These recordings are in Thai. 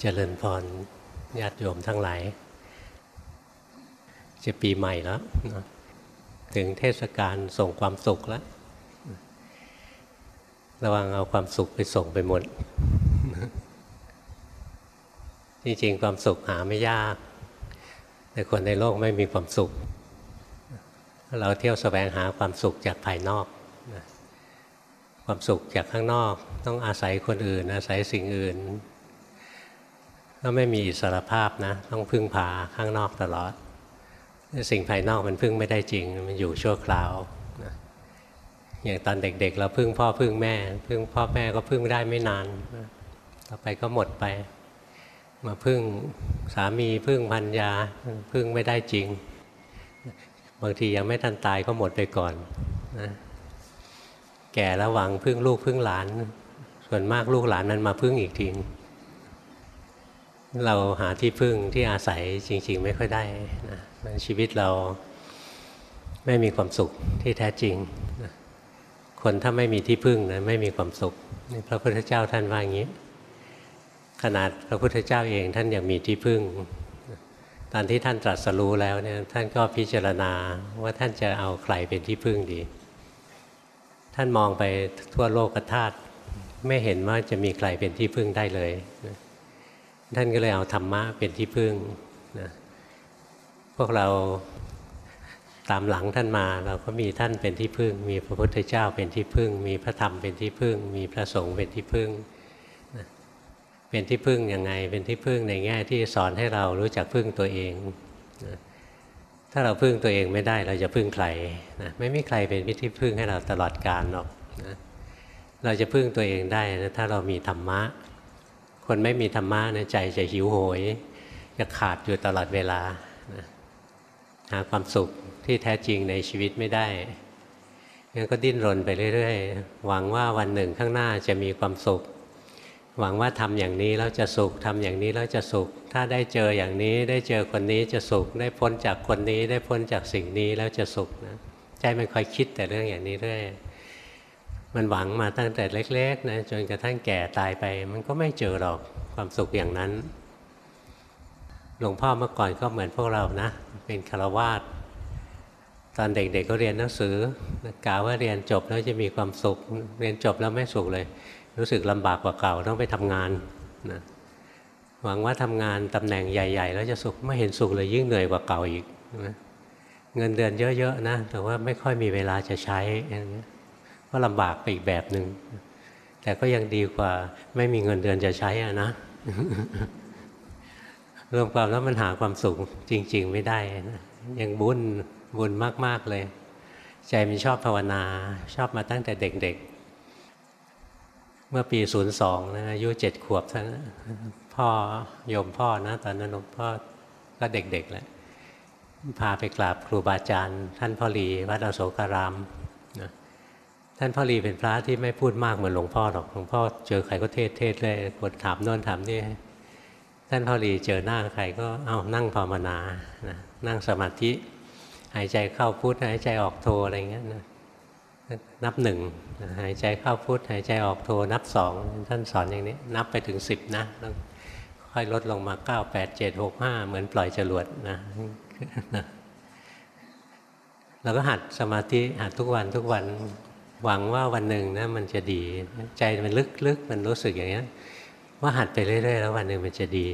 เจริญพรญาติโยมทั้งหลาย จะปีใหม่แล้วนะถึงเทศกาลส่งความสุขแล้ว ระวังเอาความสุขไปส่งไปหมด จริงๆ ความสุขหาไม่ยาก แต่คนในโลกไม่มีความสุข เราเที่ยวสแสวงหาความสุขจากภายนอกความสุขจากข้างนอก ต้องอาศัยคนอื่น อาศัยสิ่งอื่น ก็ไม่มีอิสรภาพนะ ต้องพึ่งพาข้างนอกตลอด สิ่งภายนอกมันพึ่งไม่ได้จริง มันอยู่ชั่วคราวนะอย่างตอนเด็กๆ เราพึ่งพ่อพึ่งแม่ พึ่งพ่อแม่ก็พึ่งได้ไม่นานต่อไปก็หมดไป มาพึ่งสามีพึ่งพันยาพึ่งไม่ได้จริง บางทียังไม่ทันตายก็หมดไปก่อนนะแก่แล้วหวังพึ่งลูกพึ่งหลาน ส่วนมากลูกหลานมันมาพึ่งอีกที เราหาที่พึ่งที่อาศัยจริง ๆ ไม่ค่อยได้นะชีวิตเราไม่มีความสุขที่แท้จริงนะคนถ้าไม่มีที่พึ่งนะไม่มีความสุขพระพุทธเจ้าท่านว่าอย่างนี้ ขนาดพระพุทธเจ้าเองท่านยังมีที่พึ่ง ตอนที่ท่านตรัสรู้แล้วเนี่ยท่านก็พิจารณาว่าท่านจะเอาใครเป็นที่พึ่งดี ท่านมองไปทั่วโลกธาตุไม่เห็นว่าจะมีใครเป็นที่พึ่งได้เลยนะ ท่านก็เลยเอาธรรมะเป็นที่พึ่งนะพวกเราตามหลังท่านมาเราก็มีท่านเป็นที่พึ่ง มีพระพุทธเจ้าเป็นที่พึ่ง มีพระธรรมเป็นที่พึ่ง มีพระสงฆ์เป็นที่พึ่งนะเป็นที่พึ่งยังไง เป็นที่พึ่งในแง่ที่สอนให้เรารู้จักพึ่งตัวเองนะถ้าเราพึ่งตัวเองไม่ได้เราจะพึ่งใครนะไม่มีใครเป็นที่พึ่งให้เราตลอดกาลหรอกนะเราจะพึ่งตัวเองได้นะถ้าเรามีธรรมะ คนไม่มีธรรมะนะใจจะหิวโหย จะขาดอยู่ตลอดเวลานะหาความสุขที่แท้จริงในชีวิตไม่ได้งั้นก็ดิ้นรนไปเรื่อยๆ หวังว่าวันหนึ่งข้างหน้าจะมีความสุข หวังว่าทำอย่างนี้แล้วจะสุขทำอย่างนี้แล้วจะสุข ถ้าได้เจออย่างนี้ได้เจอคนนี้จะสุข ได้พ้นจากคนนี้ได้พ้นจากสิ่งนี้แล้วจะสุขนะใจมันคอยคิดแต่เรื่องอย่างนี้เรื่อย มันหวังมาตั้งแต่เล็กๆนะจนกระทั่งแก่ตายไป มันก็ไม่เจอหรอกความสุขอย่างนั้น หลวงพ่อเมื่อก่อนก็เหมือนพวกเรานะ เป็นคารวาสตอนเด็กๆก็เรียนหนังสือกล่าวว่าเรียนจบแล้วจะมีความสุข เรียนจบแล้วไม่สุขเลย รู้สึกลำบากกว่าเก่าต้องไปทำงานนะหวังว่าทำงานตำแหน่งใหญ่ ๆ แล้วจะสุขไม่เห็นสุขเลยยิ่งเหนื่อยกว่าเก่าอีกนะเงินเดือนเยอะๆนะแต่ว่าไม่ค่อยมีเวลาจะใช้อย่างนี้ ก็ลำบากไปอีกแบบหนึ่งแต่ก็ยังดีกว่าไม่มีเงินเดือนจะใช้อะนะรวมความแล้วมันหาความสุขจริง ๆ ไม่ได้นะยังบุญบุญมาก ๆ เลย ใจมันชอบภาวนา ชอบมาตั้งแต่เด็ก ๆ เมื่อปี 02นะอายุเจ็ดขวบท่านพ่อโยมพ่อนะตอนนั้นหลวงพ่อก็เด็ก ๆแหละพาไปกราบครูบาอาจารย์ ท่านพ่อหลีวัดอโศการาม ท่านพ่อรีเป็นพระที่ไม่พูดมากเหมือนหลวงพ่อหรอกหลวงพ่อเจอใครก็เทศเทศเลยกดถามโน่นถามนี่ท่านพ่อรีเจอหน้าใครก็เอานั่งภาวนานะนั่งสมาธิ หายใจเข้าพุทหายใจออกโทอะไรเงี้ยนะนับหนึ่งหายใจเข้าพุทหายใจออกโทนับสองท่านสอนอย่างนี้ นับไปถึงสิบนะแล้วค่อยลดลงมาเก้าแปดเจ็ดหกห้าเหมือนปล่อยจรวดนะเราก็หัดสมาธิหัดทุกวันทุกวัน หวังว่าวันหนึ่งนะมันจะดี ใจมันลึกๆมันรู้สึกอย่างนี้ว่าหัดไปเรื่อย ๆ แล้ววันหนึ่งมันจะดี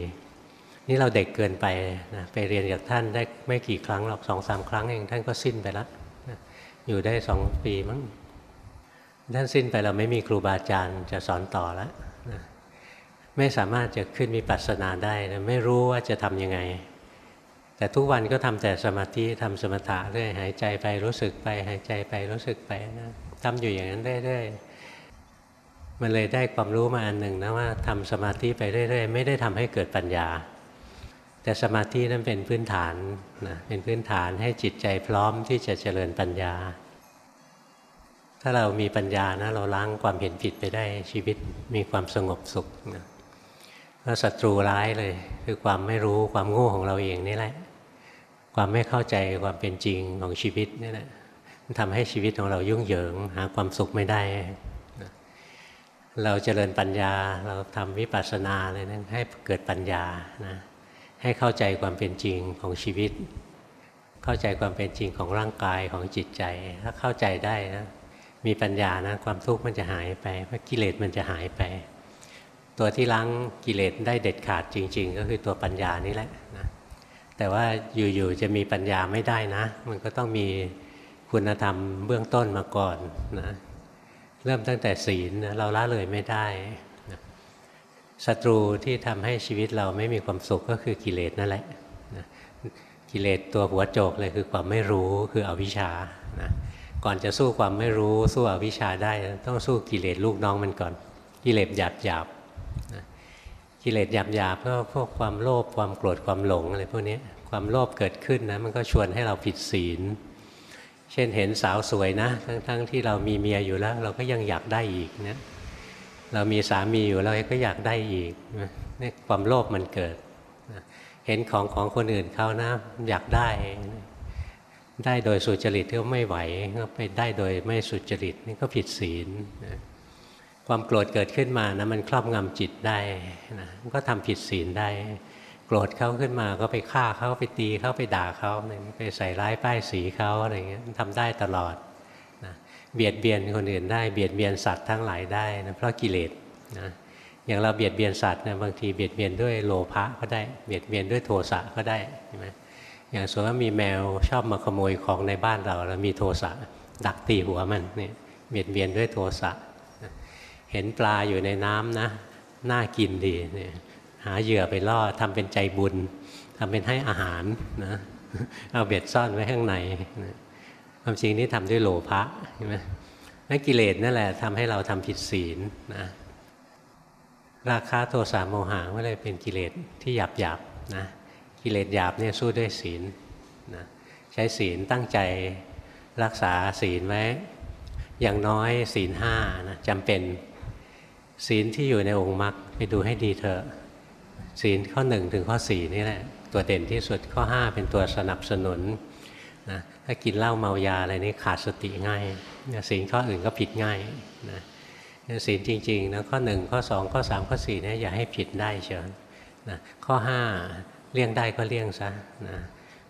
นี่เราเด็กเกินไปนะไปเรียนกับท่านได้ไม่กี่ครั้งหรอกสองสามครั้งเองท่านก็สิ้นไปแล้วอยู่ได้สองปีมั้งท่านสิ้นไปเราไม่มีครูบาอาจารย์จะสอนต่อแล้วนะไม่สามารถจะขึ้นมีปัสนาได้นะไม่รู้ว่าจะทำยังไง แต่ทุกวันก็ทำแต่สมาธิทำสมถะเรื่อยหายใจไปรู้สึกไป หายใจไปรู้สึกไปนะ ทำอยู่อย่างนั้นเรื่อยๆมันเลยได้ความรู้มาอันหนึ่งนะว่าทำสมาธิไปเรื่อยๆ ไม่ได้ทำให้เกิดปัญญา แต่สมาธินั้นเป็นพื้นฐานนะเป็นพื้นฐานให้จิตใจพร้อมที่จะเจริญปัญญา ถ้าเรามีปัญญานะเราล้างความเห็นผิดไปได้ชีวิตมีความสงบสุขนะแล้วศัตรูร้ายเลยคือความไม่รู้ความโง่ของเราเองนี่แหละความไม่เข้าใจความเป็นจริงของชีวิตนี่แหละ ทำให้ชีวิตของเรายุ่งเหยิง หาความสุขไม่ได้ เราเจริญปัญญาเราทำวิปัสสนาเลยนะให้เกิดปัญญานะให้เข้าใจความเป็นจริงของชีวิต เข้าใจความเป็นจริงของร่างกายของจิตใจ ถ้าเข้าใจได้นะมีปัญญานะความทุกข์มันจะหายไปกิเลสมันจะหายไป ตัวที่ล้างกิเลสได้เด็ดขาดจริง ๆ ก็คือตัวปัญญานี่แหละนะแต่ว่าอยู่ๆจะมีปัญญาไม่ได้นะ มันก็ต้องมี คุณธรรมเบื้องต้นมาก่อนนะเริ่มตั้งแต่ศีลนะเราละเลยไม่ได้นะศัตรูที่ทำให้ชีวิตเราไม่มีความสุขก็คือกิเลสนั่นแหละนะกิเลสตัวหัวโจกเลยคือความไม่รู้คืออวิชชานะก่อนจะสู้ความไม่รู้สู้อวิชชาได้ ต้องสู้กิเลสลูกน้องมันก่อน กิเลสหยาบหยาบนะกิเลสหยาบหยาบก็พวกความโลภความโกรธความหลงอะไรพวกนี้ความโลภเกิดขึ้นนะมันก็ชวนให้เราผิดศีล เช่นเห็นสาวสวยนะ ทั้งๆทที่เรามีเมียอยู่แล้ว เราก็ยังอยากได้อีกนะเรามีสามีอยู่เราก็อยากได้อีกนี่ความโลภมันเกิด เห็นของของคนอื่นเขานะอยากได้ ได้โดยสุจริตก็ไม่ไหวก็ไปได้โดยไม่สุจริตนี่ก็ผิดศีลนะความโกรธเกิดขึ้นมานะมันครอบงำจิตได้นะมันก็ทำผิดศีลได้ โกรธเขาขึ้นมาก็ไปฆ่าเขาไปตีเขาไปด่าเขาไปใส่ร้ายป้ายสีเขาอะไรเงี้ยทำได้ตลอดนะเบียดเบียนคนอื่นได้เบียดเบียนสัตว์ทั้งหลายได้นะเพราะกิเลสนะอย่างเราเบียดเบียนสัตว์เนี่ยบางทีเบียดเบียนด้วยโลภะก็ได้เบียดเบียนด้วยโทสะก็ได้ใช่ไหมอย่างสมมติว่ามีแมวชอบมาขโมยของในบ้านเราแล้วมีโทสะดักตีหัวมันเนี่ยเบียดเบียนด้วยโทสะเห็นปลาอยู่ในน้ำนะน่ากินดีเนี่ย หาเหยื่อไปล่อทำเป็นใจบุญทำเป็นให้อาหารนะเอาเบ็ดซ่อนไว้ข้างในนะความจริงนี่ทำด้วยโลภะใช่ไหมนั่นกิเลสนั่นแหละทำให้เราทำผิดศีลนะราคาโทสะโมหะก็เลยเป็นกิเลสที่หยาบหยาบนะกิเลสหยาบเนี่ยสู้ด้วยศีลนะใช้ศีลตั้งใจรักษาศีลไว้อย่างน้อยศีลห้านะจำเป็นศีลที่อยู่ในองค์มรรคไปดูให้ดีเถอะ ศีลข้อหนึ่งถึงข้อสี่นี่แหละ ตัวเด่นที่สุดข้อห้าเป็นตัวสนับสนุนนะถ้ากินเหล้าเมายาอะไรนี่ขาดสติง่ายศีลข้ออื่นก็ผิดง่ายนะศีลจริงๆนะข้อหนึ่งข้อสองข้อสามข้อสี่เนี่ยอย่าให้ผิดได้เชียวนะข้อห้าเลี่ยงได้ก็เลี่ยงซะนะ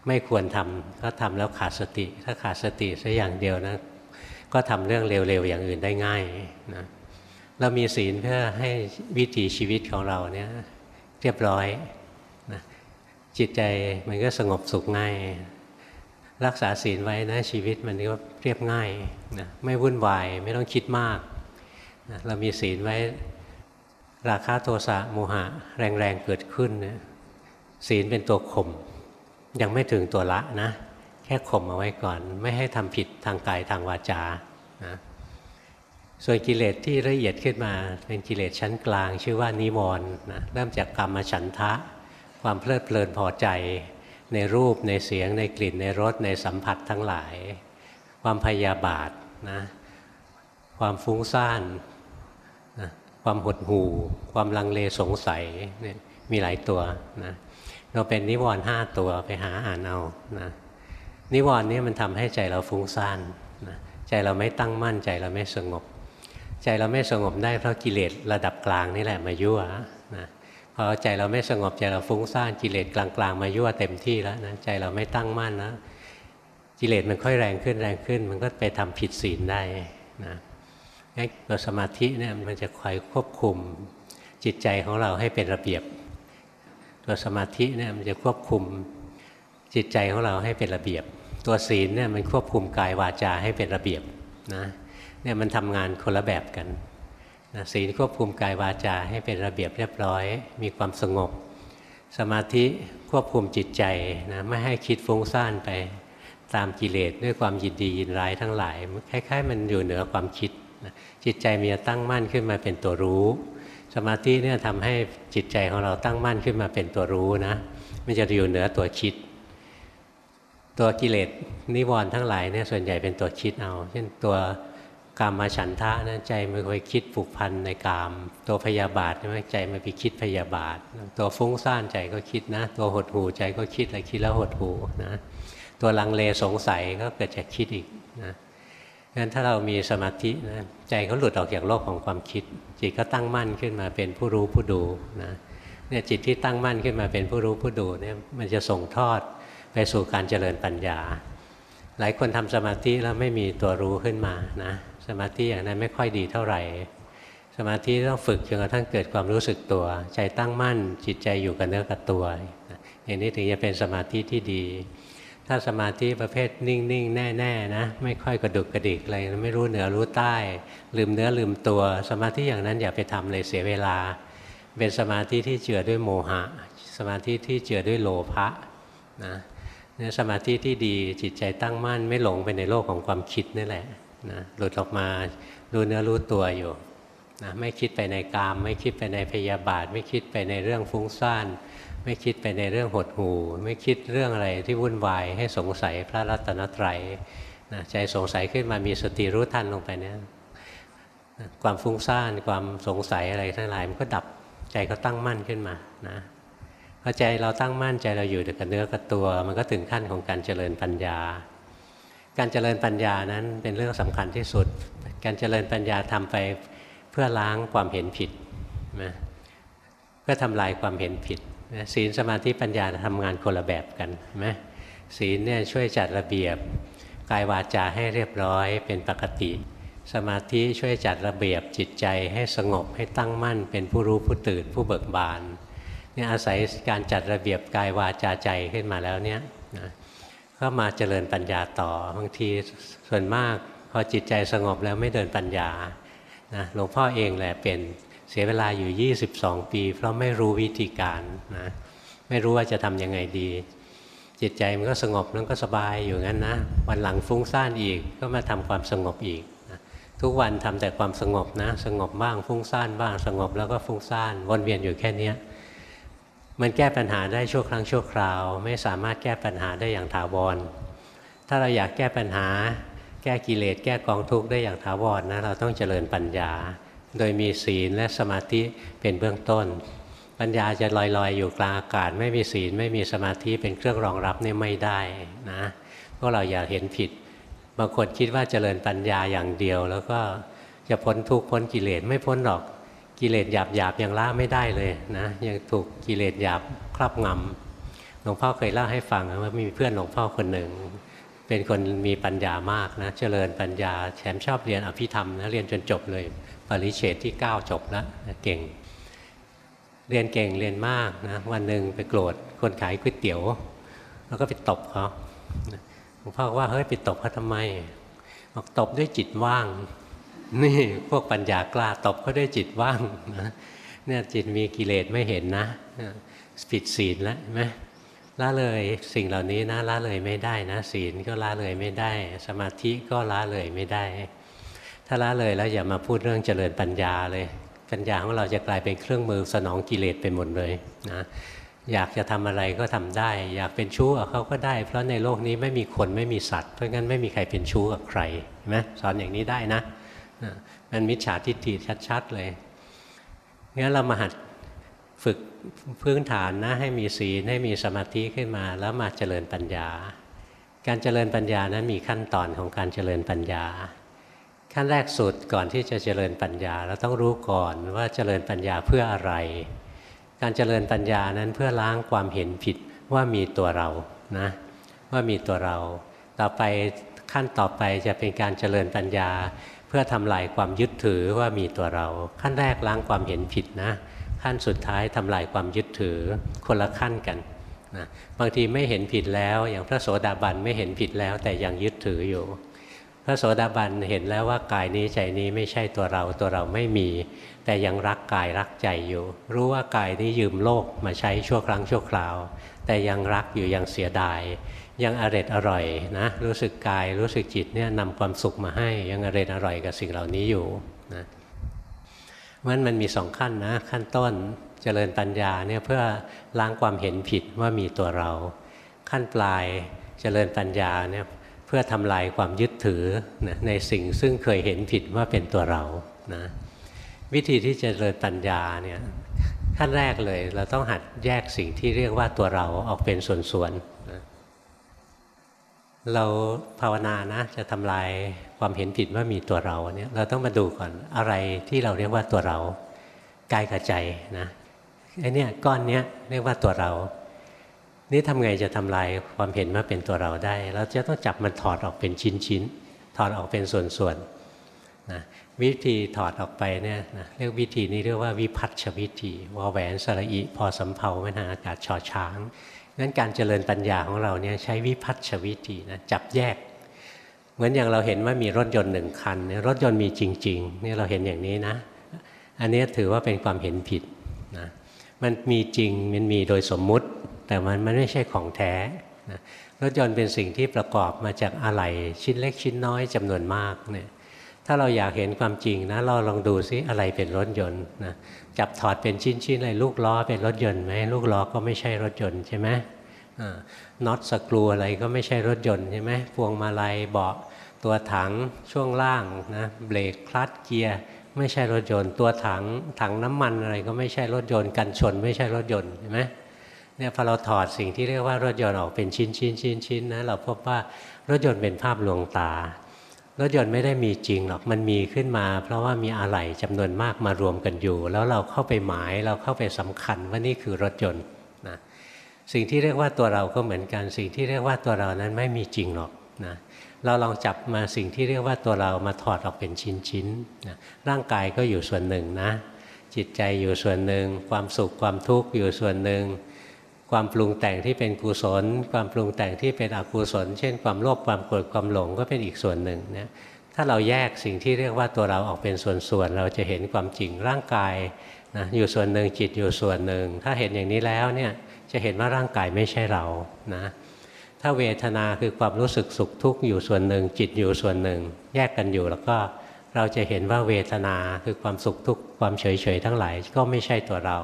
ไม่ควรทำก็ทำแล้วขาดสติ ถ้าขาดสติสักอย่างเดียวนะก็ทำเรื่องเร็วๆอย่างอื่นได้ง่ายนะเรามีศีลเพื่อให้วิถีชีวิตของเราเนี่ย เรียบร้อยนะจิตใจมันก็สงบสุขง่าย รักษาศีลไว้นะชีวิตมันก็เรียบง่ายนะไม่วุ่นวายไม่ต้องคิดมากนะเรามีศีลไว้ราคาโทสะโมหะแรงๆเกิดขึ้นนี่ยศีลเป็นตัวข่มยังไม่ถึงตัวละนะ แค่ข่มเอาไว้ก่อน ไม่ให้ทำผิดทางกายทางวาจานะ ส่วนกิเลสที่ละเอียดขึ้นมาเป็นกิเลสชั้นกลาง ชื่อว่านิวรณ์นะเริ่มจากกรรมฉันทะ ความเพลิดเพลินพอใจ ในรูปในเสียงในกลิ่นในรสในสัมผัสทั้งหลาย ความพยาบาทนะความฟุ้งซ่านนะความหดหู่ ความลังเลสงสัยเนี่ยมีหลายตัวนะเราเป็นนิวรณ์ห้าตัวไปหาอ่านเอานะนิวรณ์นี่มันทำให้ใจเราฟุ้งซ่านนะใจเราไม่ตั้งมั่นใจเราไม่สงบ ใจเราไม่สงบได้เพราะกิเลสระดับกลางนี่แหละมายั่วนะพอใจเราไม่สงบใจเราฟุ้งซ่านกิเลสกลางๆมายั่วเต็มที่แล้วนะใจเราไม่ตั้งมั่นนะกิเลสมันค่อยแรงขึ้นแรงขึ้น มันก็ไปทำผิดศีลได้นะตัวสมาธิเนี่ยมันจะคอยควบคุมจิตใจของเราให้เป็นระเบียบ ตัวสมาธิเนี่ยมันจะควบคุมจิตใจของเราให้เป็นระเบียบ ตัวศีลเนี่ยมันควบคุมกายวาจาให้เป็นระเบียบนะ เนี่ยมันทำงานคนละแบบกันนะศีลควบคุมกายวาจาให้เป็นระเบียบเรียบร้อย มีความสงบ สมาธิควบคุมจิตใจนะไม่ให้คิดฟุ้งซ่านไปตามกิเลสด้วยความยินดียินร้ายทั้งหลายคล้ายๆ มันอยู่เหนือความคิดจิตใจมีตั้งมั่นขึ้นมาเป็นตัวรู้ สมาธิเนี่ยทำให้จิตใจของเราตั้งมั่นขึ้นมาเป็นตัวรู้นะมันจะอยู่เหนือตัวคิด ตัวกิเลสนิวรณ์ทั้งหลายเนี่ยส่วนใหญ่เป็นตัวคิดเอา เช่นตัว กามมาฉันทะนะใจมันไปคิดผูกพันในกาม ตัวพยาบาทใช่ไหมใจมันไปคิดพยาบาท ตัวฟุ้งซ่านใจก็คิดนะ ตัวหดหูใจก็คิดอะไรคิดแล้วหดหูนะตัวลังเลสงสัยก็เกิดจากคิดอีกนะงั้นถ้าเรามีสมาธินะใจเขาหลุดออกจากโลกของความคิด จิตก็ตั้งมั่นขึ้นมาเป็นผู้รู้ผู้ดูนะเนี่ยจิตที่ตั้งมั่นขึ้นมาเป็นผู้รู้ผู้ดูเนี่ยมันจะส่งทอดไปสู่การเจริญปัญญา หลายคนทำสมาธิแล้วไม่มีตัวรู้ขึ้นมานะ สมาธิอย่างนั้นไม่ค่อยดีเท่าไหร่ สมาธิต้องฝึกจนกระทั่งเกิดความรู้สึกตัว ใจตั้งมั่นจิตใจอยู่กับเนื้อกับตัวอย่างนี้ถึงจะเป็นสมาธิที่ดี ถ้าสมาธิประเภทนิ่งๆ แน่ๆนะไม่ค่อยกระดุกกระดิกอะไรไม่รู้เหนือรู้ใต้ ลืมเนื้อลืมตัว สมาธิอย่างนั้นอย่าไปทำเลยเสียเวลา เป็นสมาธิที่เจือด้วยโมหะ สมาธิที่เจือด้วยโลภะนะเนี่ยสมาธิที่ดีจิตใจตั้งมั่นไม่หลงไปในโลกของความคิดนี่แหละ นะหลุดออกมารู้เนื้อรู้ตัวอยู่นะไม่คิดไปในกาม ไม่คิดไปในพยาบาท ไม่คิดไปในเรื่องฟุ้งซ่านไม่คิดไปในเรื่องหดหู่ ไม่คิดเรื่องอะไรที่วุ่นวายให้สงสัยพระรัตนตรัยนะใจสงสัยขึ้นมามีสติรู้ทันลงไปเนี่ยความฟุ้งซ่านความสงสัยอะไรทั้งหลายมันก็ดับใจก็ตั้งมั่นขึ้นมานะพอใจเราตั้งมั่นใจเราอยู่กับเนื้อกับตัว มันก็ถึงขั้นของการเจริญปัญญา การเจริญปัญญานั้นเป็นเรื่องสำคัญที่สุด การเจริญปัญญาทำไปเพื่อล้างความเห็นผิดนะเพื่อทำลายความเห็นผิดศีลสมาธิปัญญาทำงานคนละแบบกันไหมศีลเนี่ยช่วยจัดระเบียบกายวาจาให้เรียบร้อยเป็นปกติ สมาธิช่วยจัดระเบียบจิตใจให้สงบให้ตั้งมั่น เป็นผู้รู้ผู้ตื่นผู้เบิกบานเนี่ยอาศัยการจัดระเบียบกายวาจาใจขึ้นมาแล้วเนี่ย ก็มาเจริญปัญญาต่อบางทีส่วนมากพอจิตใจสงบแล้วไม่เดินปัญญานะหลวงพ่อเองแหละเป็นเสียเวลาอยู่ 22 ปี เพราะไม่รู้วิธีการนะไม่รู้ว่าจะทำยังไงดี จิตใจมันก็สงบแล้วก็สบายอยู่งั้นนะ วันหลังฟุ้งซ่านอีกก็มาทำความสงบอีกนะทุกวันทำแต่ความสงบนะ สงบบ้างฟุ้งซ่านบ้างสงบแล้วก็ฟุ้งซ่านวนเวียนอยู่แค่นี้ มันแก้ปัญหาได้ชั่วครั้งชั่วคราว ไม่สามารถแก้ปัญหาได้อย่างถาวร ถ้าเราอยากแก้ปัญหา แก้กิเลสแก้กองทุกข์ได้อย่างถาวรนะเราต้องเจริญปัญญา โดยมีศีลและสมาธิเป็นเบื้องต้น ปัญญาจะลอยๆ อยู่กลางอากาศ ไม่มีศีลไม่มีสมาธิเป็นเครื่องรองรับนี่ไม่ได้นะพวกเราอย่าเห็นผิดบางคนคิดว่าเจริญปัญญาอย่างเดียว แล้วก็จะพ้นทุกข์พ้นกิเลสไม่พ้นหรอก กิเลสหยาบหยาบยังละไม่ได้เลยนะยังถูกกิเลสหยาบครอบงำหลวงพ่อเคยเล่าให้ฟังว่ามีเพื่อนหลวงพ่อคนหนึ่ง เป็นคนมีปัญญามากนะเจริญปัญญาแถมชอบเรียนอภิธรรมนะเรียนจนจบเลย ปริเฉดที่ 9 จบแล้วเก่ง เรียนเก่งเรียนมากนะวันหนึ่งไปโกรธคนขายก๋วยเตี๋ยว แล้วก็ไปตบเขาหลวงพ่อว่าเฮ้ยไปตบเขาทำไมบอกตบด้วยจิตว่าง นี่พวกปัญญากล้าตบเขาด้จิตว่างนะเนี่ยจิตมีกิเลสไม่เห็นนะผิดศีลแล้วไหมละเลยสิ่งเหล่านี้นะละเลยไม่ได้นะ ศีลก็ละเลยไม่ได้ สมาธิก็ละเลยไม่ได้ ถ้าละเลยแล้วอย่ามาพูดเรื่องเจริญปัญญาเลย ปัญญาของเราจะกลายเป็นเครื่องมือสนองกิเลสไปหมดเลยนะอยากจะทำอะไรก็ทำได้ อยากเป็นชู้กับเขาก็ได้ เพราะในโลกนี้ไม่มีคนไม่มีสัตว์ เพราะงั้นไม่มีใครเป็นชู้กับใครเห็นไหมสอนอย่างนี้ได้นะ มันมิจฉาทิฏฐิชัดๆเลยงั้นเรามาหัดฝึกพื้นฐานนะให้มีศีลให้มีสมาธิขึ้นมา แล้วมาเจริญปัญญา การเจริญปัญญานั้นมีขั้นตอนของการเจริญปัญญา ขั้นแรกสุดก่อนที่จะเจริญปัญญาเราต้องรู้ก่อนว่าเจริญปัญญาเพื่ออะไร การเจริญปัญญานั้นเพื่อล้างความเห็นผิดว่ามีตัวเรานะว่ามีตัวเรา ต่อไปขั้นต่อไปจะเป็นการเจริญปัญญา เพื่อทำลายความยึดถือว่ามีตัวเรา ขั้นแรกล้างความเห็นผิดนะ ขั้นสุดท้ายทำลายความยึดถือคนละขั้นกันนะบางทีไม่เห็นผิดแล้ว อย่างพระโสดาบันไม่เห็นผิดแล้ว แต่ยังยึดถืออยู่ พระโสดาบันเห็นแล้วว่ากายนี้ใจนี้ไม่ใช่ตัวเราตัวเราไม่มี แต่ยังรักกายรักใจอยู่ รู้ว่ากายนี้ยืมโลกมาใช้ชั่วครั้งชั่วคราว แต่ยังรักอยู่ยังเสียดาย ยังอร็ดอร่อยนะรู้สึกกายรู้สึกจิตเนี่ยนำความสุขมาให้ยังอร็ดอร่อยกับสิ่งเหล่านี้อยู่นะมันมันมีสองขั้นนะขั้นต้นเจริญปัญญาเนี่ยเพื่อล้างความเห็นผิดว่ามีตัวเรา ขั้นปลายเจริญปัญญาเนี่ยเพื่อทำลายความยึดถือนะในสิ่งซึ่งเคยเห็นผิดว่าเป็นตัวเรานะวิธีที่จะเริญปัญญาเนี่ยขั้นแรกเลยเราต้องหัดแยกสิ่งที่เรียกว่าตัวเราออกเป็นส่วนๆ เราภาวนานะ จะทำลายความเห็นผิดว่ามีตัวเราเนี่ยเราต้องมาดูก่อนอะไรที่เราเรียกว่าตัวเรากายกับใจนะไอ้นี่ก้อนเนี้ยเรียกว่าตัวเรา นี่ทำไงจะทำลายความเห็นว่าเป็นตัวเราได้ เราจะต้องจับมันถอดออกเป็นชิ้นๆถอดออกเป็นส่วนๆนะวิธีถอดออกไปเนี่ยนะเรียกวิธีนี้เรียกว่าวิพัฒชวิธีวอแหวนสระอิพอสำเพาไม่ทางอากาศชอช้าง นั้นการเจริญปัญญาของเราเนี่ยใช้วิพัฒชวิธีนะจับแยก เหมือนอย่างเราเห็นว่ามีรถยนต์หนึ่งคันรถยนต์มีจริงๆนี่เราเห็นอย่างนี้นะ อันนี้ถือว่าเป็นความเห็นผิดนะมันมีจริงมันมีโดยสมมุติ แต่มันมันไม่ใช่ของแท้นะรถยนต์เป็นสิ่งที่ประกอบมาจากอะไหล่ชิ้นเล็กชิ้นน้อยจำนวนมากเนี่ยถ้าเราอยากเห็นความจริงนะเราลองดูซิอะไรเป็นรถยนต์นะ จับถอดเป็นชิ้นๆอะไรลูกล้อเป็นรถยนต์ไหมลูกล้อก็ไม่ใช่รถยนต์ใช่ไหมน็อตสกรูอะไรก็ไม่ใช่รถยนต์ใช่ไหมพวงมาลัยเบาะตัวถังช่วงล่างนะเบรกคลัตช์เกียร์ไม่ใช่รถยนต์ ตัวถังถังน้ำมันอะไรก็ไม่ใช่รถยนต์กันชน ไม่ใช่รถยนต์ใช่ไหมเนี่ยพอเราถอดสิ่งที่เรียกว่ารถยนต์ออกเป็นชิ้นชิ้นชิ้นชิ้นนะเราพบว่ารถยนต์เป็นภาพลวงตา รถยนต์ไม่ได้มีจริงหรอกมันมีขึ้นมา เพราะว่ามีอะไหล่จำนวนมากมารวมกันอยู่ แล้วเราเข้าไปหมายเราเข้าไปสำคัญว่านี่คือรถยนต์นะสิ่งที่เรียกว่าตัวเราก็เหมือนกัน สิ่งที่เรียกว่าตัวเรานั้นไม่มีจริงหรอกนะเราลองจับมาสิ่งที่เรียกว่าตัวเรามาถอดออกเป็นชิ้นๆนะร่างกายก็อยู่ส่วนหนึ่งนะ จิตใจอยู่ส่วนหนึ่ง ความสุขความทุกข์อยู่ส่วนหนึ่ง ความปรุงแต่งที่เป็นกุศล ความปรุงแต่งที่เป็นอกุศล เช่น ความโลภความโกรธความหลงก็เป็นอีกส่วนหนึ่งเนี่ยถ้าเราแยกสิ่งที่เรียกว่าตัวเราออกเป็นส่วนๆเราจะเห็นความจริงร่างกายนะอยู่ส่วนหนึ่งจิตอยู่ส่วนหนึ่ง ถ้าเห็นอย่างนี้แล้วเนี่ยจะเห็นว่าร่างกายไม่ใช่เรานะถ้าเวทนาคือความรู้สึกสุขทุกข์อยู่ส่วนหนึ่ง จิตอยู่ส่วนหนึ่ง แยกกันอยู่แล้วก็เราจะเห็นว่าเวทนาคือความสุขทุกข์ความเฉยๆทั้งหลายก็ไม่ใช่ตัวเรา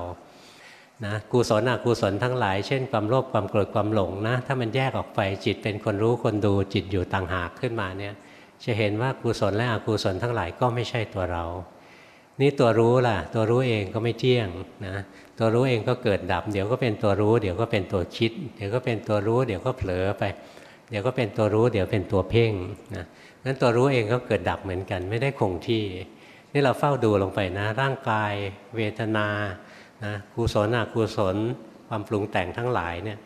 นะกุศลอกุศลทั้งหลายเช่นความโลภความโกรธความหลงนะถ้ามันแยกออกไปจิตเป็นคนรู้คนดูจิตอยู่ต่างหากขึ้นมาเนี่ยจะเห็นว่ากุศลและอกุศลทั้งหลายก็ไม่ใช่ตัวเรา นี่ตัวรู้ล่ะ ตัวรู้เองก็ไม่เที่ยงนะตัวรู้เองก็เกิดดับ เดี๋ยวก็เป็นตัวรู้ เดี๋ยวก็เป็นตัวคิด เดี๋ยวก็เป็นตัวรู้ เดี๋ยวก็เผลอไป เดี๋ยวก็เป็นตัวรู้ เดี๋ยวเป็นตัวเพ่งนะนั้นตัวรู้เองก็เกิดดับเหมือนกัน ไม่ได้คงที่ นี่เราเฝ้าดูลงไปนะ ร่างกาย เวทนา นะกุศลอกุศลความปรุงแต่งทั้งหลายเนี่ย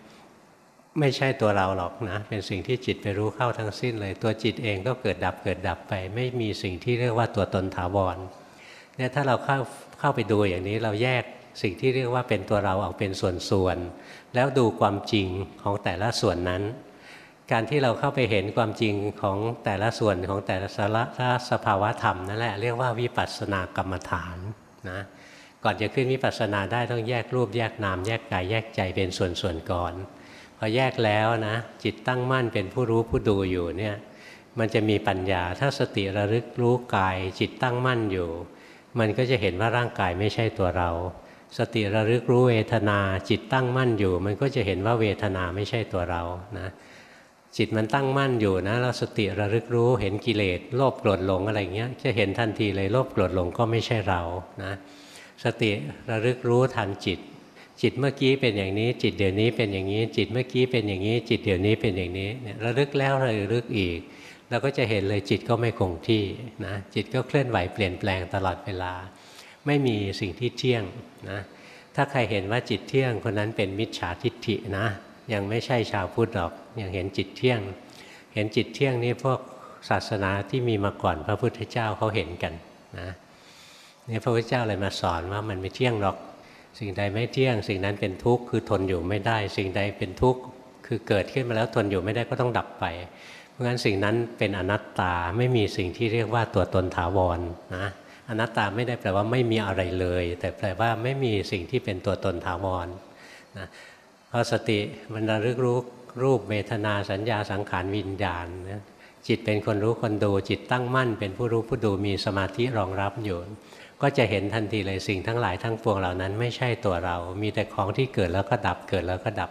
ไม่ใช่ตัวเราหรอกนะ เป็นสิ่งที่จิตไปรู้เข้าทั้งสิ้นเลย ตัวจิตเองก็เกิดดับเกิดดับไป ไม่มีสิ่งที่เรียกว่าตัวตนถาวรเนี่ยถ้าเราเข้าเข้าไปดูอย่างนี้เราแยกสิ่งที่เรียกว่าเป็นตัวเราออกเป็นส่วนๆแล้วดูความจริงของแต่ละส่วนนั้น การที่เราเข้าไปเห็นความจริงของแต่ละส่วนของแต่ละสาระสภาวะธรรมนั่นแหละเรียกว่าวิปัสสนากรรมฐานนะ ก่อนจะขึ้นวิปัสสนาได้ต้องแยกรูปแยกนามแยกกายแยกใจเป็นส่วนๆก่อน พอแยกแล้วนะ จิตตั้งมั่นเป็นผู้รู้ผู้ดูอยู่เนี่ยมันจะมีปัญญาถ้าสติระลึกรู้กาย จิตตั้งมั่นอยู่ มันก็จะเห็นว่าร่างกายไม่ใช่ตัวเรา สติระลึกรู้เวทนา จิตตั้งมั่นอยู่ มันก็จะเห็นว่าเวทนาไม่ใช่ตัวเรานะจิตมันตั้งมั่นอยู่นะเราสติระลึกรู้เห็นกิเลสโลภโกรธหลงอะไรเงี้ยจะเห็นทันทีเลยโลภโกรธหลงก็ไม่ใช่เรานะ สติระลึกรู้ทันจิต จิตเมื่อกี้เป็นอย่างนี้ จิตเดี๋ยวนี้เป็นอย่างนี้ จิตเมื่อกี้เป็นอย่างนี้ จิตเดี๋ยวนี้เป็นอย่างนี้เนี่ยระลึกแล้วระลึกอีกเราก็จะเห็นเลยจิตก็ไม่คงที่นะจิตก็เคลื่อนไหวเปลี่ยนแปลงตลอดเวลา ไม่มีสิ่งที่เที่ยงนะถ้าใครเห็นว่าจิตเที่ยงคนนั้นเป็นมิจฉาทิฏฐินะ ยังไม่ใช่ชาวพุทธหรอกยังเห็นจิตเที่ยง เห็นจิตเที่ยงนี่พวกศาสนาที่มีมาก่อนพระพุทธเจ้าเขาเห็นกันนะ นี่พระพุทธเจ้าเลยมาสอนว่ามันไม่เที่ยงหรอก สิ่งใดไม่เที่ยง สิ่งนั้นเป็นทุกข์คือทนอยู่ไม่ได้ สิ่งใดเป็นทุกข์คือเกิดขึ้นมาแล้วทนอยู่ไม่ได้ก็ต้องดับไป เพราะฉะนั้นสิ่งนั้นเป็นอนัตตาไม่มีสิ่งที่เรียกว่าตัวตนถาวรนะอนัตตาไม่ได้แปลว่าไม่มีอะไรเลย แต่แปลว่าไม่มีสิ่งที่เป็นตัวตนถาวรนะพอสติมันระลึกรู้รูปเวทนาสัญญาสังขารวิญญาณจิตเป็นคนรู้คนดูจิตตั้งมั่น เป็นผู้รู้ผู้ดูมีสมาธิรองรับอยู่ ก็จะเห็นทันทีเลยสิ่งทั้งหลายทั้งปวงเหล่านั้น ไม่ใช่ตัวเรา มีแต่ของที่เกิดแล้วก็ดับเกิดแล้วก็ดับ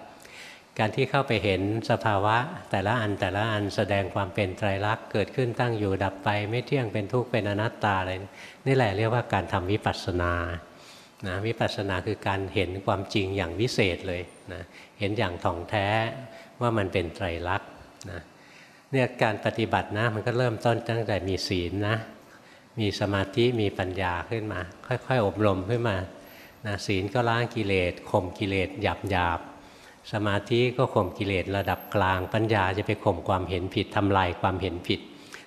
การที่เข้าไปเห็นสภาวะ แต่ละอันแต่ละอันแสดงความเป็นไตรลักษณ์เกิดขึ้นตั้งอยู่ดับไป ไม่เที่ยงเป็นทุกข์เป็นอนัตตาอะไรนี่แหละเรียกว่าการทำวิปัสสนานะวิปัสสนาคือการเห็นความจริงอย่างวิเศษเลยนะเห็นอย่างท่องแท้ว่ามันเป็นไตรลักษณ์นะเนี่ยการปฏิบัตินะมันก็เริ่มต้นตั้งแต่มีศีลนะ มีสมาธิมีปัญญาขึ้นมา ค่อยๆ อบรมขึ้นมานะศีลก็ล้างกิเลสข่มกิเลสหยาบหยาบสมาธิก็ข่มกิเลสระดับกลาง ปัญญาจะไปข่มความเห็นผิดทำลายความเห็นผิด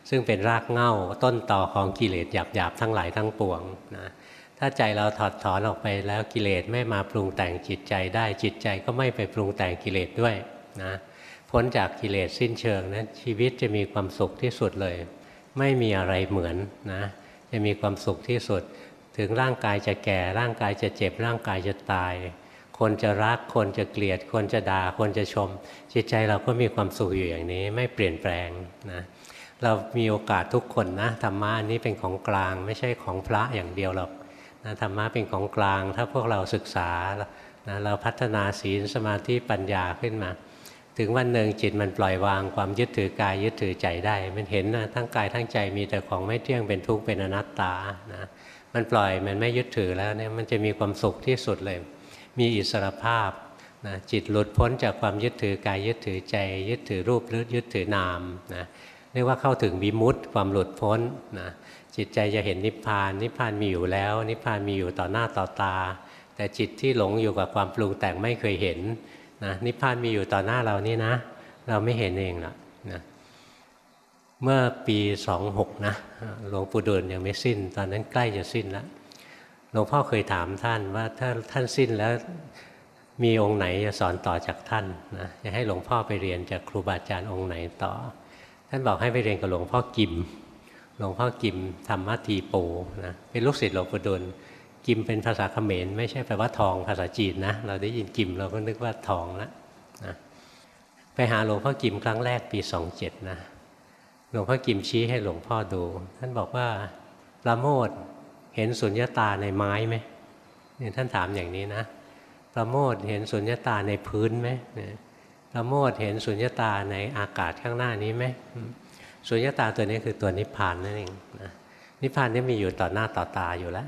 ซึ่งเป็นรากเหง้าต้นต่อของกิเลสหยาบหยาบทั้งหลายทั้งปวงนะถ้าใจเราถอดถอนออกไปแล้วกิเลสไม่มาปรุงแต่งจิตใจได้จิตใจก็ไม่ไปปรุงแต่งกิเลสด้วยนะพ้นจากกิเลสสิ้นเชิงนะั้นชีวิตจะมีความสุขที่สุดเลย ไม่มีอะไรเหมือนนะจะมีความสุขที่สุด ถึงร่างกายจะแก่ร่างกายจะเจ็บร่างกายจะตาย คนจะรักคนจะเกลียด คนจะด่าคนจะชม จิตใจเราก็มีความสุขอยู่อย่างนี้ไม่เปลี่ยนแปลงนะเรามีโอกาสทุกคนนะธรรมะนี้เป็นของกลางไม่ใช่ของพระอย่างเดียวหรอกนะธรรมะเป็นของกลาง ถ้าพวกเราศึกษานะเราพัฒนาศีลสมาธิปัญญาขึ้นมา ถึงวันหนึ่งจิตมันปล่อยวางความยึดถือกายยึดถือใจได้ มันเห็นนะทั้งกายทั้งใจมีแต่ของไม่เที่ยงเป็นทุกข์เป็นอนัตตานะมันปล่อยมันไม่ยึดถือแล้วเนี่ยมันจะมีความสุขที่สุดเลย มีอิสรภาพนะจิตหลุดพ้นจากความยึดถือกายยึดถือใจ ยึดถือรูปหรือยึดถือนามนะเรียกว่าเข้าถึงวิมุตติความหลุดพ้นนะจิตใจจะเห็นนิพพานนิพพานมีอยู่แล้ว นิพพานมีอยู่ต่อหน้าต่อตา แต่จิตที่หลงอยู่กับความปรุงแต่งไม่เคยเห็น นะนิพพานมีอยู่ต่อหน้าเรานี่นะ เราไม่เห็นเองหรอกนะเมื่อปีสองหกนะหลวงปู่ดูลยังไม่สิ้น ตอนนั้นใกล้จะสิ้นแล้วหลวงพ่อเคยถามท่านว่าถ้าท่านสิ้นแล้วมีองค์ไหนจะสอนต่อจากท่านนะจะให้หลวงพ่อไปเรียนจากครูบาอาจารย์องค์ไหนต่อ ท่านบอกให้ไปเรียนกับหลวงพ่อกิม หลวงพ่อกิมธรรมทีโปนะเป็นลูกศิษย์หลวงปู่ดูล กิมเป็นภาษาเขมรไม่ใช่แปลว่าทองภาษาจีนนะ เราได้ยินกิมเราก็นึกว่าทองลนะไปหาหลวงพ่อกิมครั้งแรกปีสองเจ็ดนะหลวงพ่อกิมชี้ให้หลวงพ่อดู ท่านบอกว่าประโมทเห็นสุญญตาในไม้ไหมเนี่ยท่านถามอย่างนี้นะประโมทเห็นสุญญตาในพื้นไหมประโมทเห็นสุญญตาในอากาศข้างหน้านี้ไหมสุญญตาตัวนี้คือตัวนิพพานนั่นเองนะนิพพานนี่มีอยู่ต่อหน้าต่อตาอยู่แล้ว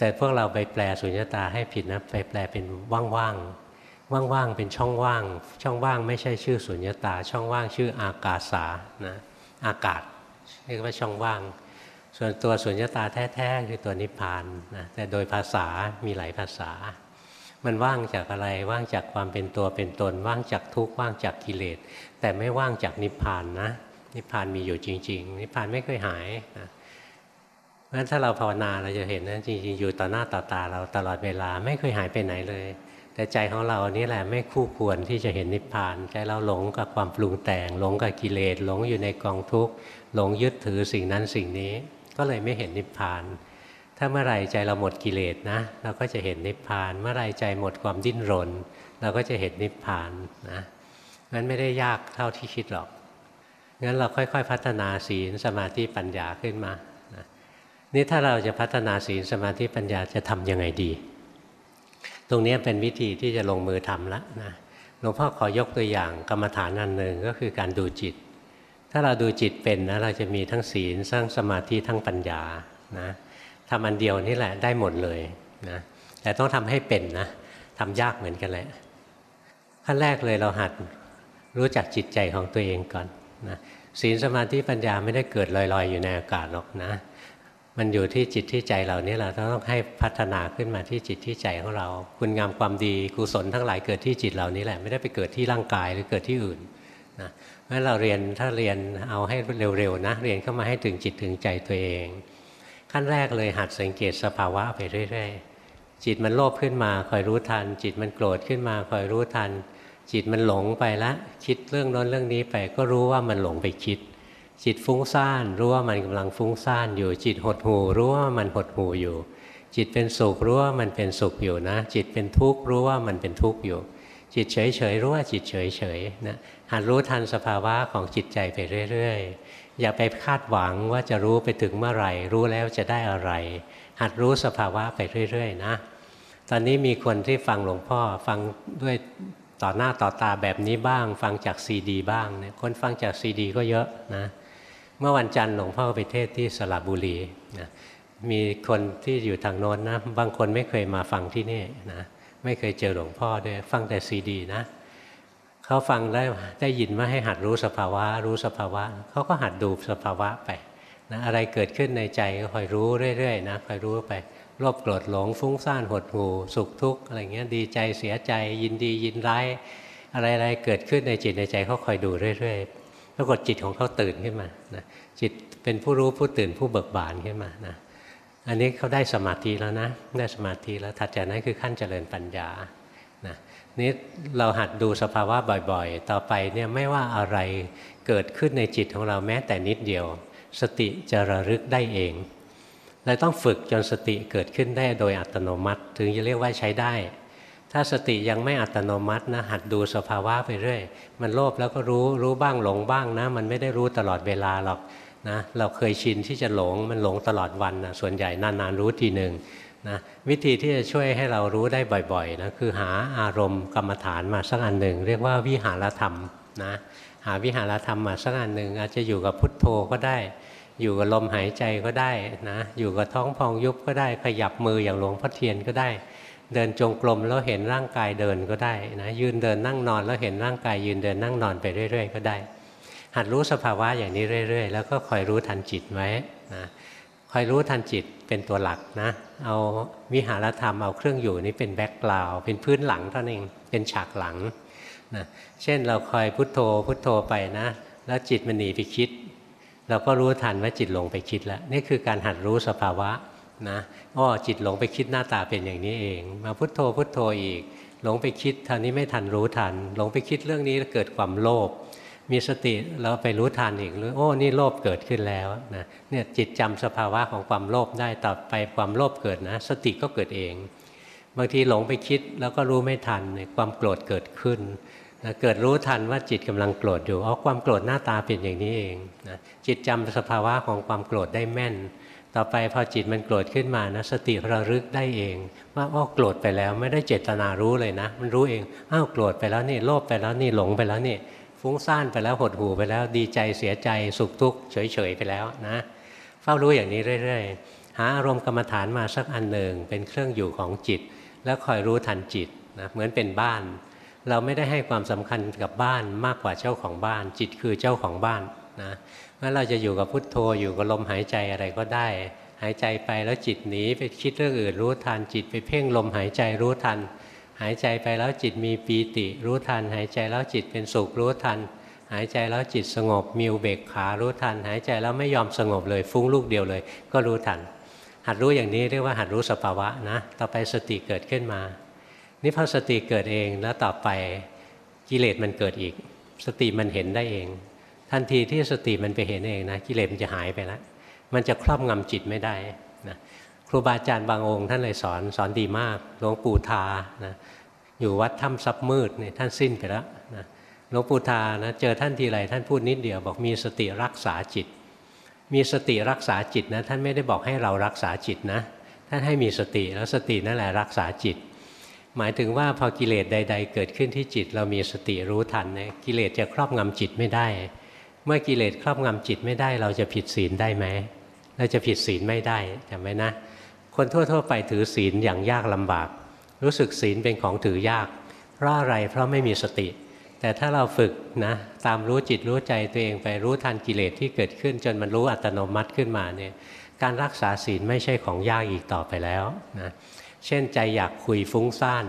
แต่พวกเราไปแปลสุญญตาให้ผิดนะไปแปลเป็นว่างๆว่างๆเป็นช่องว่าง ช่องว่างไม่ใช่ชื่อสุญญตา ช่องว่างชื่ออากาสานะอากาศเรียกว่าช่องว่าง ส่วนตัวสุญญตาแท้ๆคือตัวนิพพานนะแต่โดยภาษามีหลายภาษา มันว่างจากอะไรว่างจากความเป็นตัวเป็นตน ว่างจากทุกข์ว่างจากกิเลสแต่ไม่ว่างจากนิพพานนะนิพพานมีอยู่จริง ๆ นิพพานไม่เคยหายนะ เพราะฉะนั้นถ้าเราภาวนาเราจะเห็นนะจริงๆอยู่ต่อหน้าต่อตาเราตลอดเวลาไม่เคยหายไปไหนเลย แต่ใจของเรานี่แหละไม่คู่ควรที่จะเห็นนิพพาน ใจเราหลงกับความปรุงแต่ง หลงกับกิเลสหลงอยู่ในกองทุกข์หลงยึดถือสิ่งนั้นสิ่งนี้ ก็เลยไม่เห็นนิพพาน ถ้าเมื่อไรใจเราหมดกิเลสนะ เราก็จะเห็นนิพพาน เมื่อไรใจหมดความดิ้นรน เราก็จะเห็นนิพพานนะนั้นไม่ได้ยากเท่าที่คิดหรอกงั้นเราค่อย ๆ พัฒนาศีลสมาธิปัญญาขึ้นมา นี่ถ้าเราจะพัฒนาศีลสมาธิปัญญาจะทำยังไงดี ตรงนี้เป็นวิธีที่จะลงมือทำแล้วนะหลวงพ่อขอยกตัวอย่างกรรมฐานอันหนึ่งก็คือการดูจิต ถ้าเราดูจิตเป็นนะเราจะมีทั้งศีลสร้างสมาธิทั้งปัญญานะทำอันเดียวนี่แหละได้หมดเลยนะแต่ต้องทำให้เป็นนะทำยากเหมือนกันแหละขั้นแรกเลยเราหัดรู้จักจิตใจของตัวเองก่อนนะศีลสมาธิปัญญาไม่ได้เกิดลอยๆ อยู่ในอากาศหรอกนะ มันอยู่ที่จิตที่ใจเรานี่แหละต้องให้พัฒนาขึ้นมาที่จิตที่ใจของเรา คุณงามความดีกุศลทั้งหลายเกิดที่จิตเรานี่แหละไม่ได้ไปเกิดที่ร่างกายหรือเกิดที่อื่นนะเพราะเราเรียนถ้าเรียนเอาให้เร็วๆนะเรียนเข้ามาให้ถึงจิตถึงใจตัวเอง ขั้นแรกเลยหัดสังเกตสภาวะไปเรื่อยๆจิตมันโลภขึ้นมาคอยรู้ทัน จิตมันโกรธขึ้นมาคอยรู้ทัน จิตมันหลงไปล้วคิดเรื่องน้นเรื่องนี้ไปก็รู้ว่ามันหลงไปคิด จิตฟุ้งซ่านรู้ว่ามันกำลังฟุ้งซ่านอยู่ จิตหดหูรู้ว่ามันหดหูอยู่ จิตเป็นสุขรู้ว่ามันเป็นสุขอยู่นะ จิตเป็นทุกข์รู้ว่ามันเป็นทุกข์อยู่ จิตเฉยเฉยรู้ว่าจิตเฉยเฉยนะหัดรู้ทันสภาวะของจิตใจไปเรื่อยๆ อย่าไปคาดหวังว่าจะรู้ไปถึงเมื่อไหร่ รู้แล้วจะได้อะไร หัดรู้สภาวะไปเรื่อยๆ นะ ตอนนี้มีคนที่ฟังหลวงพ่อฟังด้วยต่อหน้าต่อตาแบบนี้บ้าง ฟังจากซีดีบ้างเนี่ยคนฟังจากซีดีก็เยอะนะ เมื่อวันจันทร์หลวงพ่อไปเทศที่สระบุรีนะมีคนที่อยู่ทางโน้นนะ บางคนไม่เคยมาฟังที่นี่นะไม่เคยเจอหลวงพ่อด้วยฟังแต่ซีดีนะเขาฟังได้ได้ยินว่าให้หัดรู้สภาวะ รู้สภาวะเขาก็หัดดูสภาวะไปนะอะไรเกิดขึ้นในใจก็คอยรู้เรื่อยๆนะคอยรู้ไปโลภโกรธหลงฟุ้งซ่านหดหู่สุขทุกข์อะไรเงี้ยดีใจเสียใจยินดียินร้ายอะไรๆเกิดขึ้นในจิตในใจเขาคอยดูเรื่อยๆ รากฏจิตของเขาตื่นขึ้นมานะจิตเป็นผู้รู้ผู้ตื่นผู้เบิกบานขึ้นมานะอันนี้เขาได้สมาธิแล้วนะได้สมาธิแล้วถัดจากนั้นคือขั้นเจริญปัญญานะนี่เราหัดดูสภาวะบ่อยๆ ต่อไปเนี่ยไม่ว่าอะไรเกิดขึ้นในจิตของเราแม้แต่นิดเดียว สติจะระลึกได้เองเราต้องฝึกจนสติเกิดขึ้นได้โดยอัตโนมัติ ถึงจะเรียกว่าใช้ได้ ถ้าสติยังไม่อัตโนมัตินะหัดดูสภาวะไปเรื่อยมันโลภแล้วก็รู้รู้บ้างหลงบ้างนะ มันไม่ได้รู้ตลอดเวลาหรอกนะเราเคยชินที่จะหลงมันหลงตลอดวันนะส่วนใหญ่นานๆรู้ทีหนึ่งนะวิธีที่จะช่วยให้เรารู้ได้บ่อยๆนะคือหาอารมณ์กรรมฐานมาสักอันหนึ่ง เรียกว่าวิหารธรรมนะหาวิหารธรรมมาสักอันหนึ่งอาจจะอยู่กับพุทโธก็ได้ อยู่กับลมหายใจก็ได้นะอยู่กับท้องพองยุบก็ได้ขยับมืออย่างหลวงพ่อเทียนก็ได้ เดินจงกรมแล้วเห็นร่างกายเดินก็ได้นะยืนเดินนั่งนอนแล้วเห็นร่างกายยืนเดินนั่งนอนไปเรื่อย ๆ ก็ได้ หัดรู้สภาวะอย่างนี้เรื่อย ๆ แล้วก็คอยรู้ทันจิตไว้นะคอยรู้ทันจิตเป็นตัวหลักนะเอาวิหารธรรมเอาเครื่องอยู่นี้เป็นแบ็กกราวเป็นพื้นหลังเท่านั้นเองเป็นฉากหลังนะเช่นเราคอยพุโทโธพุโทโธไปนะ แล้วจิตมันหนีไปคิด เราก็รู้ทันว่าจิตหลงไปคิดแล้วนี่คือการหัดรู้สภาวะ นะอ้อจิตหลงไปคิดหน้าตาเป็นอย่างนี้เอง มาพุโทโธพุโทโธอีก หลงไปคิดท่านี้ไม่ทันรู้ทัน หลงไปคิดเรื่องนี้เกิดความโลภมีสติเราไปรู้ทันอีกหรือโอ้นี่โลภเกิดขึ้นแล้วนะเนี่ยจิตจำสภาวะของความโลภได้ต่อไปความโลภเกิดนะ สติก็เกิดเอง บางทีหลงไปคิดแล้วก็รู้ไม่ทันความโกรธเกิดขึ้นนะเกิดรู้ทันว่าจิตกำลังโกรธอยู่อ๋อความโกรธหน้าตาเป็นอย่างนี้เองนะจิตจำสภาวะของความโกรธได้แม่น ต่อไปพอจิตมันโกรธขึ้นมานะสติระลึกได้เอง ว่าอ๋อโกรธไปแล้วไม่ได้เจตนารู้เลยนะ มันรู้เองอ้าวโกรธไปแล้วนี่โลภไปแล้วนี่หลงไปแล้วนี่ฟุ้งซ่านไปแล้วหดหูไปแล้วดีใจเสียใจสุขทุกข์เฉยๆไปแล้วนะเฝ้ารู้อย่างนี้เรื่อยๆ หาอารมณ์กรรมฐานมาสักอันหนึ่งเป็นเครื่องอยู่ของจิต แล้วคอยรู้ทันจิตนะเหมือนเป็นบ้าน เราไม่ได้ให้ความสำคัญกับบ้านมากกว่าเจ้าของบ้าน จิตคือเจ้าของบ้านนะ เมื่อเราจะอยู่กับพุทโธอยู่กับลมหายใจอะไรก็ได้ หายใจไปแล้วจิตหนีไปคิดเรื่องอื่นรู้ทันจิตไปเพ่งลมหายใจรู้ทัน หายใจไปแล้วจิตมีปีติรู้ทัน หายใจแล้วจิตเป็นสุขรู้ทัน หายใจแล้วจิตสงบมีอุเบกขารู้ทัน หายใจแล้วไม่ยอมสงบเลยฟุ้งลูกเดียวเลย ก็รู้ทัน หัดรู้อย่างนี้เรียกว่าหัดรู้สภาวะนะต่อไปสติเกิดขึ้นมานี่พอสติเกิดเองแล้วต่อไปกิเลสมันเกิดอีก สติมันเห็นได้เอง ทันทีที่สติมันไปเห็นเองนะกิเลสมันจะหายไปแล้วมันจะครอบงำจิตไม่ได้นะครูบาอาจารย์บางองค์ท่านเลยสอนสอนดีมากหลวงปู่ทานะอยู่วัดถ้ำซับมืดเนี่ยท่านสิ้นไปแล้วนะหลวงปู่ทานะเจอท่านทีไรท่านพูดนิดเดียวบอกมีสติรักษาจิต มีสติรักษาจิตนะท่านไม่ได้บอกให้เรารักษาจิตนะท่านให้มีสติแล้วสตินั่นแหละรักษาจิต หมายถึงว่าพอกิเลสใด ๆ เกิดขึ้นที่จิต เรามีสติรู้ทันเนี่ยกิเลสจะครอบงำจิตไม่ได้ เมื่อกิเลสครอบงำจิตไม่ได้ เราจะผิดศีลได้ไหมเราจะผิดศีลไม่ได้จำไว้นะ คนทั่ว ๆ ไปถือศีลอย่างยากลำบาก รู้สึกศีลเป็นของถือยาก เพราะอะไรเพราะไม่มีสติ แต่ถ้าเราฝึกนะตามรู้จิตรู้ใจตัวเองไปรู้ทันกิเลสที่เกิดขึ้น จนมันรู้อัตโนมัติขึ้นมาเนี่ยการรักษาศีลไม่ใช่ของยากอีกต่อไปแล้วนะเช่นใจอยากคุยฟุ้งซ่าน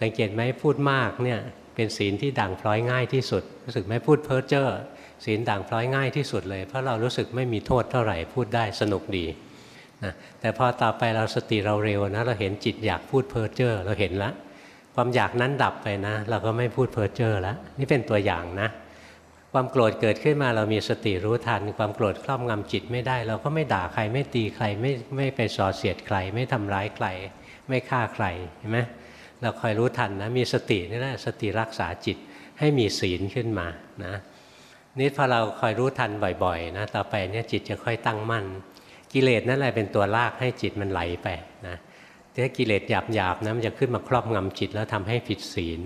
สังเกตไหมพูดมากเนี่ยเป็นศีลที่ด่างพร้อยง่ายที่สุด รู้สึกไหมพูดเพ้อเจ้อ ศีลด่างพร้อยง่ายที่สุดเลย เพราะเรารู้สึกไม่มีโทษเท่าไหร่พูดได้สนุกดีนะแต่พอต่อไปเราสติเราเร็วนะเราเห็นจิตอยากพูดเพ้อเจ้อเราเห็นแล้วความอยากนั้นดับไปนะ เราก็ไม่พูดเพ้อเจ้อแล้วนี่เป็นตัวอย่างนะ ความโกรธเกิดขึ้นมาเรามีสติรู้ทัน ความโกรธครอบงำจิตไม่ได้ เราก็ไม่ด่าใครไม่ตีใครไม่ไม่ไปส่อเสียดใคร ไม่ทำร้ายใคร ไม่ฆ่าใครเห็นไหมเราคอยรู้ทันนะมีสตินี่แหละสติรักษาจิตให้มีศีลขึ้นมานะ นี่พอเราคอยรู้ทันบ่อยๆนะต่อไปเนี่ยจิตจะค่อยตั้งมั่น กิเลสนั่นแหละเป็นตัวลากให้จิตมันไหลไปนะถ้ากิเลสหยาบหยาบนะมันจะขึ้นมาครอบงำจิตแล้วทำให้ผิดศีล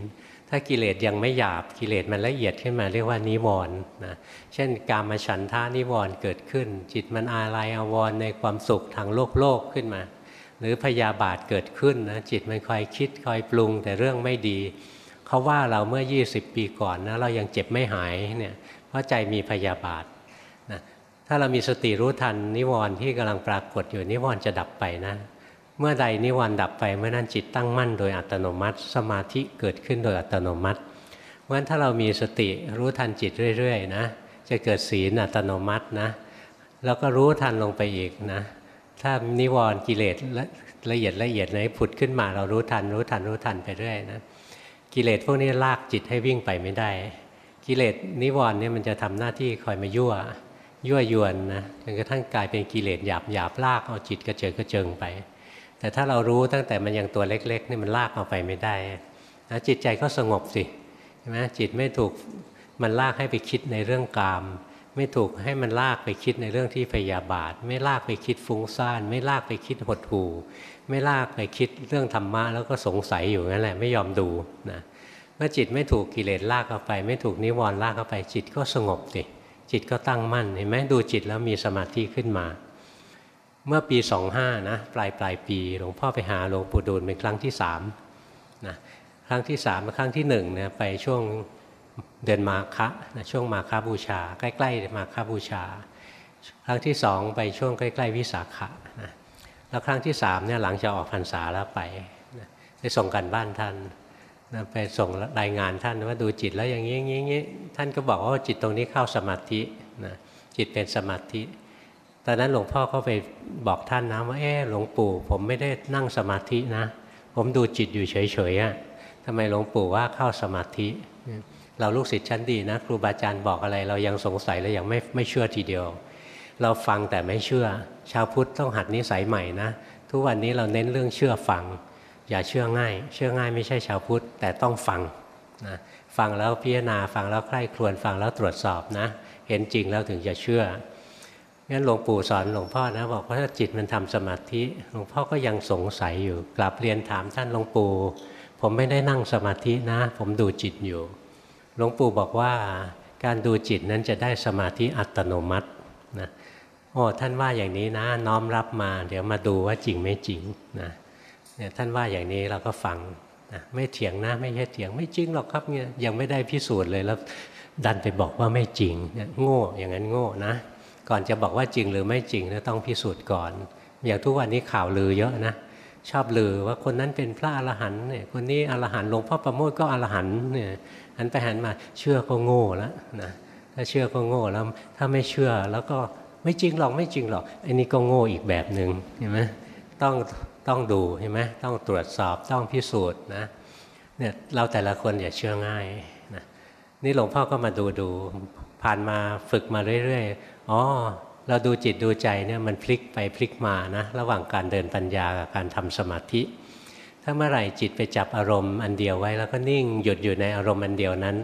ถ้ากิเลสยังไม่หยาบกิเลสมันละเอียดขึ้นมาเรียกว่านิวรณ์นะเช่นกามฉันทานิวรณ์เกิดขึ้น จิตมันอาลัยอาวรณ์ในความสุขทางโลกโลกขึ้นมา หรือพยาบาทเกิดขึ้นนะจิตมันคอยคิดคอยปรุงแต่เรื่องไม่ดีเขาว่าเราเมื่อ 20 ปีก่อนนะเรายังเจ็บไม่หายเนี่ย เพราะใจมีพยาบาทนะถ้าเรามีสติรู้ทันนิวรณ์ที่กำลังปรากฏอยู่นิวรณ์จะดับไปนะเมื่อใดนิวรณ์ดับไปเมื่อนั้นจิตตั้งมั่นโดยอัตโนมัติ สมาธิเกิดขึ้นโดยอัตโนมัติเพราะฉะนั้นถ้าเรามีสติรู้ทันจิตเรื่อยๆนะจะเกิดศีลอัตโนมัตินะแล้วก็รู้ทันลงไปอีกนะถ้านิวรณ์กิเลสละเอียดละเอียดไหนผุดขึ้นมาเรารู้ทัน รู้ทันรู้ทันไปเรื่อยนะกิเลสพวกนี้ลากจิตให้วิ่งไปไม่ได้ กิเลสนิวรณ์เนี่ยมันจะทำหน้าที่คอยมายั่ว ยั่วยวนนะจนกระทั่งกลายเป็นกิเลสหยาบหยาบลากเอาจิตกระเจิงกระเจิงไป แต่ถ้าเรารู้ตั้งแต่มันยังตัวเล็กๆนี่มันลากเอาไปไม่ได้นะจิตใจก็สงบสิใช่ไหมจิตไม่ถูกมันลากให้ไปคิดในเรื่องกาม ไม่ถูกให้มันลากไปคิดในเรื่องที่พยาบาท ไม่ลากไปคิดฟุ้งซ่าน ไม่ลากไปคิดหดหู่ไม่ลากไปคิดเรื่องธรรมะแล้วก็สงสัยอยู่นั่นแหละไม่ยอมดูนะ มื่อจิตไม่ถูกกิเลสลากเข้าไป ไม่ถูกนิวรณ์ลากเข้าไป จิตก็สงบสิจิตก็ตั้งมั่นเห็นไหมดูจิตแล้วมีสมาธิขึ้นมา เมื่อปี25นะปลายปลายปีหลวงพ่อไปหาหลวงปู่ดูลเป็นครั้งที่สามนะครั้งที่สามครั้งที่หนึ่งเนี่ยไปช่วงเดือนมาคะนะช่วงมาคาบูชา ใกล้ๆมาคาบูชา ครั้งที่สองไปช่วงใกล้ ๆ วิสาขะนะแล้วครั้งที่สามเนี่ยหลังจากออกพรรษาแล้วไปนะไปส่งกันบ้านท่าน นะไปส่งรายงานท่านว่าดูจิตแล้วอย่างนี้อย่างนี้ท่านก็บอกว่าจิตตรงนี้เข้าสมาธินะจิตเป็นสมาธิ ตอนนั้นหลวงพ่อก็ไปบอกท่านนะว่าเออหลวงปู่ ผมไม่ได้นั่งสมาธินะ ผมดูจิตอยู่เฉยๆอะ่ะทำไมหลวงปู่ว่าเข้าสมาธิ เราลูกศิษย์ชั้นดีนะ ครูบาอาจารย์บอกอะไร เรายังสงสัยและยังไม่ไม่เชื่อทีเดียว เราฟังแต่ไม่เชื่อ ชาวพุทธต้องหัดนิสัยใหม่นะ ทุกวันนี้เราเน้นเรื่องเชื่อฟัง อย่าเชื่อง่าย เชื่อง่ายไม่ใช่ชาวพุทธแต่ต้องฟังนะฟังแล้วพิจารณาฟังแล้วใคร่ครวญฟังแล้วตรวจสอบนะเห็นจริงแล้วถึงจะเชื่องั้นหลวงปู่สอนหลวงพ่อนะบอกว่าถ้าจิตมันทำสมาธิหลวงพ่อก็ยังสงสัยอยู่กลับเรียนถามท่านหลวงปู่ผมไม่ได้นั่งสมาธินะ ผมดูจิตอยู่หลวงปู่บอกว่าการดูจิตนั้นจะได้สมาธิอัตโนมัตินะโอ้ท่านว่าอย่างนี้นะน้อมรับมา เดี๋ยวมาดูว่าจริงไม่จริงนะ เนี่ยท่านว่าอย่างนี้เราก็ฟังนะไม่เถียงนะไม่ใช่เถียงไม่จริงหรอกครับเนี่ยยังไม่ได้พิสูจน์เลยแล้วดันไปบอกว่าไม่จริงเนี่ยโง่อย่างนั้นโง่นะ ก่อนจะบอกว่าจริงหรือไม่จริงนะต้องพิสูจน์ก่อน อย่างทุกวันนี้ข่าวลือเยอะนะชอบลือว่าคนนั้นเป็นพระอรหันต์เนี่ยคนนี้อรหันต์หลวงพ่อประโมทก็อรหันต์เนี่ยอันไปหันมาเชื่อก็โง่แล้วนะถ้าเชื่อก็โง่แล้วถ้าไม่เชื่อแล้วก็ไม่จริงหรอกไม่จริงหรอกอันนี้ก็โง่อีกแบบหนึ่งเห็นไหมต้อง ต้องดูเห็นไหมต้องตรวจสอบต้องพิสูจน์นะเนี่ยเราแต่ละคนอย่าเชื่อง่ายนะนี่หลวงพ่อก็มาดูดูผ่านมาฝึกมาเรื่อยๆอ๋อเราดูจิตดูใจเนี่ยมันพลิกไปพลิกมานะระหว่างการเดินปัญญากับการทำสมาธิ ถ้าเมื่อไหร่จิตไปจับอารมณ์อันเดียวไว้ แล้วก็นิ่งหยุดอยู่ในอารมณ์อันเดียวนั้น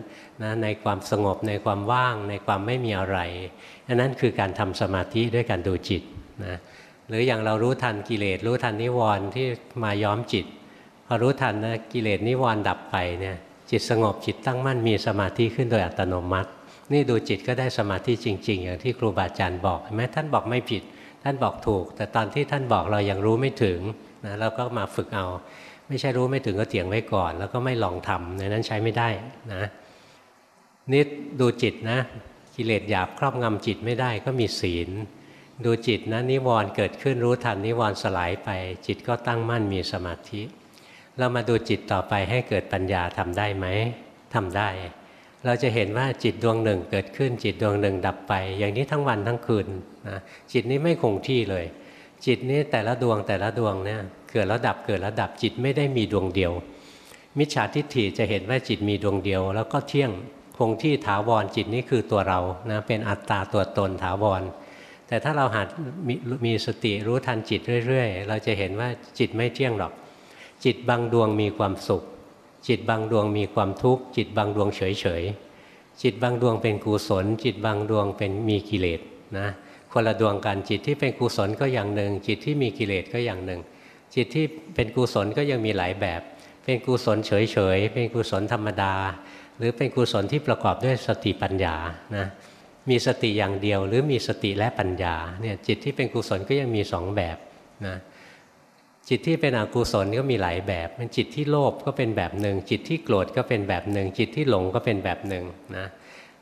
นะในความสงบในความว่างในความไม่มีอะไรอันนั้นคือการทำสมาธิด้วยการดูจิตนะ หรืออย่างเรารู้ทันกิเลสรู้ทันนิวรณ์ที่มาย้อมจิตพอรู้ทันนะกิเลสนิวรณ์ดับไปเนี่ยจิตสงบจิตตั้งมั่นมีสมาธิขึ้นโดยอัตโนมัติ นี่ดูจิตก็ได้สมาธิจริง ๆ อย่างที่ครูบาอาจารย์บอกเห็นไหมท่านบอกไม่ผิด ท่านบอกถูก แต่ตอนที่ท่านบอกเรายังรู้ไม่ถึงนะเราก็มาฝึกเอา ไม่ใช่รู้ไม่ถึงก็เถียงไว้ก่อน แล้วก็ไม่ลองทำในนั้นใช้ไม่ได้นะนี่ดูจิตนะกิเลสหยาบครอบงำจิตไม่ได้ก็มีศีล ดูจิตนะนิวรณ์เกิดขึ้นรู้ทันนิวรณ์สลายไป จิตก็ตั้งมั่นมีสมาธิ เรามาดูจิตต่อไปให้เกิดปัญญาทำได้ไหมทำได้ เราจะเห็นว่าจิตดวงหนึ่งเกิดขึ้นจิตดวงหนึ่งดับไป อย่างนี้ทั้งวันทั้งคืนนะจิตนี้ไม่คงที่เลย จิตนี้แต่ละดวงแต่ละดวงเนี่ยเกิดแล้วดับเกิดแล้วดับจิตไม่ได้มีดวงเดียว มิจฉาทิฏฐิจะเห็นว่าจิตมีดวงเดียว แล้วก็เที่ยงคงที่ถาวรจิตนี้คือตัวเรานะเป็นอัตตาตัวตนถาวร แต่ถ้าเราหัดมมีสติรู้ทันจิตเรื่อยๆ เราจะเห็นว่าจิตไม่เที่ยงหรอก จิตบางดวงมีความสุข จิตบางดวงมีความทุกข์ จิตบางดวงเฉยเฉยจิตบางดวงเป็นกุศล จิตบางดวงเป็นมีกิเลสนะคนละดวงกันจิตที่เป็นกุศลก็อย่างหนึ่ง จิตที่มีกิเลสก็อย่างหนึ่ง จิตที่เป็นกุศลก็ยังมีหลายแบบ เป็นกุศลเฉยเฉยเป็นกุศลธรรมดา หรือเป็นกุศลที่ประกอบด้วยสติปัญญานะ มีสติอย่างเดียว หรือมีสติและปัญญาเนี่ยจิตที่เป็นกุศลก็ยังมีสองแบบนะจิตที่เป็นอกุศลก็มีหลายแบบมันจิตที่โลภก็เป็นแบบหนึ่ง จิตที่โกรธก็เป็นแบบหนึ่ง จิตที่หลงก็เป็นแบบหนึ่งนะ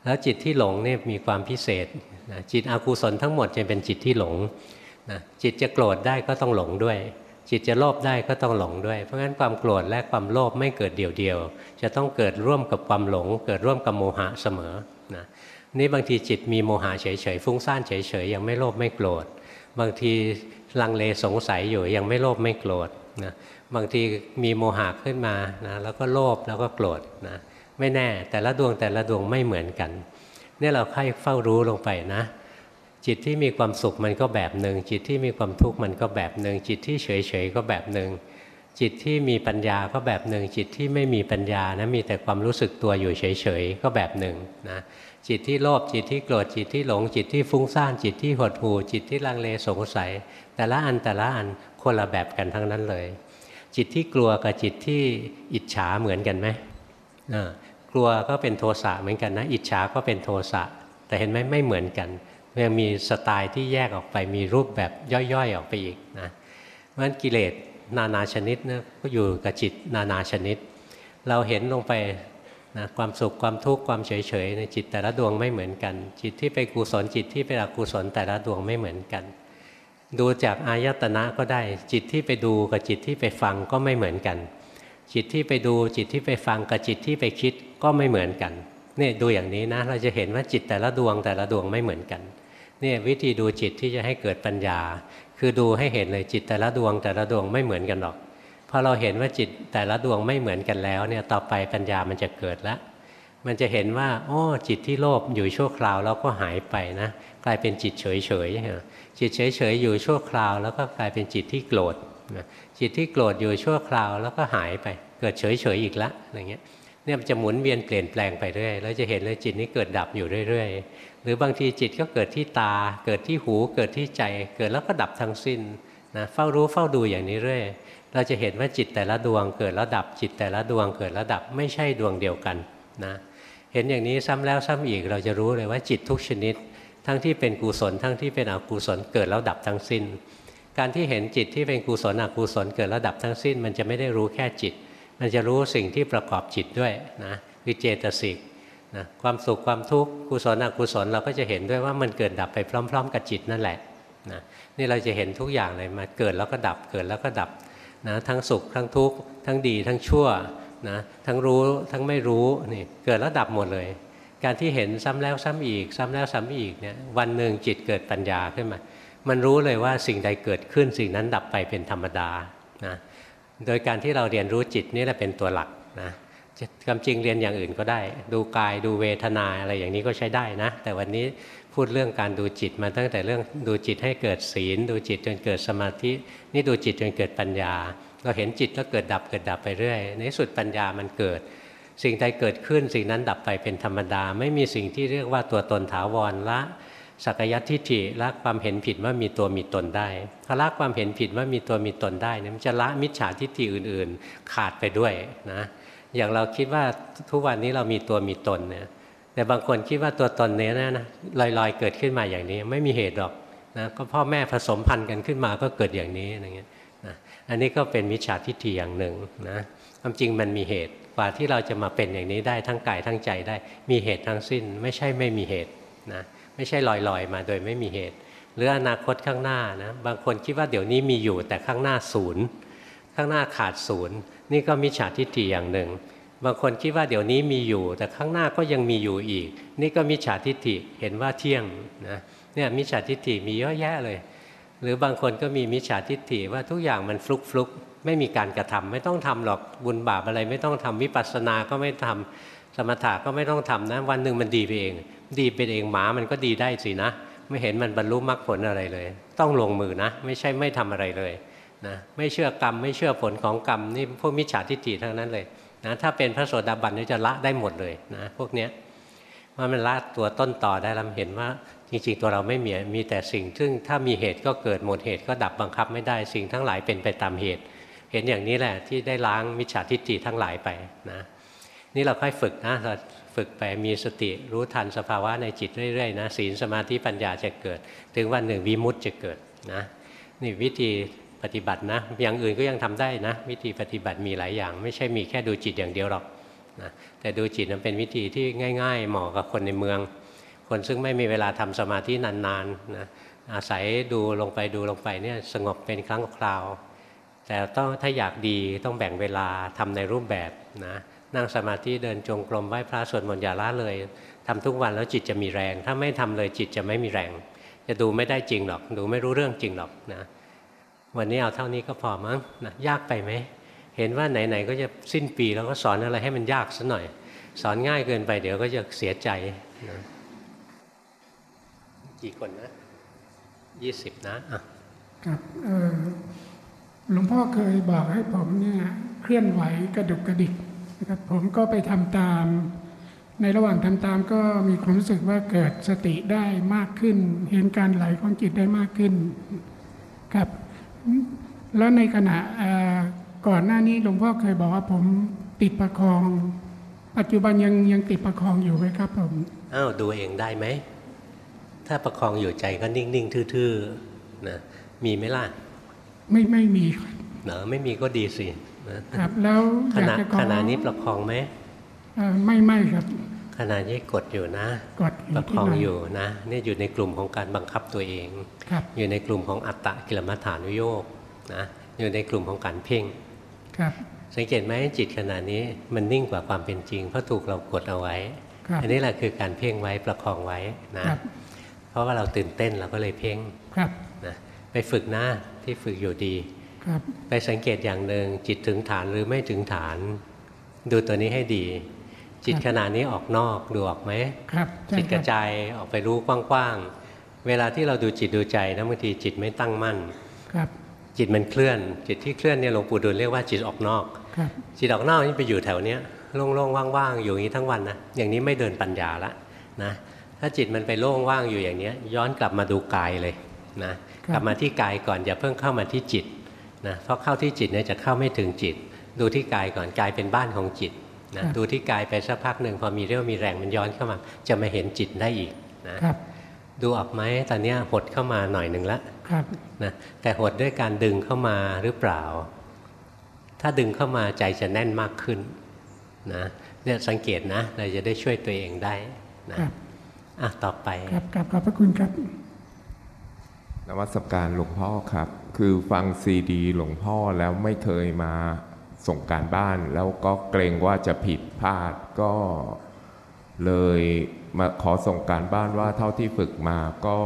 แล้วจิตที่หลงเนี่ยมีความพิเศษนะจิตอกุศลทั้งหมดจะเป็นจิตที่หลงนะจิตจะโกรธได้ก็ต้องหลงด้วย จิตจะโลภได้ก็ต้องหลงด้วย เพราะงั้นความโกรธและความโลภไม่เกิดเดี่ยวๆจะต้องเกิดร่วมกับความหลง เกิดร่วมกับโมหะเสมอนะ นี่บางทีจิตมีโมหะเฉยๆฟุ้งซ่านเฉยๆยังไม่โลภไม่โกรธ บางทีลังเลสงสัยอยู่ยังไม่โลภไม่โกรธนะบางทีมีโมหะขึ้นมานะแล้วก็โลภแล้วก็โกรธนะไม่แน่แต่ละดวงแต่ละดวงไม่เหมือนกันนี่เราค่อยเฝ้ารู้ลงไปนะ จิตที่มีความสุขมันก็แบบหนึ่งจิตที่มีความทุกข์มันก็แบบหนึ่งจิตที่เฉยเฉยก็แบบหนึ่งจิตที่มีปัญญาก็แบบหนึ่งจิตที่ไม่มีปัญญานะมีแต่ความรู้สึกตัวอยู่เฉยเฉยก็แบบหนึ่งนะ จิตที่โลภจิตที่โกรธจิตที่หลงจิตที่ฟุ้งซ่านจิตที่หดหู่จิตที่ลังเลสงสัย แต่ละอันแต่ละอันคนละแบบกันทั้งนั้นเลย จิตที่กลัวกับจิตที่อิจฉาเหมือนกันไหมกลัวก็เป็นโทสะเหมือนกันนะ อิจฉาก็เป็นโทสะแต่เห็นไหมไม่เหมือนกันยังมีสไตล์ที่แยกออกไปมีรูปแบบย่อยๆออกไปอีกนะเพราะฉะนั้นกิเลสนานาชนิดนะก็อยู่กับจิตนานาชนิด เราเห็นลงไป นะความสุขความทุกข์ความเฉยๆในจิตแต่ละดวงไม่เหมือนกัน จิตที่เป็นกุศลจิตที่เป็นอกุศลแต่ละดวงไม่เหมือนกัน ดูจากอายตนะก็ได้ จิตที่ไปดูกับจิตที่ไปฟังก็ไม่เหมือนกัน จิตที่ไปดูจิตที่ไปฟังกับจิตที่ไปคิดก็ไม่เหมือนกันนี่ดูอย่างนี้นะเราจะเห็นว่าจิตแต่ละดวงแต่ละดวงไม่เหมือนกันนี่วิธีดูจิตที่จะให้เกิดปัญญา คือดูให้เห็นเลยจิตแต่ละดวงแต่ละดวงไม่เหมือนกันหรอก พอเราเห็นว่าจิตแต่ละดวงไม่เหมือนกันแล้วเนี่ยต่อไปปัญญามันจะเกิดแล้วมันจะเห็นว่าโอ้จิตที่โลภอยู่ชั่วคราวแล้วก็หายไปนะกลายเป็นจิตเฉยเฉยจิตเฉยเฉยอยู่ชั่วคราว แล้วก็กลายเป็นจิตที่โกรธจิตที่โกรธอยู่ชั่วคราวแล้วก็หายไป เกิดเฉยเฉยอีกละอะไรเงี้ยเนี่ยมันจะหมุนเวียนเปลี่ยนแปลงไปเรื่อยแล้วจะเห็นเลยจิตนี้เกิดดับอยู่เรื่อยๆ หรือบางทีจิตก็เกิดที่ตา เกิดที่หูเกิดที่ใจ เกิดแล้วก็ดับทั้งสิ้นนะเฝ้ารู้เฝ้าดูอย่างนี้เรื่อย เราจะเห็นว่าจิตแต่ละดวงเกิดแล้วดับจิตแต่ละดวงเกิดแล้วดับไม่ใช่ดวงเดียวกันนะเห็นอย่างนี้ซ้ำแล้วซ้ำอีกเราจะรู้เลยว่าจิตทุกชนิด ทั้งที่เป็นกุศลทั้งที่เป็นอกุศลเกิดแล้วดับทั้งสิ้น การที่เห็นจิตที่เป็นกุศลอกุศลเกิดแล้วดับทั้งสิ้น มันจะไม่ได้รู้แค่จิต มันจะรู้สิ่งที่ประกอบจิตด้วยนะคือเจตสิกนะความสุขความทุกข์กุศลอกุศลเราก็จะเห็นด้วยว่ามันเกิดดับไปพร้อม ๆ กับจิตนั่นแหละนะนี่เราจะเห็นทุกอย่างเลยมาเกิดแล้วก็ดับเกิดแล้วก็ดับ นะทั้งสุขทั้งทุกข์ทั้งดีทั้งชั่วนะทั้งรู้ทั้งไม่รู้นี่เกิดแล้วดับหมดเลย การที่เห็นซ้ำแล้วซ้ำอีก ซ้ำแล้วซ้ำอีกเนี่ยวันหนึ่งจิตเกิดปัญญาขึ้นมา มันรู้เลยว่าสิ่งใดเกิดขึ้นสิ่งนั้นดับไปเป็นธรรมดานะโดยการที่เราเรียนรู้จิตนี่แหละเป็นตัวหลักนะ ความจริงเรียนอย่างอื่นก็ได้ ดูกายดูเวทนาอะไรอย่างนี้ก็ใช้ได้นะ แต่วันนี้พูดเรื่องการดูจิตมาตั้งแต่เรื่องดูจิตให้เกิดศีล ดูจิตจนเกิดสมาธิ นี่ดูจิตจนเกิดปัญญา เราเห็นจิตแล้วเกิดดับเกิดดับไปเรื่อย ในสุดปัญญามันเกิด สิ่งใดเกิดขึ้นสิ่งนั้นดับไปเป็นธรรมดา ไม่มีสิ่งที่เรียกว่าตัวตนถาวรละสักยัตทิฏฐิละความเห็นผิดว่ามีตัวมีตนได้ถ้าละความเห็นผิดว่ามีตัวมีตนได้เนี่ยมันจะละมิจฉาทิฏฐิอื่น ๆ ขาดไปด้วยนะ อย่างเราคิดว่าทุกวันนี้เรามีตัวมีตนเนี่ยแต่บางคนคิดว่าตัวตนเนี้ยนะลอยๆเกิดขึ้นมาอย่างนี้ไม่มีเหตุหรอกนะก็พ่อแม่ผสมพันธุ์กันขึ้นมาก็เกิดอย่างนี้อย่างเงี้ยนะอันนี้ก็เป็นมิจฉาทิฏฐิอย่างหนึ่งนะความจริงมันมีเหตุกว่าที่เราจะมาเป็นอย่างนี้ได้ทั้งกายทั้งใจได้ มีเหตุทั้งสิ้น ไม่ใช่ไม่มีเหตุนะไม่ใช่ลอยๆมาโดยไม่มีเหตุ หรืออนาคตข้างหน้านะบางคนคิดว่าเดี๋ยวนี้มีอยู่แต่ข้างหน้าศูนย์ ข้างหน้าขาดศูนย์นี่ก็มิจฉาทิฏฐิอย่างหนึ่ง บางคนคิดว่าเดี๋ยวนี้มีอยู่ แต่ข้างหน้าก็ยังมีอยู่อีก นี่ก็มิจฉาทิฏฐิเห็นว่าเที่ยงนะเนี่ยมิจฉาทิฏฐิมีเยอะแยะเลย หรือบางคนก็มีมิจฉาทิฏฐิว่าทุกอย่างมันฟลุกฟลุกไม่มีการกระทำไม่ต้องทำหรอกบุญบาปอะไร ไม่ต้องทำวิปัสสนาก็ไม่ทำสมถะก็ไม่ต้องทำนะวันหนึ่งมันดีไปเอง ดีเป็นเองหมามันก็ดีได้สินะ ไม่เห็นมันบรรลุมรรคผลอะไรเลย ต้องลงมือนะ ไม่ใช่ไม่ทำอะไรเลย นะไม่เชื่อกรรม ไม่เชื่อผลของกรรมนี่พวกมิจฉาทิฏฐิทั้งนั้นเลยนะถ้าเป็นพระโสดาบันนี่จะละได้หมดเลยนะพวกเนี้ยว่ามันละตัวต้นต่อได้เราเห็นว่าจริงๆ ตัวเราไม่มีมีแต่สิ่งซึ่งถ้ามีเหตุก็เกิดหมดเหตุก็ดับบังคับไม่ได้สิ่งทั้งหลายเป็นไปตามเหตุ เห็นอย่างนี้แหละที่ได้ล้างมิจฉาทิฏฐิทั้งหลายไปนะนี่เราค่อยฝึกนะเราฝึกไปมีสติรู้ทันสภาวะในจิตเรื่อยๆนะศีลสมาธิปัญญาจะเกิด ถึงวันหนึ่งวิมุตติจะเกิดนะนี่วิธี ฏิบัตินะ อย่างอื่นก็ยังทำได้นะ วิธีปฏิบัติมีหลายอย่าง ไม่ใช่มีแค่ดูจิตอย่างเดียวหรอกนะแต่ดูจิตนั้นเป็นวิธีที่ง่าย ๆ เหมาะกับคนในเมือง คนซึ่งไม่มีเวลาทำสมาธินานๆนะอาศัยดูลงไปดูลงไปเนี่ยสงบเป็นครั้งคราว แต่ต้องถ้าอยากดีต้องแบ่งเวลาทำในรูปแบบนะนั่งสมาธิเดินจงกรมไหว้พระสวดมนต์อย่าละเลยทำทุกวันแล้วจิตจะมีแรง ถ้าไม่ทำเลยจิตจะไม่มีแรง จะดูไม่ได้จริงหรอก ดูไม่รู้เรื่องจริงหรอกนะ วันนี้เอาเท่านี้ก็พอมั้งนะยากไปไหม เห็นว่าไหนๆก็จะสิ้นปีแล้วก็สอนอะไรให้มันยากซะหน่อย สอนง่ายเกินไปเดี๋ยวก็จะเสียใจนะกี่คนนะยี่สิบนะอะครับหลวงพ่อเคยบอกให้ผมเนี่ยเคลื่อนไหวกระดุกกระดิกนะครับผมก็ไปทำตาม ในระหว่างทำตามก็มีความรู้สึกว่าเกิดสติได้มากขึ้น เห็นการไหลของจิตได้มากขึ้น ครับ แล้วในขณะเอ่อก่อนหน้านี้หลวงพ่อเคยบอกว่าผมติดประคอง ปัจจุบันยังยังติดประคองอยู่ไหมครับผมอ้าวดูเองได้ไหม ถ้าประคองอยู่ใจก็นิ่ง ๆ ทื่อๆนะมีไหมล่ะ ไม่ไม่มีครับเนอะไม่มีก็ดีสินะครับ แล้วขอยากณะจะขอขณะนี้ประคองไหมเอ่อไม่ไม่ครับ ขณะนี้กดอยู่นะกดประคองที่ไหล่อยู่นะนี่อยู่ในกลุ่มของการบังคับตัวเองครับอยู่ในกลุ่มของอัตตะกิลมัฏฐานุโยกนะอยู่ในกลุ่มของการเพ่งครับสังเกตไหมจิตขณะนี้มันนิ่งกว่าความเป็นจริง เพราะถูกเรากดเอาไว้ครับอันนี้แหละคือการเพ่งไว้ประคองไว้นะครับเพราะว่าเราตื่นเต้นเราก็เลยเพ่งครับนะไปฝึกนะที่ฝึกอยู่ดีครับไปสังเกตอย่างหนึ่งจิตถึงฐานหรือไม่ถึงฐาน ดูตัวนี้ให้ดี จิตขณะนี้ออกนอกดูออกไหมครับใช่จิตคกรัระบจายออกไปรู้กว้างๆ เวลาที่เราดูจิตดูใจนะบางทีจิตไม่ตั้งมั่นครับจิตมันเคลื่อน จิตที่เคลื่อนเนี่ยหลวงปู่ดูลเรียกว่าจิตออกนอกครับจิตออกนอกนี่ไปอยู่แถวเนี้ยโล่งๆว่างๆอยู่อย่างนี้ทั้งวันนะอย่างนี้ไม่เดินปัญญาละนะถ้าจิตมันไปโล่งว่างอยู่อย่างเนี้ยย้อนกลับมาดูกายเลยนะกลับมาที่กายก่อนอย่าเพิ่งเข้ามาที่จิตนะเพราะเข้าที่จิตเนี่ยจะเข้าไม่ถึงจิต ดูที่กายก่อนกายเป็นบ้านของจิต นะดูที่กายไปสักพักหนึ่งพอมีเรี่ยวมีแรงมันย้อนเข้ามา จะมาเห็นจิตได้อีกนะครับดูออกไหมตอนเนี้ยหดเข้ามาหน่อยหนึ่งละครับนะแต่หดด้วยการดึงเข้ามาหรือเปล่า ถ้าดึงเข้ามาใจจะแน่นมากขึ้นนะเนี่ยสังเกตนะ เราจะได้ช่วยตัวเองได้นะครับอะต่อไปครับครับขอบพระคุณครับนวัตการหลวงพ่อครับ คือฟังซีดีหลวงพ่อแล้วไม่เคยมา ส่งการบ้าน แล้วก็เกรงว่าจะผิดพลาดก็เลยมาขอส่งการบ้านว่าเท่าที่ฝึกมาก็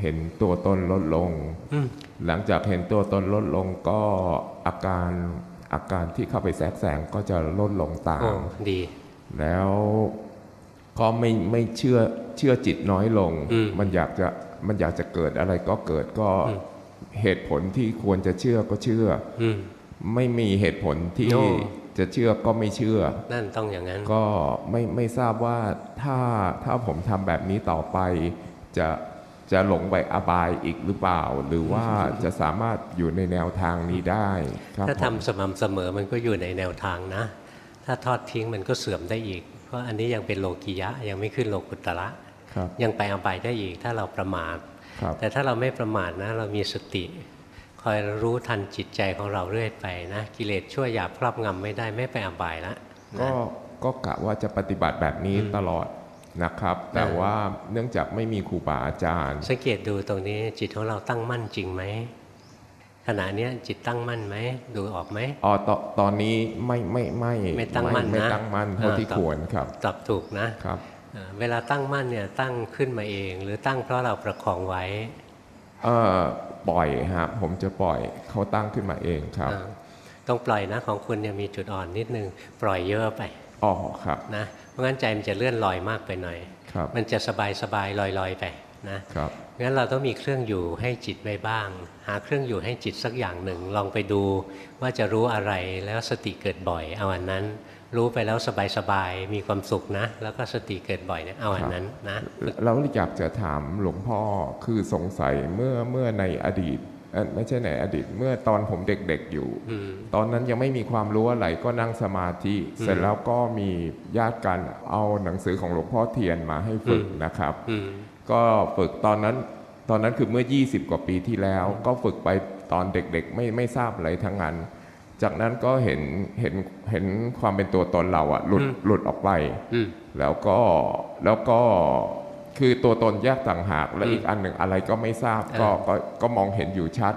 เห็นตัวตนลดลงอืมหลังจากเห็นตัวตนลดลงก็อาการอาการที่เข้าไปแทรกแซงก็จะลดลงตาโอ้มดี แล้วก็ไม่ไม่เชื่อเชื่อจิตน้อยลงอืมมันอยากจะมันอยากจะเกิดอะไรก็เกิดก็อืมเหตุผลที่ควรจะเชื่อก็เชื่ออืม ไม่มีเหตุผลที่โน่จะเชื่อก็ไม่เชื่อ นั่นต้องอย่างนั้น ก็ไม่ไม่ทราบว่าถ้าถ้าผมทำแบบนี้ต่อไป จะจะหลงไปอบายอีกหรือเปล่า หรือว่าจะสามารถอยู่ในแนวทางนี้ได้ครับถ้าผมทำสม่ำเสมอมันก็อยู่ในแนวทางนะ ถ้าทอดทิ้งมันก็เสื่อมได้อีก เพราะอันนี้ยังเป็นโลกิยะยังไม่ขึ้นโลกุตระครับยังไปอบายได้อีกถ้าเราประมาทครับแต่ถ้าเราไม่ประมาทนะ เรามีสติ คอยรู้ทันจิตใจของเราเรื่อยไปนะ กิเลสช่วยหยาบครอบงำไม่ได้ไม่ไปอบายละก็นะก็กะว่าจะปฏิบัติแบบนี้อืมตลอดนะครับ แต่เออว่าเนื่องจากไม่มีครูบาอาจารย์ สังเกตดูตรงนี้จิตของเราตั้งมั่นจริงไหมขณะเนี้ยจิตตั้งมั่นไหมดูออกไหมอ๋อตอนตอนนี้ไม่ไม่ไม่ไม่ตั้งมั่นไม่นะตั้งมั่นเท่าเออที่ตอบควรครับตอบถูกนะครับเอ่อเวลาตั้งมั่นเนี่ยตั้งขึ้นมาเอง หรือตั้งเพราะเราประคองไว้เออ ปล่อยฮะผมจะปล่อยเขาตั้งขึ้นมาเองครับอ่าต้องปล่อยนะของคุณเนี่ยมีจุดอ่อนนิดนึงปล่อยเยอะไปอ๋อครับนะเพราะงั้นใจมันจะเลื่อนลอยมากไปหน่อยครับมันจะสบายสบายลอยลอยๆไปนะครับงั้นเราต้องมีเครื่องอยู่ให้จิตไว้บ้าง หาเครื่องอยู่ให้จิตสักอย่างหนึ่ง ลองไปดูว่าจะรู้อะไรแล้วสติเกิดบ่อยเอาอันนั้น รู้ไปแล้วสบายสบายมีความสุขนะ แล้วก็สติเกิดบ่อยเนี่ยเอาอันนั้นนะแล้วอยากจะถามหลวงพ่อคือสงสัยเมื่อเมื่อในอดีตเอ่อไม่ใช่ในอดีต เมื่อตอนผมเด็กๆอยู่อืมตอนนั้นยังไม่มีความรู้อะไรก็นั่งสมาธิ เสร็จแล้วก็มีญาติกันเอาหนังสือของหลวงพ่อเทียนมาให้ฝึกอืมนะครับอืมก็ฝึกตอนนั้นตอนนั้นคือเมื่อ 20 กว่าปีที่แล้ว ก็ฝึกไปตอนเด็กๆ ไม่ไม่ทราบอะไรทั้งนั้น จากนั้นก็เห็นเห็นเห็นความเป็นตัวตนเราอะหลุดอืมหลุดออกไปอืมแล้วก็แล้วก็คือตัวตนแยกต่างหากและอืมอีกอันหนึ่งอะไรก็ไม่ทราบเออก็ก็ก็มองเห็นอยู่ชัด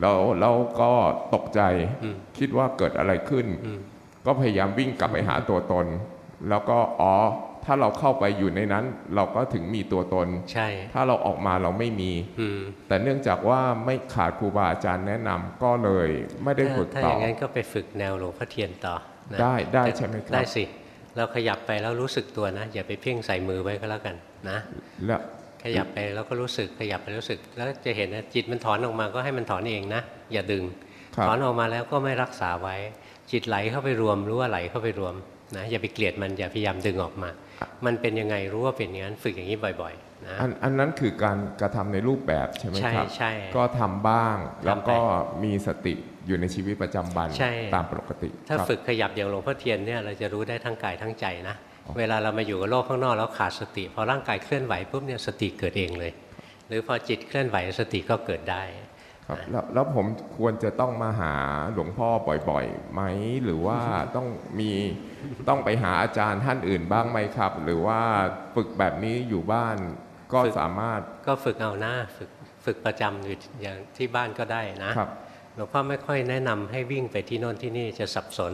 แล้วแล้วก็ตกใจอืมคิดว่าเกิดอะไรขึ้นอืมก็พยายามวิ่งกลับไปหาตัวตน แล้วก็อ๋อ ถ้าเราเข้าไปอยู่ในนั้น เราก็ถึงมีตัวตน ใช่ ถ้าเราออกมาเราไม่มีอืมแต่เนื่องจากว่าไม่ขาดครูบาอาจารย์แนะนำก็เลยไม่ได้ฝึกถ้าอต่อย่างนั้นก็ไปฝึกแนวหลวงพ่อเทียนต่อนะได้ได้แต่ใช่ไหมครับ ได้สิ เราขยับไปแล้วรู้สึกตัวนะ อย่าไปเพ่งใส่มือไว้ก็แล้วกันนะแล้วขยับไปแล้วก็รู้สึกขยับไปรู้สึก แล้วจะเห็นนะจิตมันถอนออกมาก็ให้มันถอนเองนะ อย่าดึงครับถอนออกมาแล้วก็ไม่รักษาไว้ จิตไหลเข้าไปรวมรู้ว่าไหลเข้าไปรวมนะอย่าไปเกลียดมันอย่าพยายามดึงออกมา มันเป็นยังไงรู้ว่าเป็นอย่างนั้นฝึกอย่างนี้บ่อยๆนะอันอันนั้นคือการกระทำในรูปแบบใช่ไหมใช่ครับใช่ก็ทำบ้างแล้วทำไปก็มีสติอยู่ในชีวิตประจำวันใช่ตามปกติ ถ้าครับฝึกขยับอย่างหลวงพ่อเทียนเนี่ยเราจะรู้ได้ทั้งกายทั้งใจนะเวลาเรามาอยู่กับโลกข้างนอกแล้วขาดสติพอร่างกายเคลื่อนไหวปุ๊บเนี่ยสติเกิดเองเลย หรือพอจิตเคลื่อนไหวสติก็เกิดได้ ครับแล้วแล้วผมควรจะต้องมาหาหลวงพ่อบ่อยๆไหมหรือว่าต้องมีต้องไปหาอาจารย์ท่านอื่นบ้างไหมครับ หรือว่าฝึกแบบนี้อยู่บ้านก็ฝึกสามารถก็ฝึกเอาหน้าฝึกฝึกประจำอยู่อย่างที่บ้านก็ได้นะครับหลวงพ่อไม่ค่อยแนะนำให้วิ่งไปที่โน่นที่นี่จะสับสน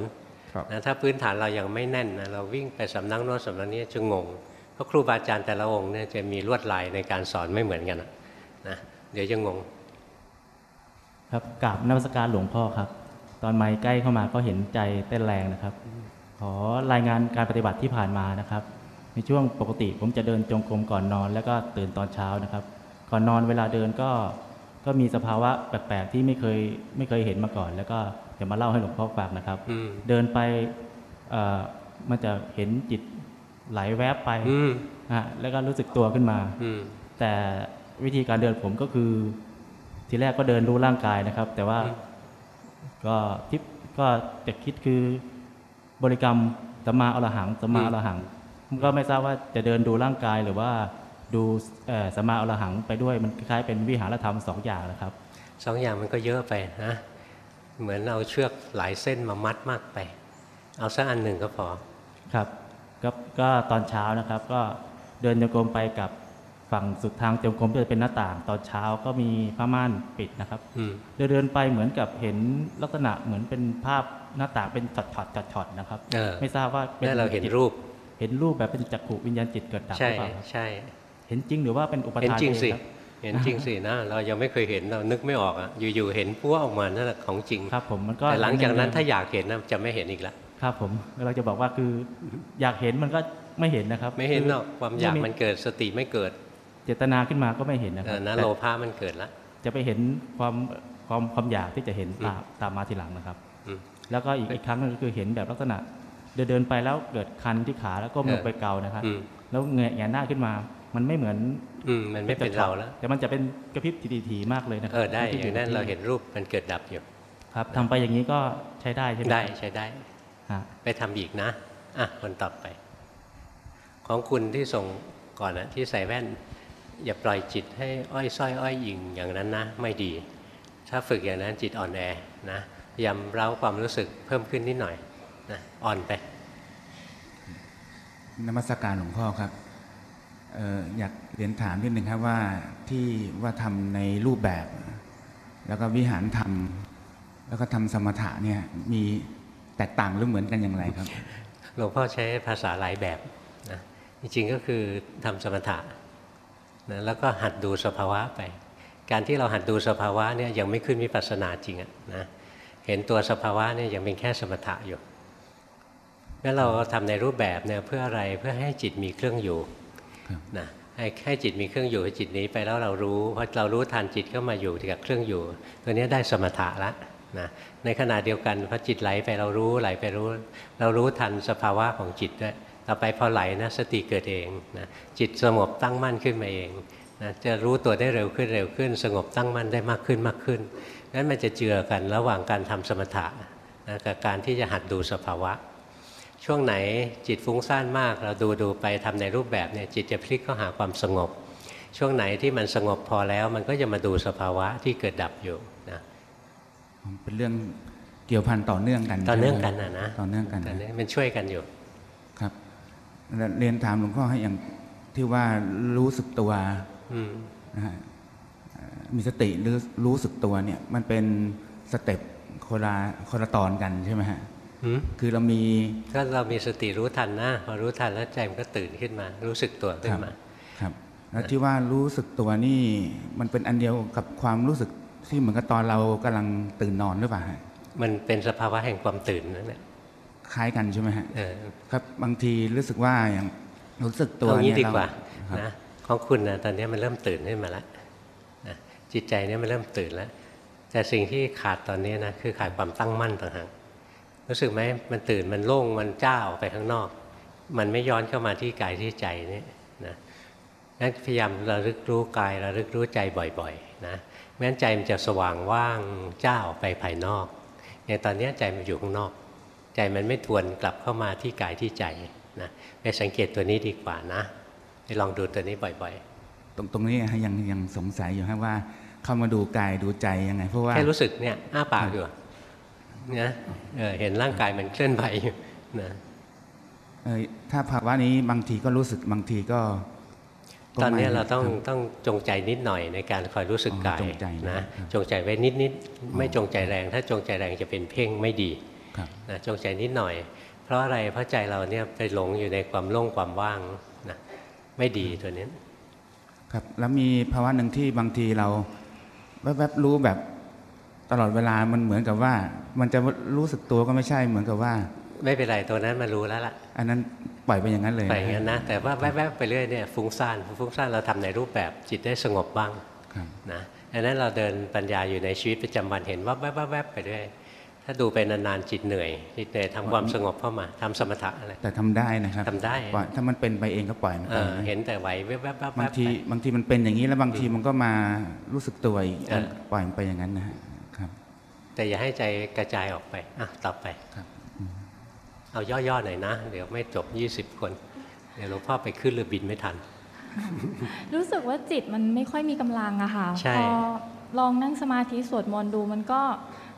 ครับนะถ้าพื้นฐานเรายังไม่แน่นนะเราวิ่งไปสำนักโน้นสำนักนี้จะงงเพราะครูบาอาจารย์แต่ละองค์เนี่ยจะมีลวดลายในการสอนไม่เหมือนกันอะนะเดี๋ยวจะงง ครับกราบนมัสการหลวงพ่อครับ ตอนไม้ใกล้เข้ามาก็เห็นใจเต้นแรงนะครับ ขอรายงานการปฏิบัติที่ผ่านมานะครับ ในช่วงปกติผมจะเดินจงกรมก่อนนอน แล้วก็ตื่นตอนเช้านะครับ ก่อนนอนเวลาเดินก็ก็มีสภาวะแปลกๆที่ไม่เคยไม่เคยเห็นมาก่อน แล้วก็จะมาเล่าให้หลวงพ่อฟังนะครับอืมเดินไปเอ่อมันจะเห็นจิตไหลแวบไปอืมอะแล้วก็รู้สึกตัวขึ้นมาอืมแต่วิธีการเดินผมก็คือ ทีแรกก็เดินรู้ร่างกายนะครับ แต่ว่าอืมก็ทิปก็จะคิดคือบริกรรมสัมมาอรหังสัมมาอรหังผมก็ไม่ทราบว่าจะเดินดูร่างกายหรือว่าดูเอ่อสัมมาอรหังไปด้วยมันคล้ายๆเป็นวิหารธรรมสองอย่างนะครับสองอย่างมันก็เยอะไปนะเหมือนเอาเชือกหลายเส้นมามัดมากไป เอาสักอันหนึ่งก็พอครับก็ก็ตอนเช้านะครับ ก็เดินโยกรมไปกับ ฝั่งสุดทางจงกรมจะเป็นหน้าต่าง ตอนเช้าก็มีผ้าม่านปิดนะครับอืมเดินเดินไปเหมือนกับเห็นลักษณะเหมือนเป็นภาพหน้าต่างเป็นช็อตช็อตช็อตช็อตนะครับเออไม่ทราบว่าเป็นนั่นเราเห็นจิตรูป เห็นรูปแบบเป็นจักขุวิญญาณจิตเกิดดับใช่หรือเปล่าครับใช่เห็นจริงหรือว่าเป็นอุปเห็นทานจริงสิเครับเห็นจริงสินะเรายังไม่เคยเห็นเรานึกไม่ออกอะอยู่ๆเห็นผัวะออกมานั่นแหละของจริงครับผมมันก็แต่หลังจากนั้นถ้าอยากเห็นนะจะไม่เห็นอีกแล้วครับผมเราจะบอกว่าคืออยากเห็นมันก็ไม่เห็นนะครับ ไม่เห็นหรอกคือความอยากมันเกิดสติไม่เกิด เจตนาขึ้นมาก็ไม่เห็นนะคเอรับอนะแต่โลภะมันเกิดละจะไปเห็นความความความอยากที่จะเห็นอืมตามตามมาทีหลังนะครับอืมแล้วก็อีกอีกครั้งหนึงก็คือเห็นแบบลักษณะ เดินเดินไปแล้วเกิดคันที่ขาแล้วก็มลงไปเกานะครับอืมแล้วเงยแงนหน้าขึ้นมา มันไม่เหมือนอืมมันไม่เป็นเราแล้วแต่มันจะเป็นกระพริบทีๆมากเลยนะครัเออได้อที่ย่างนั้นที่เราเห็นรูปมันเกิดดับอยู่ครับทำไปอย่างนี้ก็ใช้ได้ใช่ไหมได้ครับใช้ได้ฮะไปทำอีกนะอะคนต่อไป ของคุณที่ส่งก่อนนะที่ใส่แว่น อย่าปล่อยจิตให้อ้อยส้อยอ้อยยิงอย่างนั้นนะ ไม่ดี ถ้าฝึกอย่างนั้นจิตอ่อนแอนะพยายามเร้าความรู้สึกเพิ่มขึ้นนิดหน่อยนะอ่อนไปนมัสการหลวงพ่อครับเอออยากเรียนถามนิดหนึ่งครับว่าที่ว่าทำในรูปแบบ แล้วก็วิหารธรรม แล้วก็ทำสมถะเนี่ยมีแตกต่างหรือเหมือนกันอย่างไรครับหลวงพ่อใช้ภาษาหลายแบบนะจริงๆก็คือทำสมถะ นะแล้วก็หัดดูสภาวะไป การที่เราหัดดูสภาวะเนี่ยยังไม่ขึ้นวิปัสสนาจริงอะนะเห็นตัวสภาวะเนี่ยยังเป็นแค่สมถะอยู่งั้นเราทำในรูปแบบเนี่ยเพื่ออะไรเพื่อให้จิตมีเครื่องอยู่ครับนะให้ให้จิตมีเครื่องอยู่ให้จิตหนี้ไปแล้วเรารู้พอเรารู้ทันจิตก็มาอยู่กับเครื่องอยู่ ตัวเนี้ยได้สมถะละนะในขณะเดียวกันพอจิตไหลไปเรารู้ไหลไปรู้ เรารู้ทันสภาวะของจิตด้วย ต่อไปพอไหลนะสติเกิดเองนะจิตสงบตั้งมั่นขึ้นมาเองนะจะรู้ตัวได้เร็วขึ้นเร็วขึ้น สงบตั้งมั่นได้มากขึ้นมากขึ้นนั้นมันจะเจือกันระหว่างการทำสมถะนะกับการที่จะหัดดูสภาวะ ช่วงไหนจิตฟุ้งซ่านมาก เราดูดูไปทำในรูปแบบเนี่ยจิตจะพลิกเข้าหาความสงบ ช่วงไหนที่มันสงบพอแล้ว มันก็จะมาดูสภาวะที่เกิดดับอยู่นะเป็นเรื่องเกี่ยวพันต่อเนื่องกันต่อเนื่องใช่กันไหมนะนะต่อเนื่องกันต่อเนื่องมันช่วยกันอยู่ครับแล้ว เรียนถามหลวงพ่อให้อย่างที่ว่ารู้สึกตัวอืมนะฮะเอ่อมีสติหรือรู้สึกตัวเนี่ย มันเป็นสเต็ปคนละคนละตอนกันใช่ไหมฮะหืมคือเรามีก็เรามีสติรู้ทันนะพอรู้ทันแล้วใจมันก็ตื่นขึ้นมา รู้สึกตัวขึ้นมาครับ แล้วที่ว่ารู้สึกตัวนี่มันเป็นอันเดียวกับความรู้สึกที่เหมือนกับตอนเรากำลังตื่นนอนหรือเปล่าฮะมันเป็นสภาวะแห่งความตื่นนั่นแหละ คล้ายกันใช่ไหมฮะเออครับบางทีรู้สึกว่าอย่างรู้สึกตัวเอางี้เนี่ยดีกว่าเรครับนะของคุณนะตอนนี้มันเริ่มตื่นขึ้นมาแล้วนะจิตใจเนี่ยมันเริ่มตื่นแล้ว แต่สิ่งที่ขาดตอนนี้นะคือขาดความตั้งมั่นต่างหากรู้สึกไหมมันตื่นมันโล่งมันเจ้าออกไปข้างนอก มันไม่ย้อนเข้ามาที่กายที่ใจนี่นะงั้นพยายามระลึกรู้กายระลึกรู้ใจบ่อยๆนะไม่งั้นใจมันจะสว่างว่างเจ้าออกไปภายนอกอย่างตอนนี้ใจมันอยู่ข้างนอก ใจมันไม่ทวนกลับเข้ามาที่กายที่ใจนะไปสังเกตตัวนี้ดีกว่านะไปลองดูตัวนี้บ่อยตรงตรงนี้ฮะยังยังสงสัยอยู่ฮะว่า เข้ามาดูกายดูใจยังไง เพราะๆว่าแค่รู้สึกเนี่ยอ้าปากอยู่นะเออเห็นร่างกายมันเคลื่อนไหวอยู่นะเอ่อถ้าภาวะนี้บางทีก็รู้สึกบางทีก็ก็ตอนนี้ไม่เราต้องคบต้องจงใจนิดหน่อยในการคอยรู้สึกอ๋อกายจงใจนะนะครับจงใจไว้นิดนิดๆไม่จงใจแรง ถ้าจงใจแรงจะเป็นเพ่งไม่ดีครับ นะจงใจนิดหน่อย เพราะอะไรเพราะใจเราเนี่ยไปหลงอยู่ในความโล่งความว่างนะไม่ดีตัวนี้ครับแล้วมีภาวะหนึ่งที่บางทีเราแวบๆรู้แบบตลอดเวลามันเหมือนกับว่า มันจะรู้สึกตัวก็ไม่ใช่เหมือนกับว่า ไม่เป็นไรตัวนั้นมันรู้แล้วล่ะ อันนั้นปล่อยไปอย่างนั้นเลยไปอย่างนั้นนะแต่ว่าแวบๆไปเรื่อยเนี่ยฟุ้งซ่านฟุ้งซ่านเราทำในรูปแบบจิตได้สงบบ้างครับนะอันนั้นเราเดินปัญญาอยู่ในชีวิตประจำวันเห็นว่าแวบๆๆไปเรื่อย ถ้าดูไปนานๆจิตเหนื่อยจิตเหนื่อยทำความสงบเข้ามาทำสมถะอะไรแต่ทำได้นะครับทำได้ปล่อยถ้ามันเป็นไปเองก็ปล่อยมันเอไปอเห็นแต่ไหวแวบๆๆๆบางทีบางทีมันเป็นอย่างนี้แล้วบางทีมันก็มารู้สึกตัวอีกเออปล่อยมันไปอย่างนั้นนะฮะครับ แต่อย่าให้ใจกระจายออกไปอะต่อไปครับเอาย่อๆหน่อยนะ เดี๋ยวไม่จบ 20 คน เดี๋ยวหลวงพ่อไปขึ้นเรือบินไม่ทัน รู้สึกว่าจิตมันไม่ค่อยมีกำลังอะค่ะใช่พอลองนั่งสมาธิสวดมนต์ดูมันก็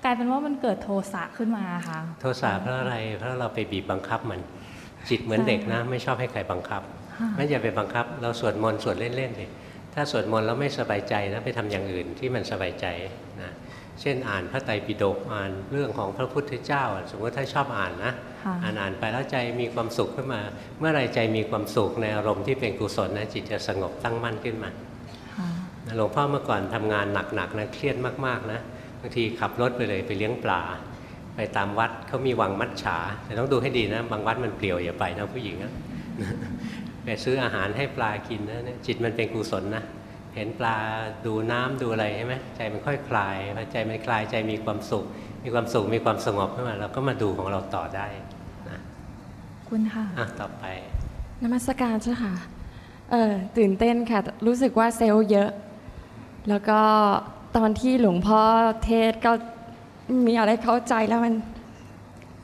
กลายเป็นว่ามันเกิดโทสะขึ้นมาค่ะ โทสะเพราะอะไรเพราะเราไปบีบบังคับมันจิตเหมือนเด็กนะ ไม่ชอบให้ใครบังคับค่ะไม่อย่าไปบังคับ เราสวดมนต์สวดเล่นๆเลยถ้าสวดมนต์แล้วไม่สบายใจนะไปทำอย่างอื่นที่มันสบายใจนะเช่นอ่านพระไตรปิฎกอ่านเรื่องของพระพุทธเจ้า สมมติถ้าชอบอ่านนะค่ะอ่านอ่านไปแล้วใจมีความสุขขึ้นมา เมื่อไรใจมีความสุขในอารมณ์ที่เป็นกุศลนะจิตจะสงบตั้งมั่นขึ้นมาค่ะหลวงพ่อเมื่อก่อนทำงานหนักๆนะเครียดมากๆนะบางทีขับรถไปเลยไปเลี้ยงปลา ไปตามวัดเขามีวังมัดฉา แต่ต้องดูให้ดีนะ บางวัดมันเปลี่ยวอย่าไปนะผู้หญิงนะไปซื้ออาหารให้ปลากินนะเนี่ยจิตมันเป็นกุศลนะเห็นปลาดูน้ำดูอะไรใช่ไหมใจมันค่อยคลายพอใจมันคลายใจมีความสุข มีความสุขมีความสงบขึ้นมาเราก็มาดูของเราต่อได้นะคุณค่ะอะต่อไปนมัสการเจ้าค่ะเออตื่นเต้นค่ะ รู้สึกว่าเซลล์เยอะ แล้วก็ ตอนที่หลวงพ่อเทศก็มีอะไรเข้าใจแล้วมัน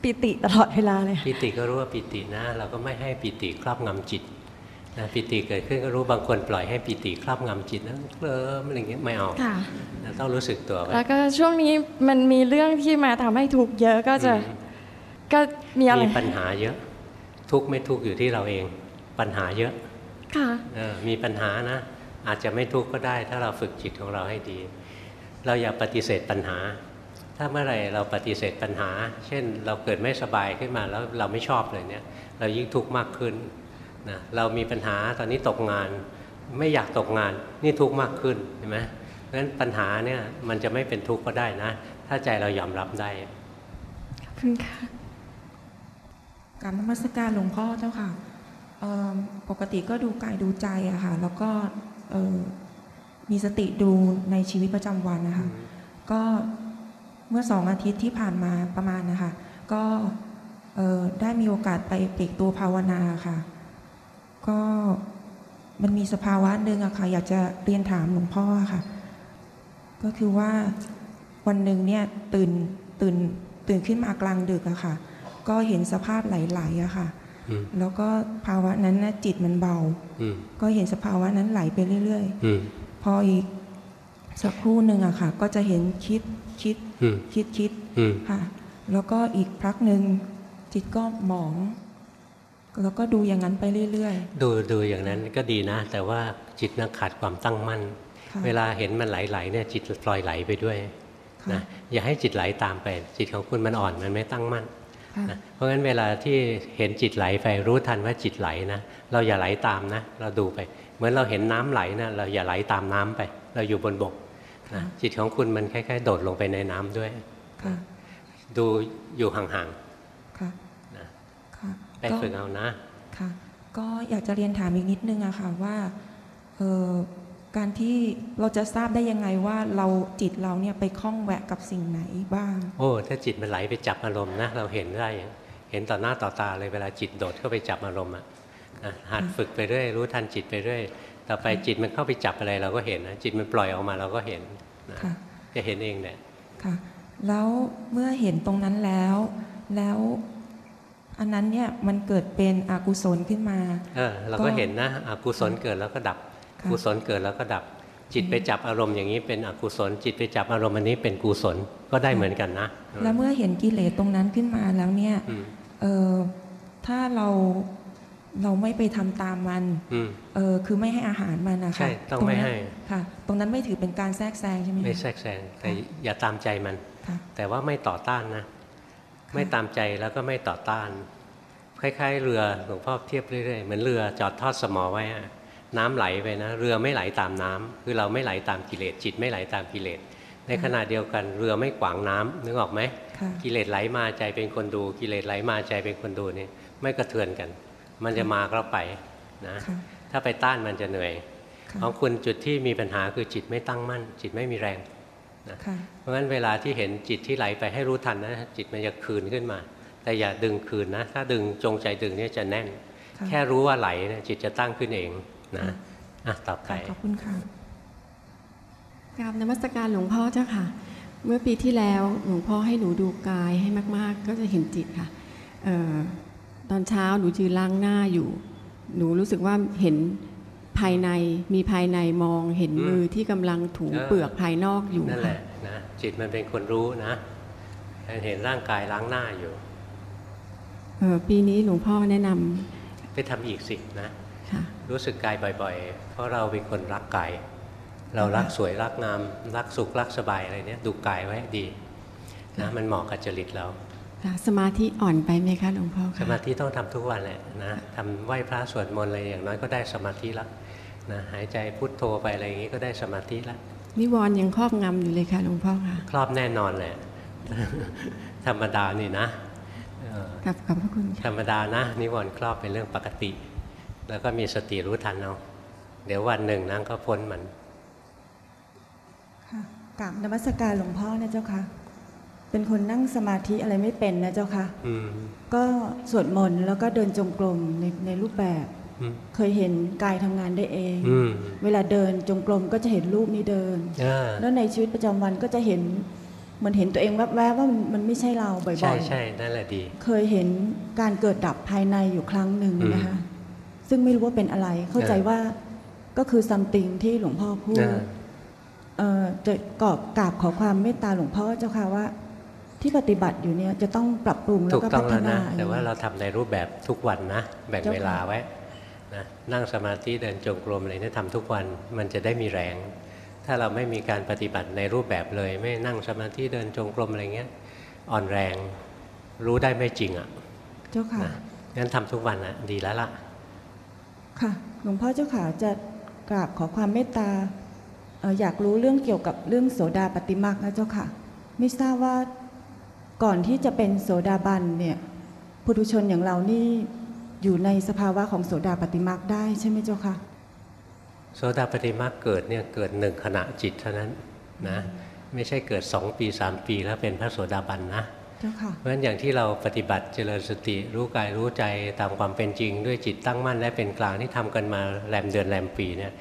ปิติตลอดเวลาเลยปิติก็รู้ว่าปิตินะ เราก็ไม่ให้ปิติครอบงำจิตนะปิติเกิดขึ้นก็รู้บางคนปล่อยให้ปิติครอบงำจิตนะเคลิ้มอะไรอย่างเงี้ยไม่เอาค่ะนะต้องรู้สึกตัวไว้แล้วก็ช่วงนี้มันมีเรื่องที่มาทำให้ทุกข์เยอะก็จะอืมก็มีอะไรมีปัญหาเยอะ ทุกข์ไม่ทุกข์อยู่ที่เราเองปัญหาเยอะค่ะเออมีปัญหานะ อาจจะไม่ทุกข์ก็ได้ ถ้าเราฝึกจิตของเราให้ดี เราอย่าปฏิเสธปัญหา ถ้าเมื่อไรเราปฏิเสธปัญหา เช่นเราเกิดไม่สบายขึ้นมาแล้วเราไม่ชอบเลยเนี่ยเรายิ่งทุกข์มากขึ้นนะเรามีปัญหาตอนนี้ตกงาน ไม่อยากตกงานนี่ทุกข์มากขึ้นเห็นไหมเพราะฉะนั้นปัญหาเนี่ยมันจะไม่เป็นทุกข์ก็ได้นะ ถ้าใจเรายอมรับได้ขอบคุณค่ะกรารนมัสการหลวงพ่อเจ้าค่ะปกติก็ดูกายดูใจอะค่ะแล้วก็ มีสติดูในชีวิตประจำวันนะคะ ก็เมื่อสองอาทิตย์ที่ผ่านมาประมาณนะคะ ก็เอ่อได้มีโอกาสไปเปลีกตัวภาวนาค่ะ ก็มันมีสภาวะหนึ่งอะค่ะ อยากจะเรียนถามหลวงพ่อค่ะ ก็คือว่าวันหนึ่งเนี่ยตื่นตื่นตื่นขึ้นมากลางดึกอะค่ะ ก็เห็นสภาพไหลๆอะค่ะอืมแล้วก็ภาวะนั้นนะจิตมันเบาอืมก็เห็นสภาวะนั้นไหลไปเรื่อยอืมๆ พออีกสักครู่หนึ่งอะค่ะ ก็จะเห็นคิดคิดอืมคิดคิดอืมค่ะ แล้วก็อีกพักหนึ่งจิตก็หมอง แล้วก็ดูอย่างนั้นไปเรื่อยดูดูอย่างนั้นก็ดีนะ แต่ว่าจิตนักขาดความตั้งมั่นค่ะเวลาเห็นมันไหลๆเนี่ยจิตปล่อยไหลไปด้วยค่ะนะอย่าให้จิตไหลตามไป จิตของคุณมันอ่อนมันไม่ตั้งมั่นๆค่ะนะเพราะงั้นเวลาที่เห็นจิตไหลไปรู้ทันว่าจิตไหลนะเราอย่าไหลตามนะ เราดูไปเห มือนเราเห็นน้ำไหลนะเราอย่าไหลตามน้ำไป เราอยู่บนบกนะจิตของคุณมันคล้ายๆ โดดลงไปในน้ำด้วยค่ะดูอยู่ห่างค่ะๆนะค่ะไปก็ฝึกเอานะค่ะก็อยากจะเรียนถามอีกนิดนึงอะค่ะว่าเอ่อการที่เราจะทราบได้ยังไงว่าเราจิตเราเนี่ยไปคล้องแวะกับสิ่งไหนบ้าง โอ้ถ้าจิตมันไหลไปจับอารมณ์นะเราเห็นได้ เห็นต่อหน้าต่อตาเลยเวลาจิตโดดเข้าไปจับอารมณ์อะนะ หัดฝึกไปเรื่อยรู้ทันจิตไปเรื่อยต่อไปจิตมันเข้าไปจับอะไรเราก็เห็นนะจิตมันปล่อยออกมาเราก็เห็นนะค่ะจะเห็นเองเนี่ยค่ะแล้วเมื่อเห็นตรงนั้นแล้ว แล้วอันนั้นเนี่ยมันเกิดเป็นอกุศลขึ้นมาเออเราก็เห็นนะอกุศลเกิดแล้วก็ดับค่ะกุศลเกิดแล้วก็ดับ จิตไปจับอารมณ์อย่างนี้เป็นอกุศล จิตไปจับอารมณ์อันนี้เป็นกุศลก็ได้เหมือนกันนะแล้วเมื่อเห็นกิเลสตรงนั้นขึ้นมาแล้วเนี่ยอืมเออถ้าเรา เราไม่ไปทำตามมันอืมเออคือไม่ให้อาหารมันนะคะใช่ต้องรนั้นไม่ให้ค่ะ ตรงนั้นไม่ถือเป็นการแทรกแซงใช่ไหมคะไม่แทรกแซงแต่อย่าตามใจมันค่ะแต่ว่าไม่ต่อต้านนะ ไม่ตามใจแล้วก็ไม่ต่อต้าน คล้ายๆ เรือหลวงพ่อเทียบเรื่อยๆเหมือนเรือจอดทอดสมอไว้อะน้ำไหลไปนะ เรือไม่ไหลตามน้ำคือเราไม่ไหลตามกิเลสจิตไม่ไหลตามกิเลสในขณะเดียวกันเรือไม่ขวางน้ำนึกออกไหมค่ะกิเลสไหลมาใจเป็นคนดู กิเลสไหลมาใจเป็นคนดูนี่ไม่กระเทือนกัน มันจะมาก็ไปนะค่ะถ้าไปต้านมันจะเหนื่อยค่ะของคุณจุดที่มีปัญหาคือจิตไม่ตั้งมั่น จิตไม่มีแรงค่ะเพราะฉะนั้นเวลาที่เห็นจิตที่ไหลไปให้รู้ทันนะจิตมันจะคืนขึ้นมา แต่อย่าดึงคืนนะ ถ้าดึงจงใจดึงเนี่ยจะแน่นค่ะแค่รู้ว่าไหลเนี่ยจิตจะตั้งขึ้นเองนะอะต่อไปค่ะขอบคุณค่ะกราบนมัสการหลวงพ่อเจ้าค่ะ เมื่อปีที่แล้วหลวงพ่อให้หนูดูกายให้มาก ๆ ก็จะเห็นจิตค่ะเออ ตอนเช้าหนูยืนล้างหน้าอยู่ หนูรู้สึกว่าเห็นภายในมีภายในมองเห็นอืมมือที่กำลังถูเออเปลือกภายนอกอยู่นั่นแหค่ะละนะจิตมันเป็นคนรู้นะเห็นร่างกายล้างหน้าอยู่เออปีนี้หลวงพ่อแนะนำไปทำอีกสินะค่ะรู้สึกกายบ่อย ๆ เพราะเราเป็นคนรักกาย เรารักสวยรักงามรักสุขรักสบายอะไรเนี่ยดูกายไว้ดีนะมันเหมาะกับจริตเราค่ะ สมาธิอ่อนไปไหมคะหลวงพ่อสคะมาธิต้องทำทุกวันแหละนะทำไหว้พระสวดมนต์อะไรอย่างน้อยก็ได้สมาธิแล้วนะหายใจพุทโธไปอะไรอย่างนี้ก็ได้สมาธิแล้วนิวรณ์ยังครอบงำอยู่เลยค่ะหลวงพ่อค่ะครอบแน่นอนแหละธรรมดานี่นะเออกับขอบพระคุณค่ะธรรมดานะนิวรณ์ครอบเป็นเรื่องปกติ แล้วก็มีสติรู้ทันเอาเดี๋ยววันหนึ่งนั่งก็พ้นมันค่ะกราบนมัสการหลวงพ่อนะเจ้าค่ะ เป็นคนนั่งสมาธิอะไรไม่เป็นนะเจ้าค่ะอืมก็สวดมนต์แล้วก็เดินจงกรมในในรูปแบบอืมเคยเห็นกายทำงานได้เองอืมเวลาเดินจงกรมก็จะเห็นรูปนี้เดินอ่าแล้วในชีวิตประจำวันก็จะเห็นเหมือนเห็นตัวเองแวบๆว่ามันมันไม่ใช่เราบ่ใช่อยใช่นั่นแหละดีๆเคยเห็นการเกิดดับภายในอยู่ครั้งหนึ่งนะคะซึ่งไม่รู้ว่าเป็นอะไร เข้าใจเออว่าก็คือซัมติงที่หลวงพ่อพูดอ่าเอ่อจะกอบกราบขอความเมตตาหลวงพ่อเจ้าค่ะว่า ที่ปฏิบัติอยู่เนี่ยจะต้องปรับปรุงแล้ถูวกก็ต้อพังฒแล้วนานะแต่ว่าเราทำในรูปแบบทุกวันนะแบ่งเจ้าค่ะเวลาไว้นะนั่งสมาธิเดินจงกรมอะไรเนี่ยทำทุกวันมันจะได้มีแรง ถ้าเราไม่มีการปฏิบัติในรูปแบบเลย ไม่นั่งสมาธิเดินจงกรมอะไรเงี้ยอ่อนแรงรู้ได้ไม่จริงอะ เจ้าค่ะนะงั้นทำทุกวันนะดีแล้วล่ะ ค่ะหลวงพ่อเจ้าค่ะจะกราบขอความเมตตาเอ่ออยากรู้เรื่องเกี่ยวกับเรื่องโสดาปฏิมาคนะเจ้าค่ะ ไม่ทราบว่า ก่อนที่จะเป็นโสดาบันเนี่ยปุถุชนอย่างเรานี่อยู่ในสภาวะของโสดาปฏิมาคได้ใช่ไหมเจ้าค่ะโสดาปฏิมาเกิดเนี่ยเกิดหนึ่งขณะจิตเท่านั้นนะไม่ใช่เกิดสองปีสามปีแล้วเป็นพระโสดาบันนะเจ้าค่ะเพราะฉะนั้นอย่างที่เราปฏิบัติเจริญสติรู้กายรู้ใจตามความเป็นจริง ด้วยจิตตั้งมั่นและเป็นกลางที่ทำกันมาแรมเดือนแรมปีเนี่ย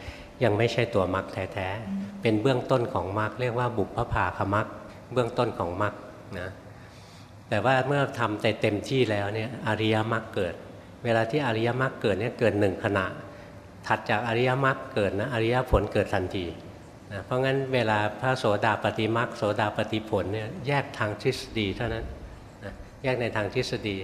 ยังไม่ใช่ตัวมรรคแท้ๆเป็นเบื้องต้นของมรรคเรียกว่าบุพภาคมรรคเบื้องต้นของมรรคนะ แต่ว่าเมื่อทำแต่เต็มที่แล้วเนี่ยอริยมรรคเกิด เวลาที่อริยมรรคเกิดเนี่ยเกิดหนึ่งขณะ ถัดจากอริยมรรคเกิดนะอริยผลเกิดทันทีนะเพราะงั้นเวลาพระโสดาปฏิมักโสดาปฏิผลเนี่ยแยกทางทฤษฎีเท่านั้นนะแยกในทางทฤษฎี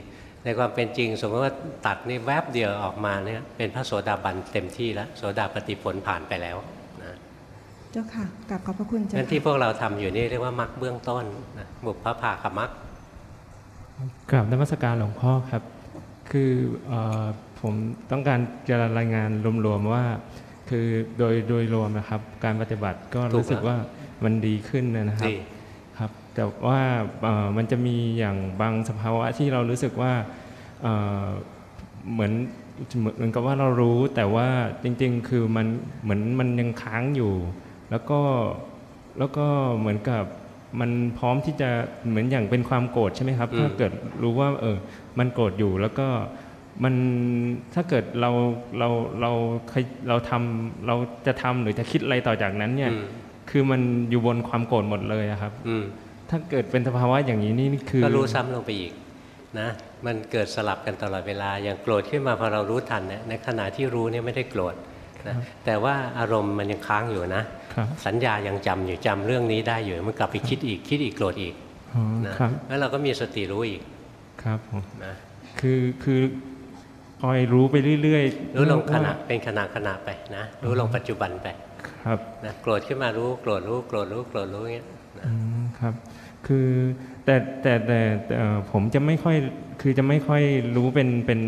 ในความเป็นจริง สมมติว่าตัดนี่แวบเดียวออกมาเนี่ยเป็นพระโสดาบันเต็มที่แล้วโสดาปฏิผลผ่านไปแล้วนะเจ้าค่ะกราบขอบพระคุณเจ้างั้นค่ะที่พวกเราทำอยู่นี่เรียกว่ามักเบื้องต้นนะบุพพภาคมัก กราบนมัสการหลวงพ่อครับ คือเออผมต้องการจะรายงานรวมๆว่า คือโดยโดยรวมนะครับ การปฏิบัติก็รู้สึกว่ามันดีขึ้นนะครับดีครับ แต่ว่าเอ่อมันจะมีอย่างบางสภาวะที่เรารู้สึกว่าเอ่อเหมือนเหมือนเหมือนกับว่าเรารู้แต่ว่าจริง ๆ คือมันเหมือนมันยังค้างอยู่ แล้วก็แล้วก็เหมือนกับ มันพร้อมที่จะเหมือนอย่างเป็นความโกรธใช่ไหมครับอืมถ้าเกิดรู้ว่าเออมันโกรธอยู่แล้วก็มันถ้าเกิดเราเราเราเคยเราทำเราจะทำหรือจะคิดอะไรต่อจากนั้นเนี่ยอืมคือมันอยู่บนความโกรธหมดเลยอะครับอืมถ้าเกิดเป็นสภาวะอย่างนี้นี่คือก็รู้ซ้ำลงไปอีกนะมันเกิดสลับกันตลอดเวลาอย่างโกรธขึ้นมาพอเรารู้ทันเนี่ยในขณะที่รู้เนี่ยไม่ได้โกรธนะ แต่ว่าอารมณ์มันยังค้างอยู่นะครับสัญญายังจำอยู่จำเรื่องนี้ได้อยู่ มันกลับไปคิดอีกคิดอีกโกรธอีกอ๋อนะครับแล้วเราก็มีสติรู้อีกครับผมนะคือคือคอยรู้ไปเรื่อยๆ รู้ลงขว่าณะเป็นขณะขณะไปนะ รู้ลงปัจจุบันไปครับนะโกรธขึ้นมารู้โกรธรู้โกรธรู้โกรธรู้อย่างเงี้ยนะอืมครับ คือแต่แต่แต่แต่เอ่อผมจะไม่ค่อยคือจะไม่ค่อยรู้เป็นเป็น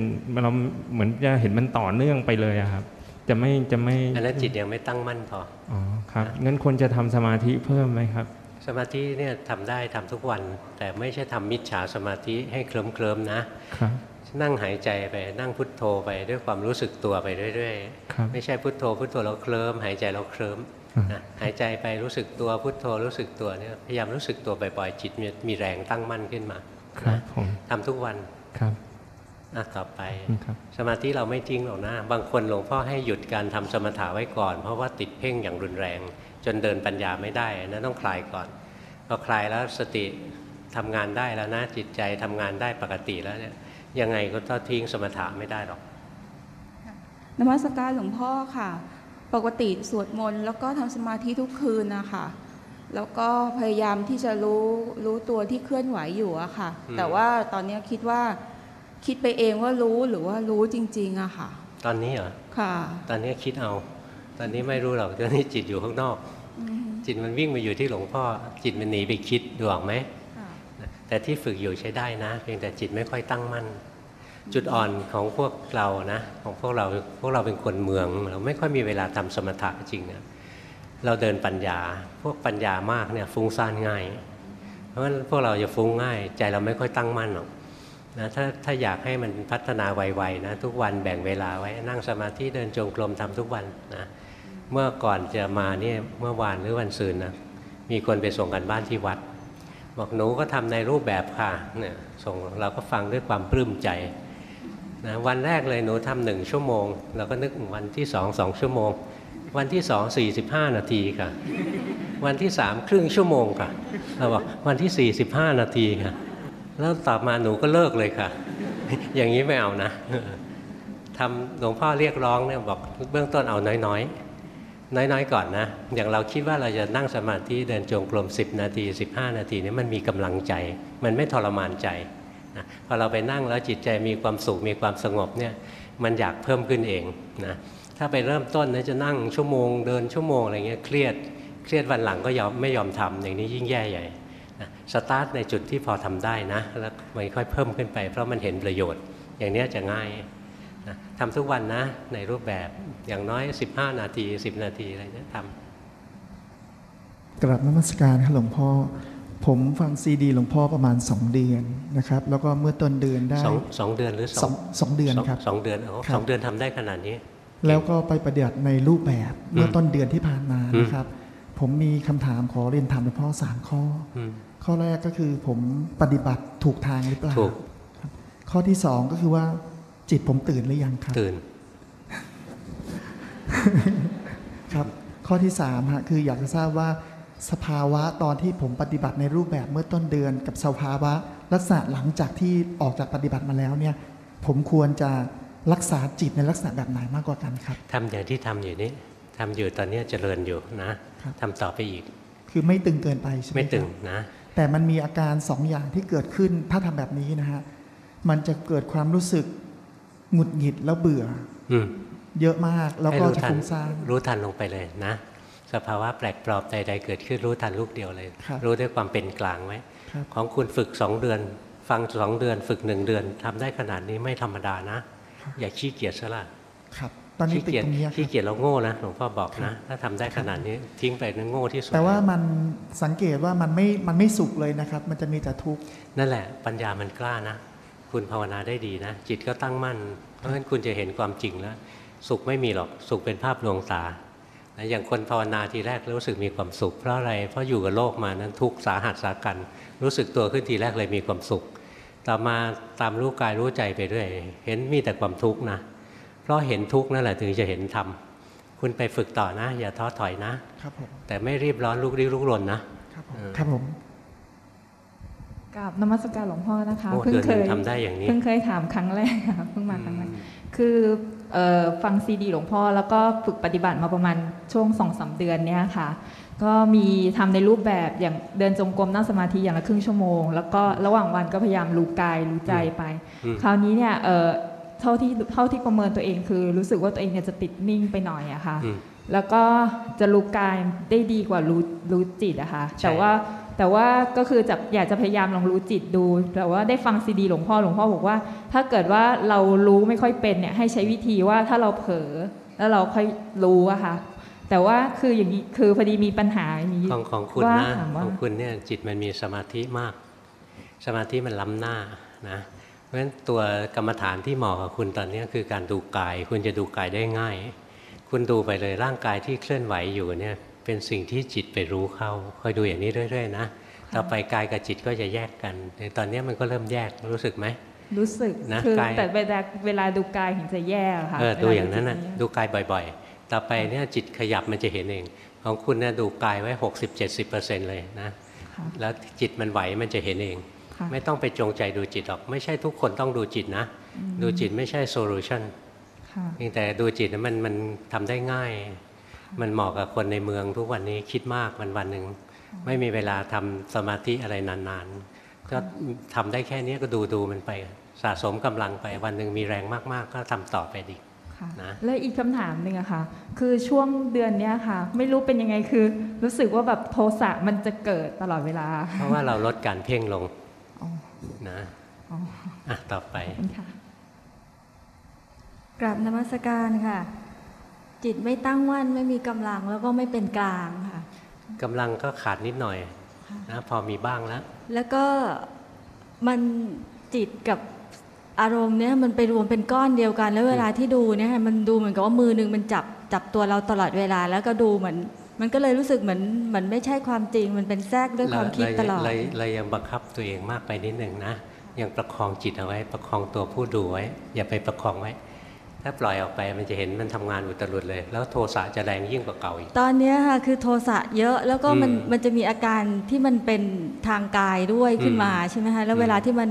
เราเหมือนจะเห็นมันต่อเนื่องไปเลยอะครับ จะไม่จะไม่อันนั้นจิตยังไม่ตั้งมั่นพออ๋อครับงั้นควรจะทำสมาธิเพิ่มไหมครับ สมาธิเนี่ยทำได้ทำทุกวัน แต่ไม่ใช่ทำมิจฉาสมาธิให้เคลิ้มเคลิมๆนะครับนั่งหายใจไปนั่งพุทโธไปด้วยความรู้สึกตัวไปเรื่อยครับๆไม่ใช่พุทโธ พุทโธแล้วเคลิ้มหายใจแล้วเคลิ้มอ่านนะหายใจไปรู้สึกตัวพุทโธรู้สึกตัวเนี่ยพยายามรู้สึกตัวบ่อยๆจิตมีมีแรงตั้งมั่นขึ้นมาครับนะผมทำทุกวันครับ อะต่อไปครับสมาธิเราไม่จริงหรอกนะ บางคนหลวงพ่อให้หยุดการทำสมถะไว้ก่อน เพราะว่าติดเพ่งอย่างรุนแรง จนเดินปัญญาไม่ได้นะต้องคลายก่อนพอคลายแล้วสติทำงานได้แล้วนะ จิตใจทำงานได้ปกติแล้วเนี่ยยังไงก็ต้องทิ้งสมถะไม่ได้หรอกนมัสการหลวงพ่อค่ะ ปกติสวดมนต์แล้วก็ทำสมาธิทุกคืนนะคะแล้วก็พยายามที่จะรู้รู้ตัวที่เคลื่อนไหวอยู่อะค่ะอืมแต่ว่าตอนนี้คิดว่า คิดไปเองว่ารู้หรือว่ารู้จริง ๆอะค่ะ ตอนนี้เหรอค่ะ ตอนนี้คิดเอา ตอนนี้ไม่รู้หรอกตอนนี้จิตอยู่ข้างนอกอืมจิตมันวิ่งมาอยู่ที่หลวงพ่อ จิตมันหนีไปคิดดูออกไหมค่ะแต่ที่ฝึกอยู่ใช้ได้นะ เพียงแต่จิตไม่ค่อยตั้งมั่น จุดอ่อนของพวกเรานะ ของพวกเราพวกเราเป็นคนเมือง เราไม่ค่อยมีเวลาทำสมถะจริงนะเราเดินปัญญา พวกปัญญามากเนี่ยฟุ้งซ่านง่าย เพราะฉะนั้นพวกเราจะฟุ้งง่าย ใจเราไม่ค่อยตั้งมั่นหรอก นะถ้าถ้าอยากให้มันพัฒนาไวๆนะทุกวันแบ่งเวลาไว้นั่งสมาธิเดินจงกรมทำทุกวันนะเมื่อก่อนจะมาเนี่ยเมื่อวานหรือวันซืนนะมีคนไปส่งกันบ้านที่วัด บอกหนูก็ทำในรูปแบบค่ะเนี่ยส่งเราก็ฟังด้วยความปลื้มใจนะวันแรกเลยหนูทำหนึ่งชั่วโมง เราก็นึกวันที่สองสองชั่วโมง วันที่สองสี่สิบห้านาทีค่ะ วันที่สามครึ่งชั่วโมงค่ะเราบอกวันที่สี่สิบห้านาทีค่ะ แล้วต่อมาหนูก็เลิกเลยค่ะ อย่างนี้ไม่เอานะทำหลวงพ่อเรียกร้องเนี่ยบอกเบื้องต้นเอาน้อยๆ น้อยๆ ก่อนนะ อย่างเราคิดว่าเราจะนั่งสมาธิเดินจงกรม10 นาที 15 นาทีนี่มันมีกำลังใจ มันไม่ทรมานใจนะพอเราไปนั่งแล้วจิตใจมีความสุขมีความสงบเนี่ยมันอยากเพิ่มขึ้นเองนะถ้าไปเริ่มต้นนะจะนั่งชั่วโมง เดินชั่วโมงอะไรเงี้ยเครียด เครียดวันหลังก็ยอมไม่ยอมทำอย่างนี้ยิ่งแย่ใหญ่ สตาร์ทในจุดที่พอทำได้นะแล้วมันค่อยเพิ่มขึ้นไป เพราะมันเห็นประโยชน์ อย่างเนี้ยจะง่ายนะทำทุกวันนะ ในรูปแบบอย่างน้อย 15 นาที 10 นาทีอะไรเนี่ยทกราบนมัสการครับหลวงพ่อ ผมฟังซีดีหลวงพ่อประมาณ 2 เดือนนะครับ แล้วก็เมื่อต้นเดือนได้ำสองสองเดือนหรือสองสองเดือนครับสองเดือนโอ้ครับสองเดือนทำได้ขนาดนี้ แล้วก็ไปปฏิบัติในรูปแบบเมื่อต้นเดือนที่ผ่านมานะครับ ผมมีคำถามขอเรียนถามหลวงพ่อสามข้ออม ข้อแรกก็คือผมปฏิบัติถูกทางหรือเปล่าถูกครับข้อที่สองก็คือว่า จิตผมตื่นหรือยังครับ ตื่น ครับ ข้อที่สามฮะคืออยากจะทราบว่าสภาวะตอนที่ผมปฏิบัติในรูปแบบเมื่อต้นเดือน กับสภาวะลักษณะหลังจากที่ออกจากปฏิบัติมาแล้วเนี่ย ผมควรจะรักษาจิตในลักษณะแบบไหนมากกว่ากันครับทำอย่างที่ทำอยู่นี้ททำอยู่ตอนเนี้ยเจริญอยู่นะครับทำต่อไปอีก คือไม่ตึงเกินไปใช่ไหมไม่ตึงครับนะ แต่มันมีอาการสองอย่างที่เกิดขึ้นถ้าทำแบบนี้นะฮะมันจะเกิดความรู้สึกหงุดหงิดแล้วเบื่อ อืมเยอะมากแล้วก็ให้รู้จะทันฟุ้งซ่านรู้ทันลงไปเลยนะ สภาวะแปลกปลอมใดๆเกิดขึ้นรู้ทันลูกเดียวเลยครับรู้ด้วยความเป็นกลางไว้ครับของคุณฝึกสองเดือน ฟังสองเดือน ฝึกหนึ่งเดือนทำได้ขนาดนี้ไม่ธรรมดานะ อย่าขี้เกียจซะละครับ ตอนนี้ขี้ติดเกียจตรงนี้ครับขี้เกียจเราโง่นะหลวงพ่อบอกนะ ถ้าทำได้ขนาดนี้ทิ้งไปนั่นโง่ที่สุด แต่ว่ามันสังเกตว่ามันไม่มันไม่สุขเลยนะครับ มันจะมีแต่ทุกข์นั่นแหละ ปัญญามันกล้านะ คุณภาวนาได้ดีนะ จิตก็ตั้งมั่น เพราะฉะนั้นคุณจะเห็นความจริงแล้ว สุขไม่มีหรอกสุขเป็นภาพลวงตานะอย่างคนภาวนาทีแรกรู้สึกมีความสุขเพราะอะไร เพราะอยู่กับโลกมานั้นทุกข์สาหัสสากัน รู้สึกตัวขึ้นทีแรกเลยมีความสุข ต่อมาตามรู้กายรู้ใจไปเรื่อยเห็นมีแต่ความทุกข์นะเพ ราะเห็นทุกข์นั่นแหละถึงจะเห็นธรรมคุณไปฝึกต่อนะ อย่าท้อถอยนะครับผมแต่ไม่รีบร้อนลุกลี้ลุกลนนะเออครับผมกับนมัสการหลวงพ่อนะคะโอ้เพิ่งเดือนหเคนึ่ยงทำได้อย่างนี้เพิ่งเคยถามครั้งแรกค่ะเพิ่งมาครั้งแรกคือเอ่อฟังซีดีหลวงพ่อแล้วก็ฝึกปฏิบัติมาประมาณช่วงสองสาเดือนเนี้ยค่ะ ก็มีทำในรูปแบบอย่างเดินจงกรมนั่งสมาธิอย่างละครึ่งชั่วโมง แล้วก็ระหว่างวันก็พยายามรู้กายรู้ใจไปอืมคราวนี้เนี่ย เอ่อเท่าที่เท่าที่ประเมินตัวเองคือ รู้สึกว่าตัวเองเนี่ยจะติดนิ่งไปหน่อยอะค่ะอืมแล้วก็จะรู้กายได้ดีกว่ารู้รู้จิตอะค่ะใช่แต่ว่าแต่ว่าก็คือจะอยากจะพยายามลองรู้จิตดู แต่ว่าได้ฟังซีดีหลวงพ่อหลวงพ่อบอกว่า ถ้าเกิดว่าเรารู้ไม่ค่อยเป็นเนี่ยให้ใช้วิธีว่าถ้าเราเผลอแล้วเราค่อยรู้อะค่ะแต่ว่าคืออย่างนี้คือพอดีมีปัญหาอย่างนี้ของของคุณว่านะถามขว่าองคุณเนี่ยจิตมันมีสมาธิมาก สมาธิมันล้ำหน้านะ เพราะฉะนั้นตัวกรรมฐานที่เหมาะกับคุณตอนนี้คือการดูกาย คุณจะดูกายได้ง่าย คุณดูไปเลยร่างกายที่เคลื่อนไหวอยู่เนี่ยเป็นสิ่งที่จิตไปรู้เข้าคอยดูอย่างนี้เรื่อยๆนะต่อไปกายกับจิตก็จะแยกกันในตอนนี้มันก็เริ่มแยกรู้สึกไหมรู้สึกนะคือกายแต่เวลาเวลาดูกายถึงจะแย่อะค่ะเออดูอย่างนั้นนะเวลดูกายบ่อยๆ ต่อไปเนี่ยจิตขยับมันจะเห็นเอง ของคุณเนี่ยดูกายไว้60-70%เลยนะค่ะแล้วจิตมันไหวมันจะเห็นเองค่ะ ไม่ต้องไปจงใจดูจิตหรอก ไม่ใช่ทุกคนต้องดูจิตนะอืมดูจิตไม่ใช่ solution ค่ะเพียงแต่ดูจิตนะมันมันทำได้ง่าย มันเหมาะกับคนในเมืองทุกวันนี้คิดมากวันวันหนึ่งไม่มีเวลาทำสมาธิอะไรนานๆ ก็ทำได้แค่นี้ก็ดูดูมันไป สะสมกำลังไปวันหนึ่งมีแรงมากๆ ก็ทำต่อไปดีค่ะนะและอีกคำถามหนึ่งอะค่ะ คือช่วงเดือนเนี้ยค่ะ ไม่รู้เป็นยังไงคือ รู้สึกว่าแบบโทสะมันจะเกิดตลอดเวลา เพราะว่าเราลดการเพ่งลงอ๋อ นะอ๋ออะต่อไปขอบคุณค่ะกราบนมัสการค่ะ จิตไม่ตั้งมั่นไม่มีกำลังแล้วก็ไม่เป็นกลางค่ะกำลังก็ขาดนิดหน่อยนะพอมีบ้างแล้ว แล้วก็มันจิตกับอารมณ์เนี่ยมันไปรวมเป็นก้อนเดียวกัน แล้วเวลาที่ดูเนี่ยมันดูเหมือนกับว่ามือหนึ่งมันจับจับตัวเราตลอดเวลา แล้วก็ดูเหมือน มันก็เลยรู้สึกเหมือนเหมือนไม่ใช่ความจริง มันเป็นแทรกด้วยความคิดตลอดเราเรายังบังคับตัวเองมากไปนิดหนึ่งนะยังประคองจิตเอาไว้ ประคองตัวผู้ดูไว้ อย่าไปประคองไว้ ถ้าปล่อยออกไปมันจะเห็นมันทำงานอุตรุดเลย แล้วโทสะจะแรงยิ่งกว่าเก่าอีกตอนเนี้ยค่ะคือโทสะเยอะแล้วก็มันอืมมันจะมีอาการที่มันเป็นทางกายด้วยขึ้นมาอืมใช่ไหมคะแล้วอืมเวลาที่มัน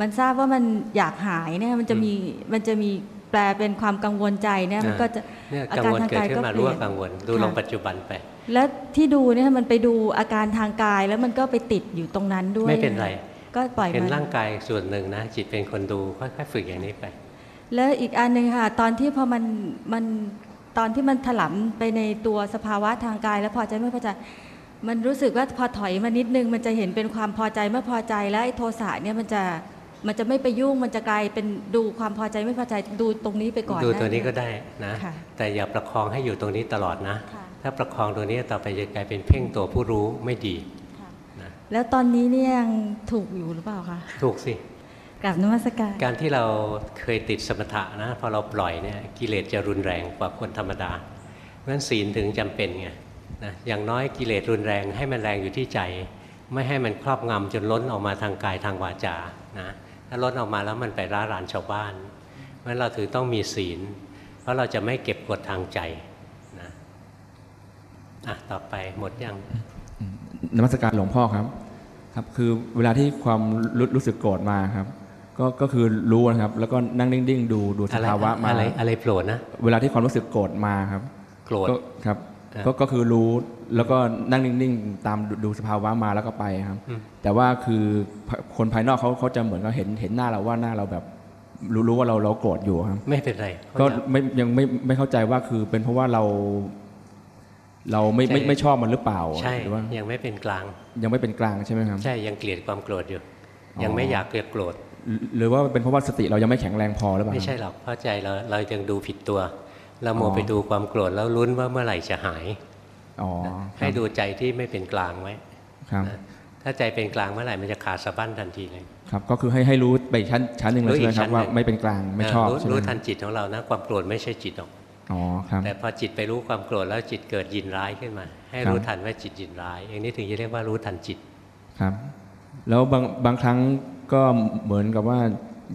มันทราบว่ามันอยากหายเนี่ยมันจะมีมันจะมีแปลเป็นความกังวลใจเนี่ยมันก็จะเนี่ยอากังการวลทางเกิดกายขึ้ก็นมาเปรู้ลี่ยว่านกังวลดูค่ะลงปัจจุบันไป แล้วที่ดูเนี่ยมันไปดูอาการทางกายแล้วมันก็ไปติดอยู่ตรงนั้นด้วยไม่เป็นไร ก็ปล่อยเป็นมันร่างกายส่วนหนึ่งนะจิตเป็นคนดูค่อยๆฝึกอย่างนี้ไป แล้วอีกอันหนึ่งค่ะตอนที่พอมันมันตอนที่มันถลำไปในตัวสภาวะทางกาย แล้วพอใจไม่พอใจมันรู้สึกว่าพอถอยมานิดนึง มันจะเห็นเป็นความพอใจไม่พอใจแล้วไอ้โทสะเนี่ยมันจะมันจะไม่ไปยุ่งมันจะกลายเป็นดูความพอใจไม่พอใจดูตรงนี้ไปก่อน ดูไตัวนี้ก็หมได้นะค่ะแต่อย่าประคองให้อยู่ตรงนี้ตลอดนะค่ะ ถ้าประคองตัวนี้ต่อไปจะกลายเป็นเพ่งตัวผู้รู้ไม่ดีแล้วตอนนี้เนี่ยยังถูกอยู่หรือเปล่าคะถูกสิกลับนมัสการการที่เราเคยติดสมถะนะพอเราปล่อยเนี่ยกิเลสจะรุนแรงกว่าคนธรรมดาเพราะฉะนั้นศีลถึงจำเป็นไงนะอย่างน้อยกิเลสรุนแรงให้มันแรงอยู่ที่ใจ ไม่ให้มันครอบงำจนล้นออกมาทางกายทางวาจานะถ้าล้นออกมาแล้วมันไปร้ารานชาวบ้านเพราะฉะนั้นเราถือต้องมีศีล เพราะเราจะไม่เก็บกดทางใจนะ อะต่อไปหมดยังนมัสการหลวงพ่อครับ ครับ คือเวลาที่ความรู้รู้สึกโกรธมาครับ ก็ก็คือรู้นะครับ แล้วก็นั่งนิ่งๆดูดูสภาวะมาอะไรอะไรโผล่นะเวลาที่ความรู้สึกโกรธมาครับกโกรธก็ครับอะก็ก็คือรู้แล้วก็นั่งนิ่งๆ ตามดูดูสภาวะมาแล้วก็ไปครับอืมแต่ว่าคือคนภายนอกเขาเขาจะเหมือนกับเห็นเห็นหน้าเราว่าหน้าเราแบบ รู้รู้ว่าเราเราโกรธอยู่ครับ ไม่เป็นไร ก็เขาจะไม่ยังไม่ไม่เข้าใจว่าคือเป็นเพราะว่าเรา เราไม่ไม่ใช่ไม่ชอบมันหรือเปล่าใช่หรือว่ายังไม่เป็นกลาง ยังไม่เป็นกลางใช่ไหมครับ ใช่ยังเกลียดความโกรธอยู่อ๋อยังไม่อยากเกลียดโกรธหรือหรือว่าเป็นเพราะว่าสติเรายังไม่แข็งแรงพอหรือเปล่าไม่ใช่หรอกเพราะใจเราเรายังดูผิดตัว เราโมวอ๋อไปดูความโกรธแล้วลุ้นว่าเมื่อไหร่จะหายอ๋อให้ดูใจที่ไม่เป็นกลางไว้ครับนะถ้าใจเป็นกลางเมื่อไหร่มันจะขาดสะบั้นทันทีเลยครับก็คือให้ให้รู้ไปชั้นชั้นหนึ่งเลยใช่ไหมครับว่าไม่เป็นกลางไม่ชอบเรู้ใช่ไหมรู้ทันจิตของเรานะความโกรธไม่ใช่จิตหรอก อ๋อครับแต่พอจิตไปรู้ความโกรธแล้วจิตเกิดยินร้ายขึ้นมา ให้ครับรู้ทันว่าจิตยินร้าย อย่างนี้ถึงจะเรียกว่ารู้ทันจิตครับ แล้วบางบางครั้งก็เหมือนกับว่า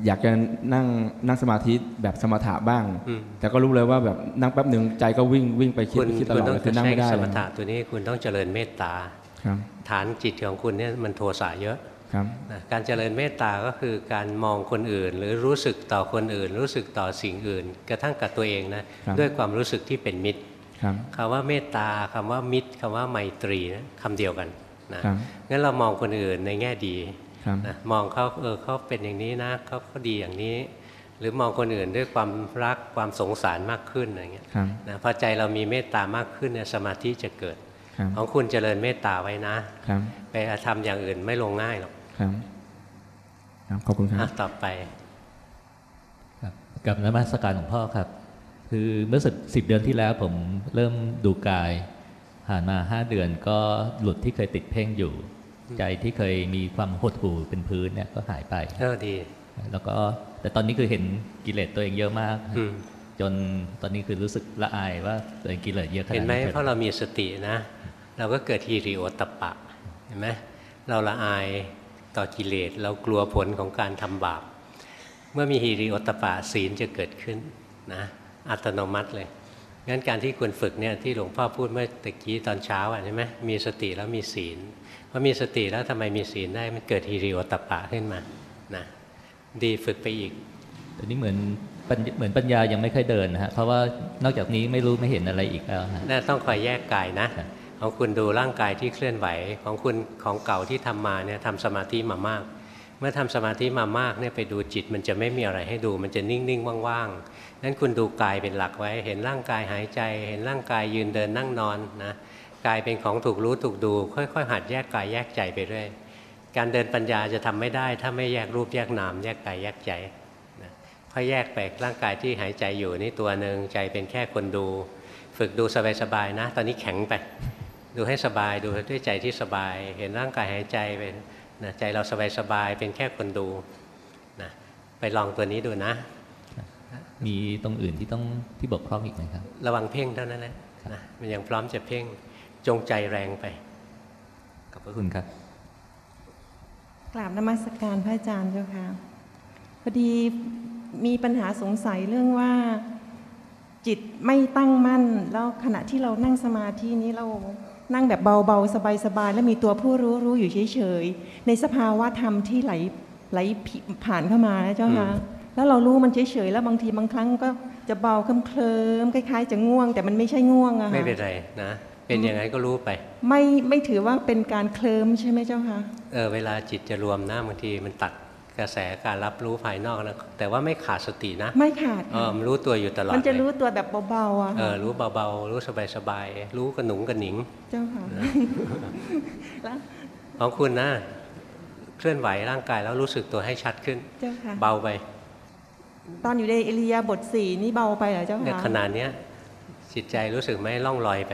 อยากจะนั่งนั่งสมาธิแบบสมถะบ้างอืมแต่ก็รู้เลยว่าแบบนั่งแป๊บหนึ่งใจก็วิ่งวิ่งไปคิดคุณคิดตคุณลอดต้อเลงยคือนั่งใช้ไม่ได้สเลมยถะตัวนี้คุณต้องเจริญเมตตาครับฐานจิตของคุณเนี่ยมันโทสะเยอะ ครับนะการเจริญเมตตาก็คือการมองคนอื่น หรือรู้สึกต่อคนอื่น รู้สึกต่อสิ่งอื่น กระทั่งกับตัวเองนะครับด้วยความรู้สึกที่เป็นมิตรครับคำว่าเมตตาคำว่ามิตรคำว่าไมตรีนะคำเดียวกันนะครับงั้นเรามองคนอื่นในแง่ดีครับนะมองเขาเออเขาเป็นอย่างนี้นะเขาเขาดีอย่างนี้ หรือมองคนอื่นด้วยความรักความสงสารมากขึ้นอะไรเงี้ยครับนะพอใจเรามีเมตตามากขึ้นเนี่ยสมาธิจะเกิดครับของคุณเจริญเมตตาไว้นะครับไปทำอย่างอื่นไม่ลงง่ายหรอก ครับครับขอบคุณครับอะต่อไปครับกับนมัสการหลวงพ่อครับ คือเมื่อสิบสิบเดือนที่แล้วผมเริ่มดูกาย ผ่านมาห้าเดือนก็หลุดที่เคยติดเพ่งอยู่ ใจที่เคยมีความหดหู่เป็นพื้นเนี่ยก็หายไปเออดี แล้วก็แต่ตอนนี้คือเห็นกิเลสตัวเองเยอะมากอืมจนตอนนี้คือรู้สึกละอายว่าตัวเองกิเลสเยอะขนาดเห็นไหมนี้เพราะเรามีสตินะ เราก็เกิดหิริโอตตัปปะเห็นไหมเราละอาย ต่อกิเลสเรากลัวผลของการทำบาป เมื่อมีหิริโอตตัปปะศีลจะเกิดขึ้นนะอัตโนมัติเลยงั้นการที่คุณฝึกเนี่ยที่หลวงพ่อพูดเมื่อตะกี้ตอนเช้าอะใช่ไหมมีสติแล้วมีศีลพอมีสติแล้วทำไมมีศีลได้มันเกิดฮีริโอตปปะขึ้นมานะดีฝึกไปอีกแต่นี่เหมือนปัญเหมือนปัญญายังไม่ค่อยเดินนะฮะเพราะว่านอกจากนี้ไม่รู้ไม่เห็นอะไรอีกแล้วฮะน่าต้องคอยแยกกายนะ ของคุณดูร่างกายที่เคลื่อนไหวของคุณของเก่าที่ทำมาเนี่ยทำสมาธิมามาก เมื่อทำสมาธิมามากเนี่ยไปดูจิตมันจะไม่มีอะไรให้ดู มันจะนิ่งๆว่างๆนั้นคุณดูกายเป็นหลักไว้ เห็นร่างกายหายใจ เห็นร่างกายยืนเดินนั่งนอนนะกายเป็นของถูกรู้ถูกดู ค่อยๆ หัดแยกกายแยกใจไปเรื่อยการเดินปัญญาจะทำไม่ได้ ถ้าไม่แยกรูปแยกนามแยกกายแยกใจนะค่อยแยกไปร่างกายที่หายใจอยู่นี่ตัวหนึ่งใจเป็นแค่คนดู ฝึกดูสบายๆนะ ตอนนี้แข็งไป ดูให้สบายดูด้วยใจที่สบาย เห็นร่างกายหายใจเป็นนะใจเราสบายๆเป็นแค่คนดูนะไปลองตัวนี้ดูนะ มีตรงอื่นที่ต้องที่บกพร่องอีกไหมครับ ระวังเพ่งเท่านั้นแหละนะมันยังพร้อมจะเพ่งจงใจแรงไปขอบพระคุณครับกราบนมัสการพระอาจารย์เจ้าค่ะพอดีมีปัญหาสงสัยเรื่องว่าจิตไม่ตั้งมั่น แล้วขณะที่เรานั่งสมาธินี้เรา นั่งแบบเบาๆ สบายๆ แล้วมีตัวผู้รู้รู้อยู่เฉยๆ ในสภาวะธรรมที่ไหลไหลผ่านเข้ามานะเจ้าค่ะแล้วเรารู้มันเฉยๆ แล้วบางทีบางครั้งก็จะเบาเคลิ้มๆคล้ายๆ จะง่วง แต่มันไม่ใช่ง่วงอะไม่ค่ะเป็นไรนะเป็นยังไงก็รู้ไป ไม่ไม่ถือว่าเป็นการเคลิ้มใช่ไหมเจ้าค่ะเออเวลาจิตจะรวมนะบางทีมันตัด กระแสการรับรู้ภายนอกนะแต่ว่าไม่ขาดสตินะ ไม่ขาดเออมันรู้ตัวอยู่ตลอด มันจะเลยรู้ตัวแบบเบาๆอะเอค่ะอรู้เบาๆรู้สบายๆรู้กระหนุงกระหนิง เจ้าค่ะนะแล้วของคุณนะ เคลื่อนไหวร่างกายแล้วรู้สึกตัวให้ชัดขึ้น เจ้าค่ะ เบาไป ตอนอยู่ในเอริยาบทสี่นี่เบาไปเหรอเจ้าในค่ะขนาดเนี้ยจิตใจรู้สึกไหมล่องลอยไป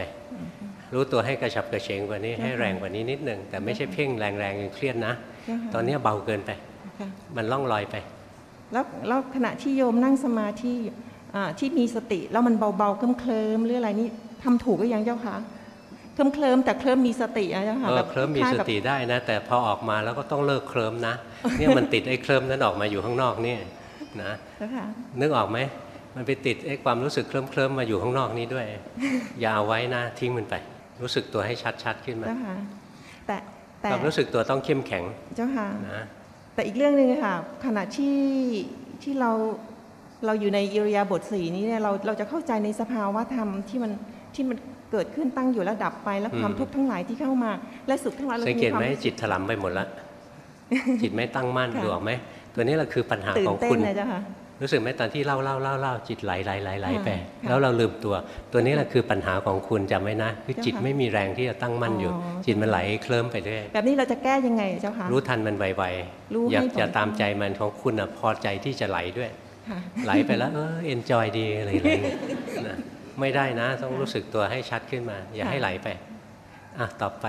รู้ตัวให้กระฉับกระเฉงกว่านี้เจ้าค่ะให้แรงกว่านี้นิดหนึ่งแต่ไม่ใช่เพ่งแรงๆจนเครียดนะเจ้าค่ะตอนเนี้ยเบาเกินไป ค่ะมันล่องลอยไป แล้วแล้วขณะที่โยมนั่งสมาธิอ่าที่มีสติแล้วมันเบาๆเคลิ้มเคลิมๆหรืออะไรนี่ทำถูกหรือยังเจ้าค่ะเคลิ้มเคลิมๆแต่เคลิ้มมีสติอะเจ้าค่ะเออแบบเคลิ้มมีคล้ายสๆแบบติได้นะ แต่พอออกมาแล้วก็ต้องเลิกเคลิ้มนะเนี่ยมันติดไอ้เคลิ้มนั้นออกมาอยู่ข้างนอกนี่นะเจ้าค่ะนึกออกไหมมันไปติดไอ้ความรู้สึกเคลิ้มเคลิ้มๆมาอยู่ข้างนอกนี้ด้วย อย่าเอาไว้นะทิ้งมันไป รู้สึกตัวให้ชัดๆขึ้นมาเจ้าค่ะแต่แต่ความรู้สึกตัวต้องเข้มแข็งเจ้าค่ะนะ แต่อีกเรื่องหนึ่งค่ะขณะที่ที่เราเราอยู่ในอิริยาบถสีนี้เนี่ยเราเราจะเข้าใจในสภาวะธรรมที่มันที่มันเกิดขึ้นตั้งอยู่แล้วดับไปแล้วความอืมทุกข์ทั้งหลายที่เข้ามา และสุขทั้งหลายเราสังเกตไหมควารู้สึจิตถลำไปหมดละจิตไม่ตั้งมั่นค่ะดูออกไหมตัวนี้แหละคือปัญหาตื่ขนองเต้คุนณนะเจ้าค่ะ รู้สึกไหมตอนที่เล่าเล่าเล่าเล่าจิตไหลไหลไหลไหลไปค่ะแล้วเราลืมตัว ตัวนี้แหละคือปัญหาของคุณจำไว้นะ คือเจ้าค่ะจิตไม่มีแรงที่จะตั้งมั่นอยู่อ๋อจิตมันไหลเคลิ้มไปเรื่อยแบบนี้เราจะแก้ยังไงเจ้าค่ะรู้ทันมันไวรู้ๆให้อยากจะบ่อยตามใจมันของคุณอะพอใจที่จะไหลด้วยค่ะไหลไปแล้วเออเอนจอยดีอะไรอะไรอย่างเงี้ยนะไม่ได้นะ ต้องรู้สึกตัวให้ชัดขึ้นมา อย่าให้ไหลไปอะต่อไป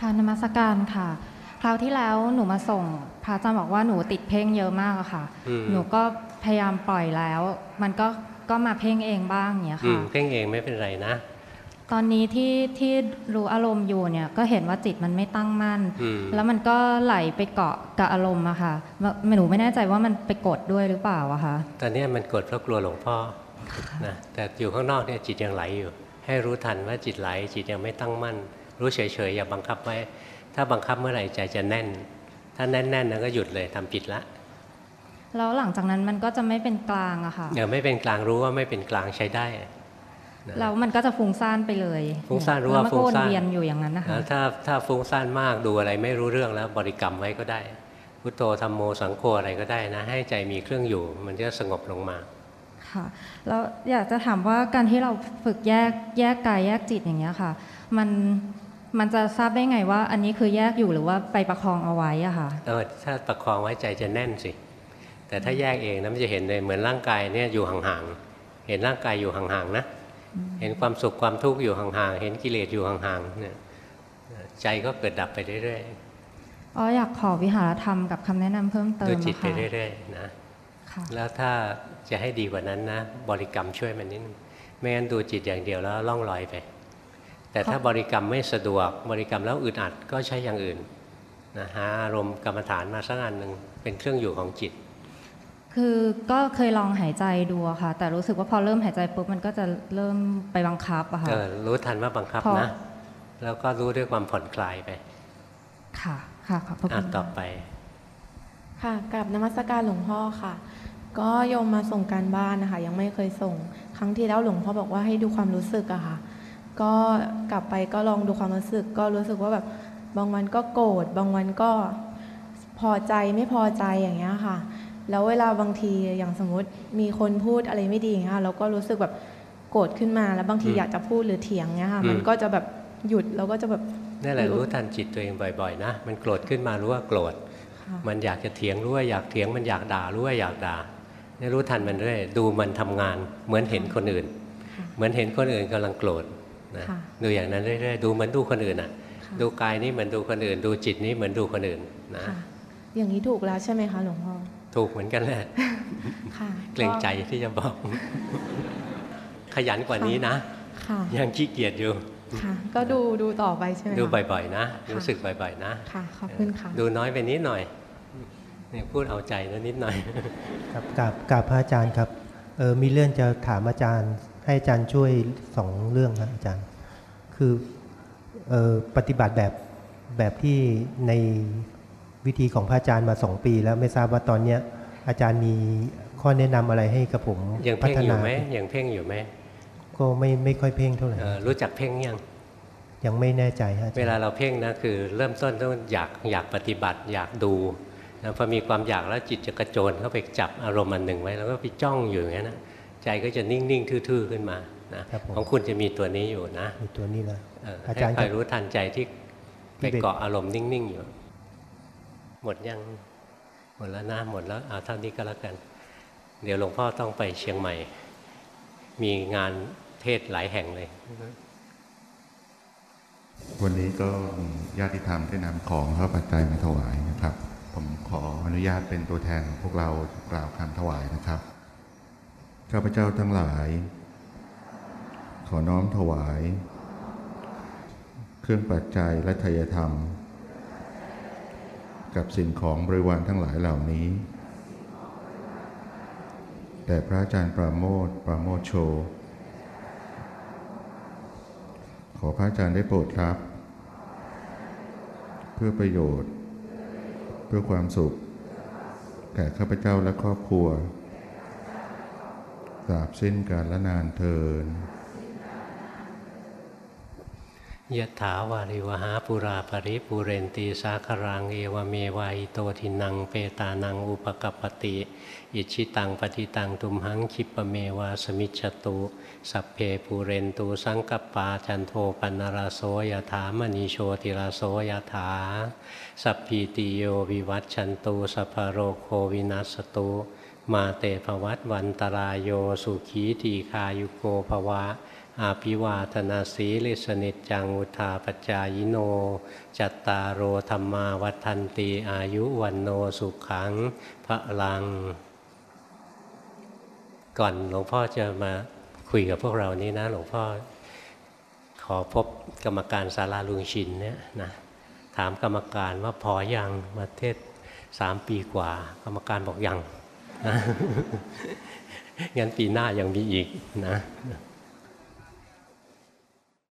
ค่ะนมัสการค่ะ คราวที่แล้วหนูมาส่งพระอาจารย์บอกว่าหนูติดเพ่งเยอะมากอะค่ะ อืม หนูก็พยายามปล่อยแล้ว มันก็ก็มาเพ่งเองบ้างอย่างเงี้ยอืค่ะมเพ่งเองไม่เป็นไรนะ ตอนนี้ที่ที่รู้อารมณ์อยู่เนี่ยก็เห็นว่าจิตมันไม่ตั้งมั่น อืม แล้วมันก็ไหลไปเกาะกับอารมณ์อะค่ะหนูไม่แน่ใจว่ามันไปกดด้วยหรือเปล่าอะค่ะ ตอนนี้มันกดเพราะกลัวหลวงพ่อนะแต่อยู่ข้างนอกเนี่ยจิตยังไหลอยู่ ให้รู้ทันว่าจิตไหล จิตยังไม่ตั้งมั่น รู้เฉยๆอย่าบังคับไว้ ถ้าบังคับเมื่อไหร่ใจจะแน่น ถ้าแน่นๆนั้นก็หยุดเลยทำผิดละ แล้วหลังจากนั้นมันก็จะไม่เป็นกลางอะค่ะเดี๋ยวไม่เป็นกลางรู้ว่าไม่เป็นกลางใช้ได้แล้วมันก็จะฟุ้งซ่านไปเลยฟุ้งซ่านรู้แล้วว่ามันฟุ้ก็งวนซ่านเวียนอยู่อย่างนั้นนะคะแล้วถ้าถ้าฟุ้งซ่านมากดูอะไรไม่รู้เรื่องแล้วบริกรรมไว้ก็ได้ พุทโธธรรมโมสังโฆอะไรก็ได้นะ ให้ใจมีเครื่องอยู่ มันจะสงบลงมาค่ะแล้วอยากจะถามว่าการที่เราฝึกแยกแยกกายแยกจิตอย่างเงี้ยค่ะ มัน มันจะทราบได้ไงว่า อันนี้คือแยกอยู่หรือว่าไปประคองเอาไว้อะค่ะเออถ้าประคองไว้ใจจะแน่นสิ แต่ถ้าแยกเองนะมันจะเห็นเลยเหมือนร่างกายเนี่ยอยู่ห่างๆเห็นร่างกายอยู่ห่างๆนะเห็นความสุขความทุกข์อยู่ห่างๆเห็นกิเลสอยู่ห่างๆเนี่ยใจก็เกิดดับไปเรื่อยอ๋ออยากขอวิหารธรรมกับคำแนะนำเพิ่มๆเติดูมจิตอะไปค่ะเรื่อยๆนะค่ะแล้วถ้าจะให้ดีกว่านั้นนะ บริกรรมช่วยมันนิดนึงไม่งั้นดูจิตอย่างเดียวแล้วล่องลอยไป แต่ถ้าบริกรรมไม่สะดวก บริกรรมแล้วอึดอัดก็ใช้อย่างอื่นนะหาอารมณ์กรรมฐานมาสักอันหนึ่งเป็นเครื่องอยู่ของจิต คือก็เคยลองหายใจดูอะค่ะ แต่รู้สึกว่าพอเริ่มหายใจปุ๊บมันก็จะเริ่มไปบังคับอะค่ะเออรู้ทันว่าบังคับพอนะแล้วก็รู้ด้วยความผ่อนคลายไป ค่ะ ค่ะขอบพระอะคุณต่อไป ค่ะกับนมัสการหลวงพ่อค่ะ ก็โยมมาส่งการบ้านนะคะ ยังไม่เคยส่ง ครั้งที่แล้วหลวงพ่อบอกว่าให้ดูความรู้สึกอะค่ะ ก็กลับไปก็ลองดูความรู้สึก ก็รู้สึกว่าแบบบางวันก็โกรธบางวันก็พอใจไม่พอใจอย่างเงี้ยค่ะ แล้วเวลาบางทีอย่างสมมติมีคนพูดอะไรไม่ดีอย่างเงี้ยค่ะเราก็รู้สึกแบบโกรธขึ้นมาแล้วบางทีอืมอยากจะพูดหรือเถียงเงี้ยค่ะอืมมันก็จะแบบหยุดแล้วก็จะแบบนั่นแหละรู้ทันจิตตัวเองบ่อยๆนะมันโกรธขึ้นมารู้ว่าโกรธค่ะมันอยากจะเถียงรู้ว่าอยากเถียงมันอยากด่ารู้ว่าอยากด่าเนี่ยรู้ทันมันเรื่อยดูมันทำงานเหมือนเห็นคนอื่น เหมือนเห็นคนอื่นกำลังโกรธ นะค่ะดูอย่างนั้นเรื่อยๆดูเหมือนดูคนอื่นอะ ดูกายนี้เหมือนดูคนอื่น ดูจิตนี้เหมือนดูคนอื่นนะค่ะอย่างนี้ถูกแล้วใช่ไหมคะหลวงพ่อถูกเหมือนกันแหละค่ะเกรงใจที่จะบอก ขยันกว่านี้นะค่ะยังขี้เกียจอยู่ค่ะ ก็ดูดูต่อไปใช่ไหมคะดูบ่อยๆนะ รู้สึกบ่อยๆนะค่ะขอบคุณค่ะดูน้อยไปนิดหน่อยเนี่ยพูดเอาใจนะนิดหน่อย ครับกราบกราบพระอาจารย์ครับเออมีเรื่องจะถามอาจารย์ ให้อาจารย์ช่วยสองเรื่องครับอาจารย์ คือเออปฏิบัติแบบแบบที่ในวิธีของพระอาจารย์มาสองปี แล้วไม่ทราบว่าตอนเนี้ยอาจารย์มีข้อแนะนำอะไรให้กับผมยังพัเพ่งฒอยู่นาไหมยังเพ่งอยู่ไหมก็ไม่ไม่ค่อยเพ่งเท่าไหร่เอ่อรู้จักเพ่งยังยังไม่แน่ใจฮะอาเวจารย์ลาเราเพ่งนะคือเริ่มต้นต้องอยากอยากปฏิบัติอยากดูนะพอมีความอยากแล้วจิตจะกระโจนเข้าไปจับอารมณ์อันหนึ่งไว้ แล้วก็ไปจ้องอยู่อย่างนั้นนะ ใจก็จะนิ่ง ๆ ทื่อ ๆ ขึ้นมานะของคุณจะมีตัวนี้อยู่นะมีตัวนี้นะเอออาให้จารย์คครัอยบรู้ทันใจที่ที่ไปเป็นเกาะอารมณ์นิ่ง ๆ อยู่ หมดยังหมดแล้วนะหมดแล้วเอาเท่านี้ก็แล้วกัน เดี๋ยวหลวงพ่อต้องไปเชียงใหม่ มีงานเทศหลายแห่งเลย วันนี้ก็มีญาติธรรมได้นำของพระปัจจัยมาถวายนะครับ ผมขออนุญาตเป็นตัวแทนของพวกเรากล่าวคำถวายนะครับ ข้าพเจ้าทั้งหลายขอน้อมถวาย เครื่องปัจจัยและทายธรรม กับสิ่งของบริวารทั้งหลายเหล่านี้ แต่พระอาจารย์ปราโมทปราโมทโช ขอพระอาจารย์ได้โปรดรับ เพื่อประโยชน์ เพื่อความสุข แก่ข้าพเจ้าและครอบครัว ตราบสิ้นกาลละนานเทินยะถาวาริวหาปุราปริปุเรนตีสาครังเอวเมวายโตทินังเปตานังอุปกปปติ อิชิตังปฏิตังตุมหังคิปเมวาสมิจฉตุ สัพเพปูเรนตูสังกปาจันโทปันนราโสยถามณีโชติราโสยถา สัพพีติโยวิวัตชันตูสัพโรโควินัสตุ มาเตภวัตวันตรายโยสุขีทีคายุโกภวะ อาภิวาธนาสีลิสนิจจังอุทาปจายโน จัตตารโอธรรมาวัฏันตีอายุวันโนสุขังพระลัง ก่อนหลวงพ่อจะมาคุยกับพวกเรานี้นะ หลวงพ่อขอพบกรรมการศาลาลุงชินเนี่ยนะถามกรรมการว่าพออยังมาเทศสามปีกว่า กรรมการบอกยัง งั้นปีหน้ายังมีอีกนะ